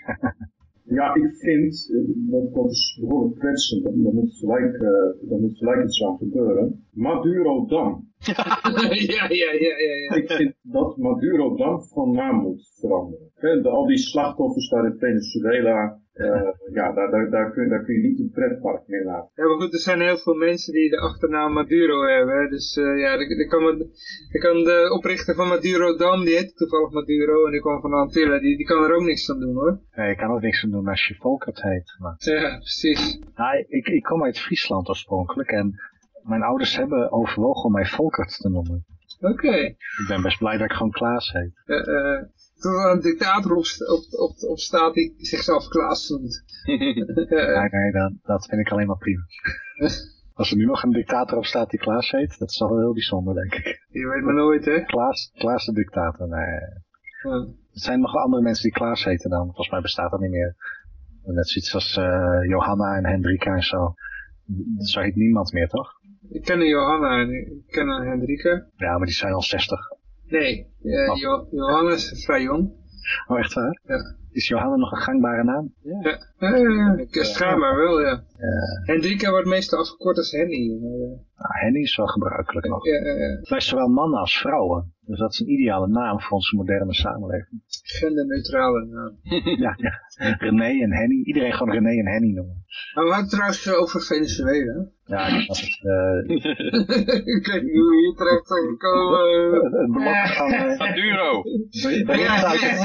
Ja, ik vind, dat, dat is behoorlijk kwetsend, dat, dat, moet gelijk, uh, dat moet gelijk iets aan gebeuren. Maduro dan. ja, ja, ja, ja, ja. Ik vind dat Maduro dan van naam moet veranderen. He, de, al die slachtoffers daar in Venezuela, uh, ja, daar, daar, daar, kun, daar kun je niet een pretpark mee laten. Ja, maar goed, er zijn heel veel mensen die de achternaam Maduro hebben. Dus uh, ja, ik kan, ik kan de oprichter van Maduro Dam, die heet toevallig Maduro en die kwam van Antillen, die, die kan er ook niks aan doen hoor. Nee, je kan ook niks aan doen als je Volkert heet. Maar... Ja, precies. Nou, ik, ik kom uit Friesland oorspronkelijk en mijn ouders hebben overwogen om mij Volkert te noemen. Oké. Okay. Ik ben best blij dat ik gewoon Klaas heet. Uh, uh, toen er een dictator op, op, op, op staat die zichzelf Klaas noemt. nee, nee, dat, dat vind ik alleen maar prima. Als er nu nog een dictator op staat die Klaas heet, dat is wel heel bijzonder, denk ik. Je weet maar nooit, hè? Klaas, Klaas de dictator, nee. Ja. Er zijn nog wel andere mensen die Klaas heten dan. Volgens mij bestaat dat niet meer. Net zoiets als uh, Johanna en Hendrika en zo. Zo heet niemand meer, toch? Ik ken een Johanna en ik ken een Hendrika. Ja, maar die zijn al 60. Nee, uh, jo Johanna is vrij jong. Oh, echt waar? Ja. Is Johanna nog een gangbare naam? Ja, ja, ja, ja. ik schijnbaar wel, ja. Hendrika wordt meestal afgekort als Henny. Nou, Henny is wel gebruikelijk nog. Ja, ja, ja. Bij zowel mannen als vrouwen. Dus dat is een ideale naam voor onze moderne samenleving. Genderneutrale naam. ja, ja. René en Henny. Iedereen gewoon René en Henny noemen. Maar we hadden het trouwens over Venezuela. Ja, dat is... Uh... ik weet niet hoe je hier terecht zijn gekomen. Het blok van... Uh... Maduro. Bericht uit het...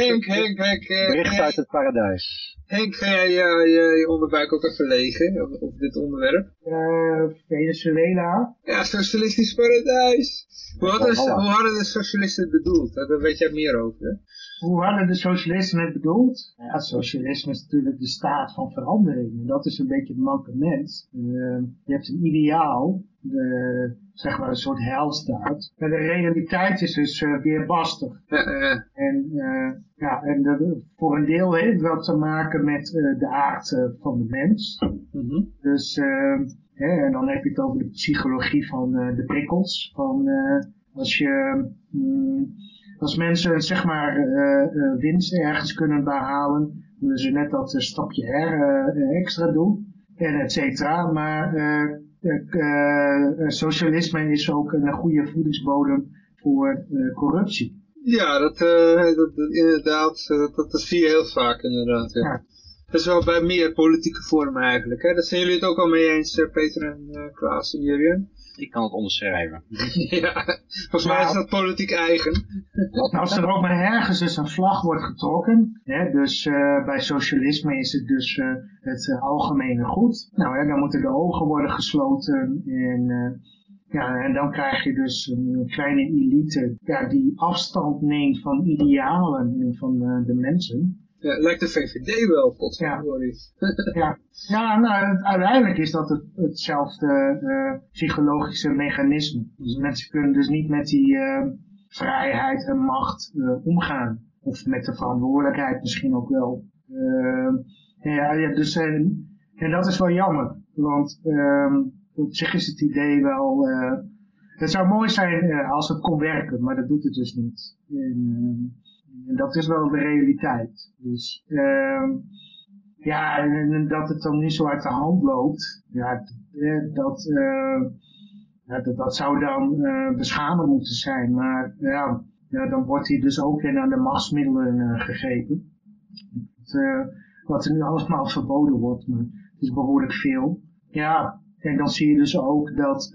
Henk, Henk, Henk, Henk. Bericht uit het paradijs. Henk, ga jij je, je onderbuik ook even legen op, dit onderwerp? Uh, Venezuela. Ja, socialistisch paradijs. Hoe hadden, ze, hoe hadden de socialisten het bedoeld? Daar weet jij meer over, hè? Hoe hadden de socialisten het bedoeld? Ja, socialisme is natuurlijk de staat van verandering. En dat is een beetje het mankement. Uh, je hebt een ideaal, de, zeg maar een soort heilstaat. Maar de realiteit is dus uh, weerbarstig. Ja, ja. En, uh, ja, en dat, voor een deel heeft dat te maken met de aard van de mens. Mm -hmm. Dus... Hè, en dan heb je het over de psychologie van uh, de prikkels. Van uh, als je, mm, als mensen zeg maar uh, winst ergens kunnen behalen, moeten ze net dat stapje R extra doen, en et cetera. Maar socialisme is ook een goede voedingsbodem voor corruptie. Ja, dat, dat, dat inderdaad, dat, dat, zie je heel vaak inderdaad. Ja. Ja. Dat is wel bij meer politieke vormen eigenlijk. Hè? Dat zijn jullie het ook al mee eens, Peter en uh, Klaas en Jurjen? Ik kan het onderschrijven. ja, volgens mij is dat politiek eigen. nou, als er ook maar ergens dus een vlag wordt getrokken, hè, dus uh, bij socialisme is het dus uh, het uh, algemene goed. Nou, hè, dan moeten de ogen worden gesloten en... Ja, en dan krijg je dus een kleine elite ja, die afstand neemt van idealen en van uh, de mensen. Ja, lijkt de VVD wel, potverdorie. Ja. ja. ja, nou, uiteindelijk is dat het, hetzelfde uh, psychologische mechanisme. Dus mensen kunnen dus niet met die uh, vrijheid en macht uh, omgaan. Of met de verantwoordelijkheid misschien ook wel. ja, ja, dus, en, dat is wel jammer. Want ehm, op zich is het idee wel... het zou mooi zijn als het kon werken, maar dat doet het dus niet. En, ehm, en dat is wel de realiteit. Dus uh, ja, en, dat het dan niet zo uit de hand loopt, ja, dat, uh, dat, dat, zou dan uh, beschamen moeten zijn. Maar ja, ja, dan wordt hij dus ook weer naar de machtsmiddelen uh, gegrepen. Wat er nu allemaal verboden wordt, maar het is behoorlijk veel. Ja, en dan zie je dus ook dat,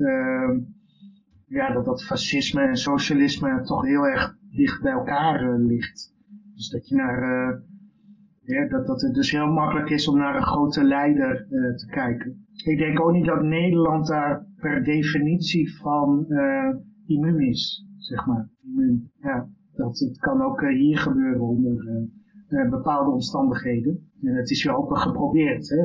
ja, dat dat fascisme en socialisme toch heel erg dicht bij elkaar uh, ligt. Dus dat je naar, Ja, dat, dat het dus heel makkelijk is om naar een grote leider te kijken. Ik denk ook niet dat Nederland daar per definitie van immuun is, zeg maar. Immuun, ja. Dat, het kan ook hier gebeuren onder bepaalde omstandigheden. En het is wel ook geprobeerd, hè,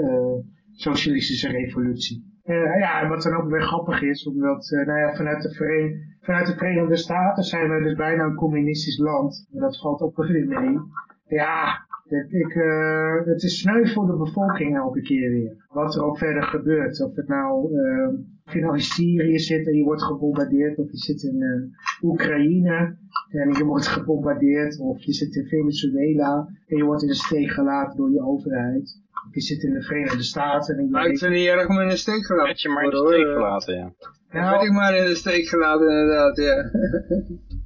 socialistische revolutie. Uh, ja, wat dan ook weer grappig is, omdat uh, nou ja, vanuit, de Veren vanuit de Verenigde Staten zijn we dus bijna een communistisch land. Dat valt ook weer mee. Ja, ik, uh, het is sneu voor de bevolking elke keer weer. Wat er ook verder gebeurt. Of het nou, of je nou in Syrië zit en je wordt gebombardeerd, of je zit in Oekraïne en je wordt gebombardeerd, of je zit in Venezuela en je wordt in de steek gelaten door je overheid. Je zit in de Verenigde Staten. En maar ik vind het niet erg om in de steek gelaten Heb je maar in de steek gelaten, ja. Nou, werd ik maar in de steek gelaten, inderdaad, ja.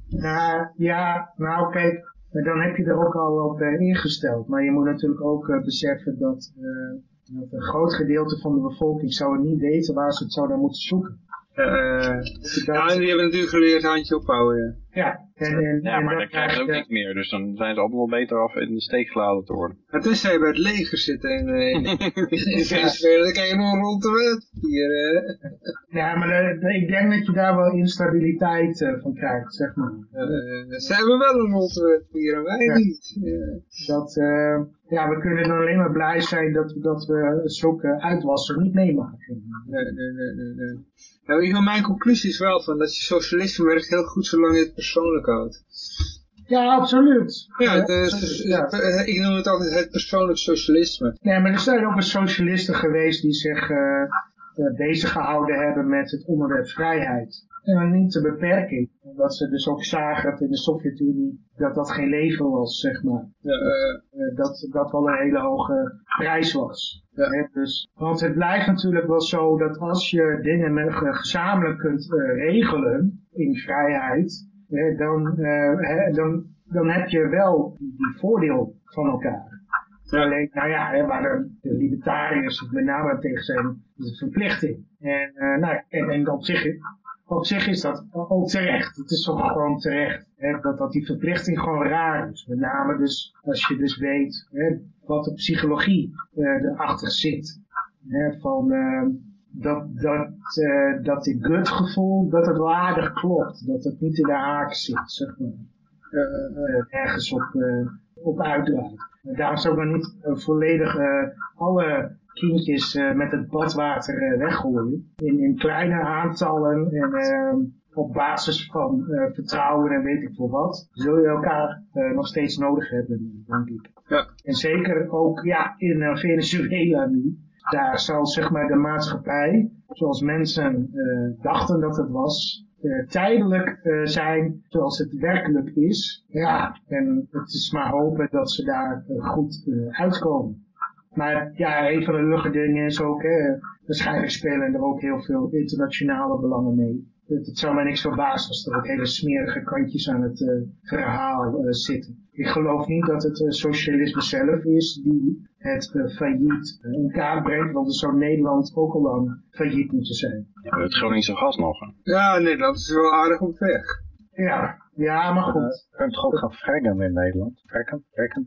nou, ja, nou kijk, dan heb je er ook al op uh, ingesteld. Maar je moet natuurlijk ook uh, beseffen dat, uh, dat, een groot gedeelte van de bevolking zou niet weten waar ze het zouden moeten zoeken. Uh, ja, en die hebben natuurlijk geleerd handje ophouden. Ja, en, en, ja maar dan krijgen ze ook niet meer. Dus dan zijn ze allemaal wel beter af in de steek gelaten te worden. Het is zij bij het leger zitten in, in, in Venezuela. Dan krijg je nog rond de wet hier. Ja, maar de, ik denk dat je daar wel instabiliteit uh, van krijgt, zeg maar. Uh, ze hebben wel een rond de wet hier en wij ja. niet. Dat, uh, ja, we kunnen dan alleen maar blij zijn dat, dat we zulke uitwassen niet meemaken. Nee, nee, nee, nee. nee. Nou, in mijn conclusie is wel van dat je socialisme werkt heel goed zolang je het persoonlijk houdt. Ja, absoluut. Ja, dus, ja. ik noem het altijd het persoonlijk socialisme. Nee, maar er zijn ook socialisten geweest die zich uh, bezig gehouden hebben met het onderwerp vrijheid. En niet de beperking. Omdat ze dus ook zagen dat in de Sovjet-Unie dat dat geen leven was, zeg maar. Ja, uh, dat dat wel een hele hoge prijs was. Ja. dus, want het blijft natuurlijk wel zo dat als je dingen met, gezamenlijk kunt uh, regelen in vrijheid, dan, uh, dan, dan heb je wel die voordeel van elkaar. Ja. Alleen, nou ja, waar de, de libertariërs met name tegen zijn, is de verplichting. En, uh, nou, en, en op zich op zich is dat ook terecht. Het is ook gewoon terecht hè, dat, dat die verplichting gewoon raar is. Met name dus als je dus weet hè, wat de psychologie uh, erachter zit. Hè, van, uh, dat, dat, uh, dat die gutgevoel, dat het wel klopt. Dat het niet in de haak zit, zeg maar. ergens op, op uitdraait. Daarom zou ik niet volledig alle kindjes uh, met het badwater uh, weggooien. In, in kleine aantallen en uh, op basis van vertrouwen en weet ik veel wat, zul je elkaar nog steeds nodig hebben, denk ik. Ja. En zeker ook ja, in Venezuela nu. Daar zal zeg maar de maatschappij, zoals mensen dachten dat het was, tijdelijk zijn zoals het werkelijk is. Ja, en het is maar hopen dat ze daar goed uitkomen. Maar ja, een van de lugge dingen is ook, hè, waarschijnlijk spelen er ook heel veel internationale belangen mee. Het, het zou mij niks verbazen als er ook hele smerige kantjes aan het uh, verhaal uh, zitten. Ik geloof niet dat het uh, socialisme zelf is die het failliet in kaart brengt, want dan zou Nederland ook al lang failliet moeten zijn. Ja, het Groningse gas nog. Ja, Nederland is wel aardig op weg. Ja, ja, maar goed. je kunt toch ook gaan frekken in Nederland? Frekken? Frekken?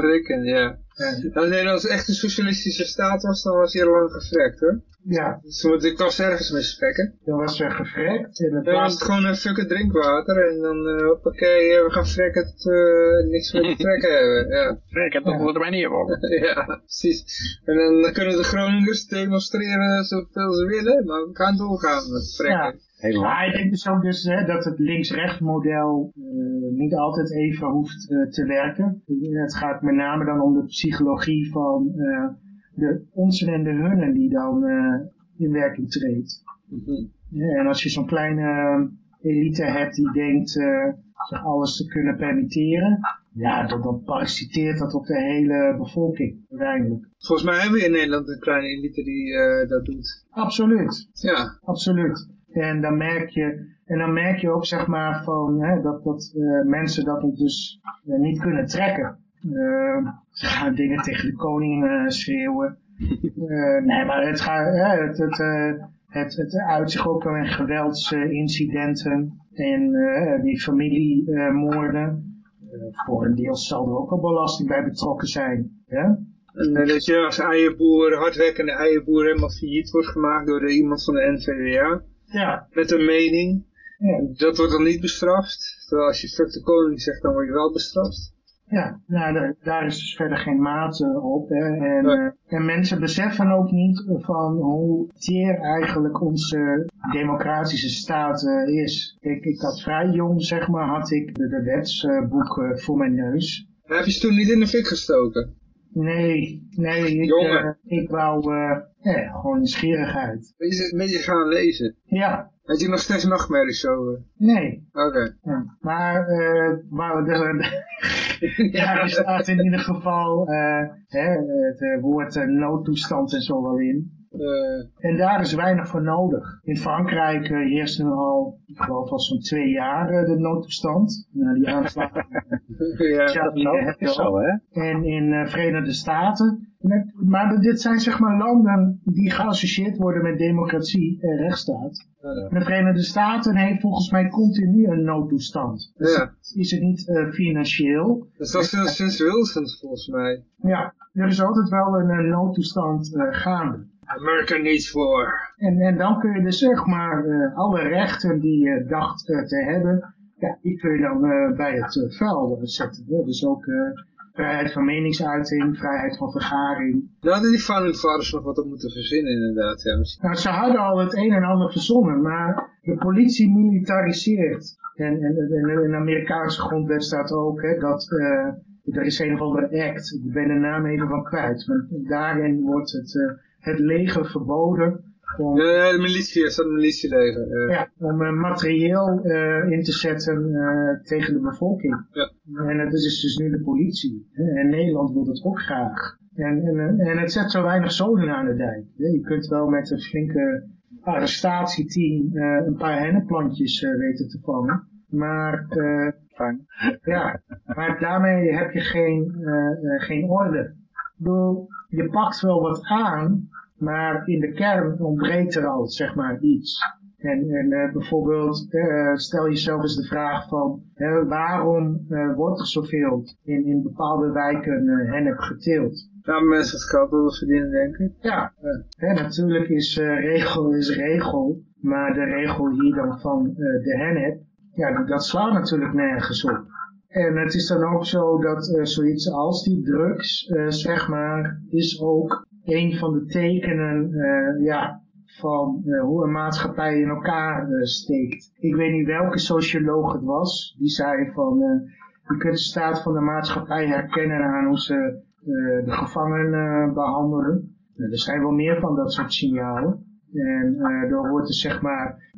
Frekken, ja. ja. Als Nederland echt een socialistische staat was, dan was hij al lang gefrekt, hoor. Ja. Dus moet ik was ergens mee spreken. Dan was er gefrekt. Dan was het gewoon een fucking drinkwater. En dan, uh, hoppakee, uh, we gaan frekken tot we uh, niks meer te frekken hebben. Ja. Frekken tot we er niet hebben. ja, precies. En dan kunnen de Groningers demonstreren zoveel ze willen. Maar we gaan doorgaan met frekken. Ja. Ja, ik denk dus ook dus, hè, dat het links-rechts model uh, niet altijd even hoeft uh, te werken. Het gaat met name dan om de psychologie van uh, de onsen en de hunnen die dan in werking treedt. Mm -hmm. ja, en als je zo'n kleine elite hebt die denkt zich alles te kunnen permitteren, ja, dan, dan parasiteert dat op de hele bevolking uiteindelijk. Volgens mij hebben we in Nederland een kleine elite die dat doet. Absoluut. Ja. Absoluut. En dan merk je, en dan merk je ook zeg maar van, hè, dat, dat uh, mensen dat niet dus uh, niet kunnen trekken. Uh, ze gaan dingen tegen de koning schreeuwen. nee, maar het, gaat, het, het, het, het uit zich ook wel in geweldsincidenten en die familiemoorden. voor een deel zal er ook wel belasting bij betrokken zijn. Hè? En dat je als eierboer, hardwerkende eierboer helemaal failliet wordt gemaakt door iemand van de NVWA. Ja. Met een mening. Ja. Dat wordt dan niet bestraft. Terwijl als je fuck de koning zegt, dan word je wel bestraft. Ja, nou, daar, is dus verder geen maat op. Hè. En, uh, en mensen beseffen ook niet van hoe teer eigenlijk onze democratische staat uh, is. Ik, ik had vrij jong, zeg maar, had ik de, de wetsboek uh, voor mijn neus. Heb je ze toen niet in de fik gestoken? Nee, nee, ik, Jongen. ik wou ja, gewoon nieuwsgierigheid. Ben je, ben je gaan lezen? Ja. Had je nog steeds nachtmerries over? Nee. Oké. Okay. Ja. Maar, maar de, ja, er staat in ieder geval uh, hè, het woord uh, noodtoestand en zo wel in. Uh, en daar is weinig voor nodig. In Frankrijk heerst nu al, ik geloof al zo'n twee jaar de noodtoestand. Na die aanslagen. ja, dat zo, hè? En in Verenigde Staten. Maar dit zijn zeg maar landen die geassocieerd worden met democratie en rechtsstaat. De Verenigde Staten heeft volgens mij continu een noodtoestand. Dus ja. Is het niet uh, financieel? Dus dat is sinds, sinds Wilson volgens mij. Ja, er is altijd wel een, een noodtoestand uh, gaande. America needs war. En, en dan kun je dus zeg maar uh, alle rechten die je dacht te hebben, ja, die kun je dan bij het vuil zetten. Dus ook vrijheid van meningsuiting, vrijheid van vergaring. Daar hadden die founding fathers nog wat op moeten verzinnen inderdaad. Ja. Nou, ze hadden al het een en ander verzonnen, maar de politie militariseert. En, en, en in de Amerikaanse grondwet staat ook hè, dat uh, er is een of andere act, ik ben de naam even van kwijt, maar daarin wordt het, uh, het leger verboden om, ja, de militie, is dat een militieleger. Uh. Ja, om uh, materieel uh, in te zetten tegen de bevolking. Ja. En dat is dus nu de politie. En Nederland wil dat ook graag. En, en, en het zet zo weinig zoden aan de dijk. Je kunt wel met een flinke arrestatieteam een paar hennenplantjes weten te vangen. Maar, Fijn. ja, maar daarmee heb je geen, geen orde. Ik bedoel, je pakt wel wat aan, maar in de kern ontbreekt er al, zeg maar, iets. En, en uh, bijvoorbeeld, uh, stel jezelf eens de vraag van, waarom wordt er zoveel in, in bepaalde wijken hennep geteeld? Ja, mensen het geld willen verdienen, denk ik. Ja, hè, natuurlijk is regel is regel, maar de regel hier dan van de hennep, ja, dat slaat natuurlijk nergens op. En het is dan ook zo dat zoiets als die drugs, zeg maar, is ook een van de tekenen uh, ja, van hoe een maatschappij in elkaar steekt. Ik weet niet welke socioloog het was, die zei van je kunt de staat van de maatschappij herkennen aan hoe ze de gevangenen behandelen. er zijn wel meer van dat soort signalen. En daar hoort er zeg maar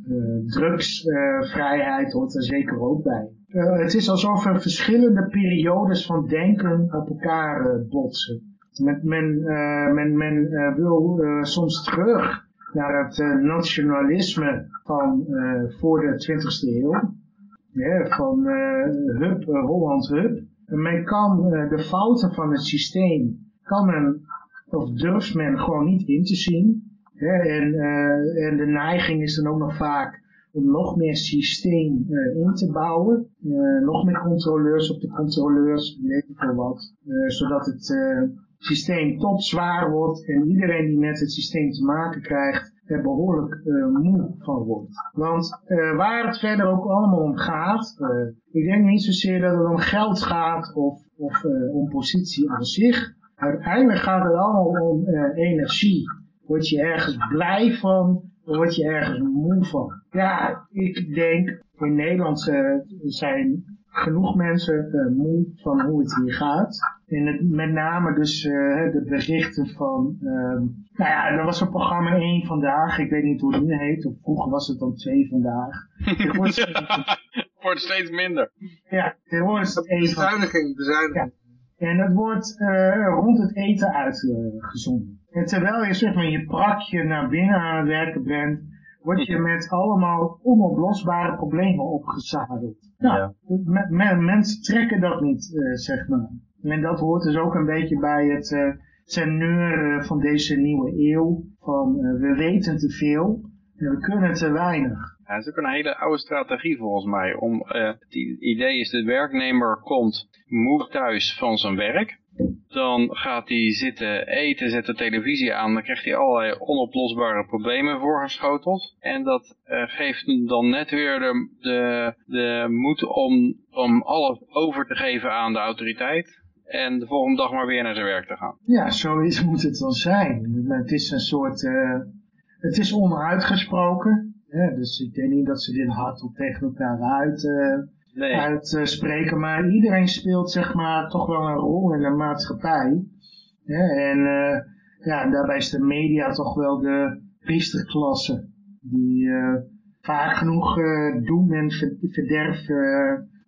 drugsvrijheid hoort er zeker ook bij. Het is alsof er verschillende periodes van denken op elkaar botsen. Men, men, uh, men, men wil soms terug naar het nationalisme van voor de 20e eeuw. Van Hub, Holland Hub. En men kan de fouten van het systeem, kan men, of durft men gewoon niet in te zien. En, en de neiging is dan ook nog vaak om nog meer systeem in te bouwen. nog meer controleurs op de controleurs, weet ik veel wat. zodat het systeem topzwaar wordt en iedereen die met het systeem te maken krijgt er behoorlijk uh, moe van wordt. Want uh, waar het verder ook allemaal om gaat, uh, ik denk niet zozeer dat het om geld gaat of, of om positie aan zich. Uiteindelijk gaat het allemaal om energie. Word je ergens blij van, of word je ergens moe van? Ja, ik denk in Nederland zijn genoeg mensen uh, moe van hoe het hier gaat. En het, met name dus uh, de berichten van, uh, nou ja, er was een programma 1 vandaag, ik weet niet hoe die heet, of vroeger was het dan 2 vandaag. wordt steeds minder. Ja, tegenwoordig is het 1 Bezuiniging, bezuiniging. Ja. En dat wordt uh, rond het eten uitgezonden. En terwijl je zeg maar je prakje naar binnen aan het werken bent, word je met allemaal onoplosbare problemen opgezadeld. Nou, ja. mensen trekken dat niet, uh, zeg maar. En dat hoort dus ook een beetje bij het uh, teneur van deze nieuwe eeuw. Van uh, we weten te veel en we kunnen te weinig. Ja, dat is ook een hele oude strategie volgens mij. Om, uh, het idee is, de werknemer komt moe thuis van zijn werk. Dan gaat hij zitten eten, zet de televisie aan. Dan krijgt hij allerlei onoplosbare problemen voorgeschoteld. En dat uh, geeft hem dan net weer de, de, de moed om, om alles over te geven aan de autoriteit. En de volgende dag maar weer naar zijn werk te gaan. Ja, zo moet het wel zijn. Het is een soort... Uh, het is onuitgesproken. Dus ik denk niet dat ze dit hardop tegen elkaar uit, uh, nee. uitspreken. maar iedereen speelt zeg maar toch wel een rol in de maatschappij. En uh, ja, daarbij is de media toch wel de priesterklasse. Die vaak genoeg doen en verderf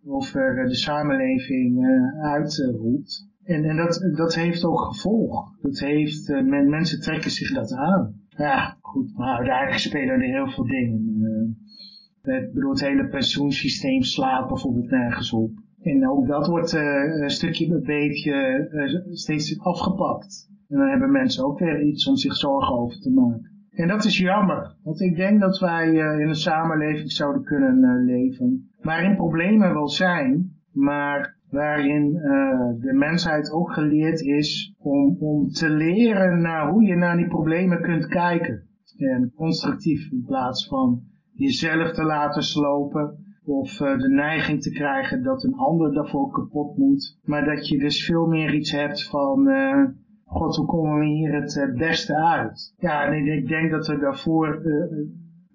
over de samenleving uitroept. En, en dat, dat heeft ook gevolg. Dat heeft, men, mensen trekken zich dat aan. Ja, goed, maar uiteindelijk spelen er heel veel dingen. Bedoel, het hele pensioensysteem slaat bijvoorbeeld nergens op. En ook dat wordt uh, een stukje een beetje uh, steeds afgepakt. En dan hebben mensen ook weer iets om zich zorgen over te maken. En dat is jammer, want ik denk dat wij in een samenleving zouden kunnen leven. Waarin problemen wel zijn, maar waarin de mensheid ook geleerd is om, om te leren naar hoe je naar die problemen kunt kijken. En constructief in plaats van jezelf te laten slopen of uh, de neiging te krijgen dat een ander daarvoor kapot moet. Maar dat je dus veel meer iets hebt van, uh, god hoe komen we hier het beste uit? Ja, en ik denk dat we daarvoor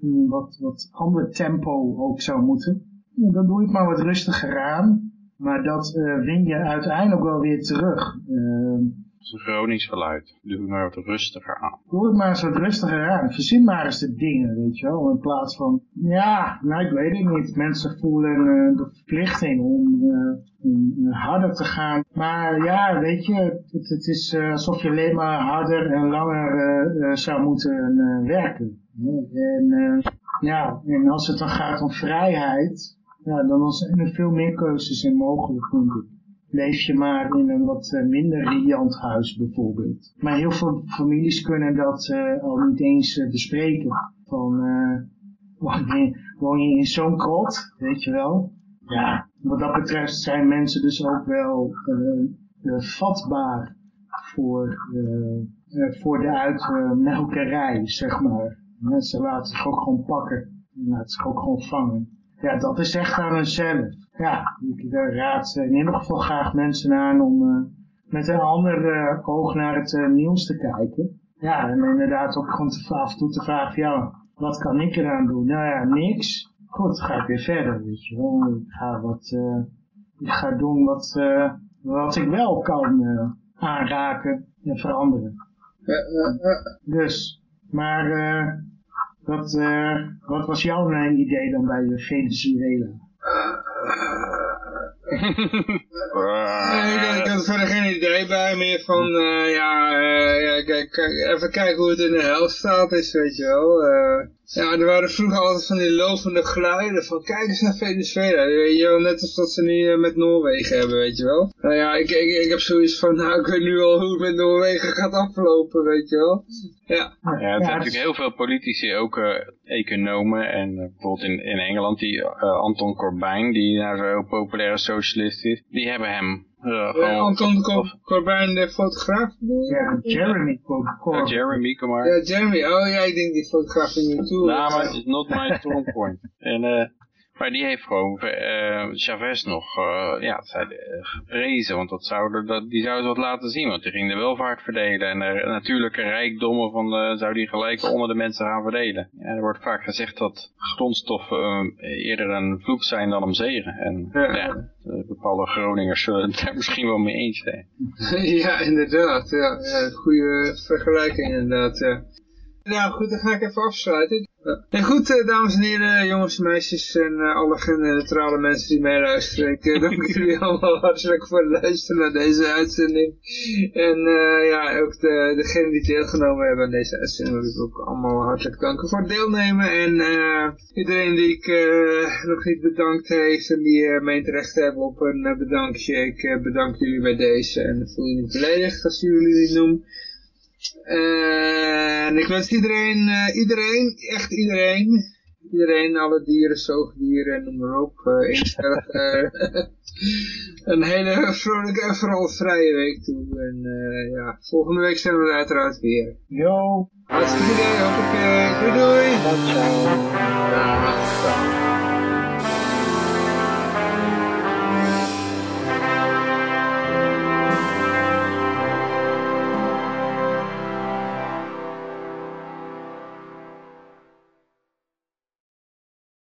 een wat, wat ander tempo ook zou moeten. Dan doe je het maar wat rustiger aan. Maar dat uh, win je uiteindelijk wel weer terug. Is Gronings geluid. Doe maar wat rustiger aan. Doe het maar eens wat rustiger aan. Verzin maar eens de dingen, weet je wel. In plaats van, ja, nou ik weet het niet. Mensen voelen uh, de verplichting om, om harder te gaan. Maar ja, weet je, het, het is alsof je alleen maar harder en langer zou moeten werken. En ja, en als het dan gaat om vrijheid, ja, dan zijn er veel meer keuzes in mogelijk, denk ik. Leef je maar in een wat eh, minder riant huis bijvoorbeeld. Maar heel veel families kunnen dat uh, al niet eens uh, bespreken. Van, uh, woon, je, in zo'n krot, weet je wel? Ja, wat dat betreft zijn mensen dus ook wel vatbaar voor, voor de uitmelkerij, zeg maar. Mensen laten zich ook gewoon pakken. En laten zich ook gewoon vangen. Ja, dat is echt aan hunzelf. Ja, ik raad in ieder geval graag mensen aan om uh, met een ander uh, oog naar het uh, nieuws te kijken. Ja, en inderdaad ook gewoon te, af en toe te vragen, ja, wat kan ik eraan doen? Nou ja, niks. Goed, ga ik weer verder, weet je wel. Ik ga wat, ik ga doen wat, wat ik wel kan aanraken en veranderen. Dus, maar wat, wat was jouw idee dan bij Venezuela? Ik, had verder geen idee bij, meer van, uh, ja, ja kijk, even kijken hoe het in de helft staat is, weet je wel. Ja, er waren vroeger altijd van die lovende geluiden van kijk eens naar Venezuela. Weet je wel, net als dat ze nu eh, met Noorwegen hebben, weet je wel. Nou ja, ik, ik, ik heb zoiets van, nou ik weet nu al hoe het met Noorwegen gaat aflopen, weet je wel. Ja, ja er zijn natuurlijk heel veel politici, ook uh, economen en uh, bijvoorbeeld in, in Engeland, die uh, Anton Corbijn, die nou zo populaire socialist is, die hebben hem uh, uh, Anton Corbijn, de fotograaf? Ja, Jeremy Corbijn. Jeremy, kom maar. Ja, Jeremy. Oh ja, ik denk die fotograaf van YouTube. Nou, maar het is not my strong point. en uh, maar die heeft gewoon uh, Chavez nog uh, ja, uh, geprezen, want dat zou, dat, die zou ze wat laten zien, want die ging de welvaart verdelen en de natuurlijke rijkdommen van de, zou die gelijk onder de mensen gaan verdelen. Ja, er wordt vaak gezegd dat grondstoffen eerder een vloek zijn dan een zegen. En ja, ja bepaalde Groningers zullen het daar misschien wel mee eens zijn. ja, inderdaad. Ja, ja, goede vergelijking inderdaad. Ja. Nou goed, dan ga ik even afsluiten. En goed, eh, dames en heren, jongens en meisjes en uh, alle geneutrale mensen die meeluisteren. Ik uh, dank jullie allemaal hartelijk voor het luisteren naar deze uitzending. En uh, ja, ook de, degenen die deelgenomen hebben aan deze uitzending wil ik ook allemaal hartelijk danken voor het deelnemen. En iedereen die ik nog niet bedankt heeft en die meent recht hebben op een bedankje. Ik bedank jullie bij deze en voel je niet beledigd als jullie die noem. En ik wens iedereen, uh, iedereen, echt iedereen, iedereen, alle dieren, zoogdieren, noem maar op, instellig, een hele vrolijke en vooral vrije week toe. En uh, ja, volgende week zijn we er uiteraard weer. Yo. Hartstikke idee, hoppakee. Doei doei. Ciao.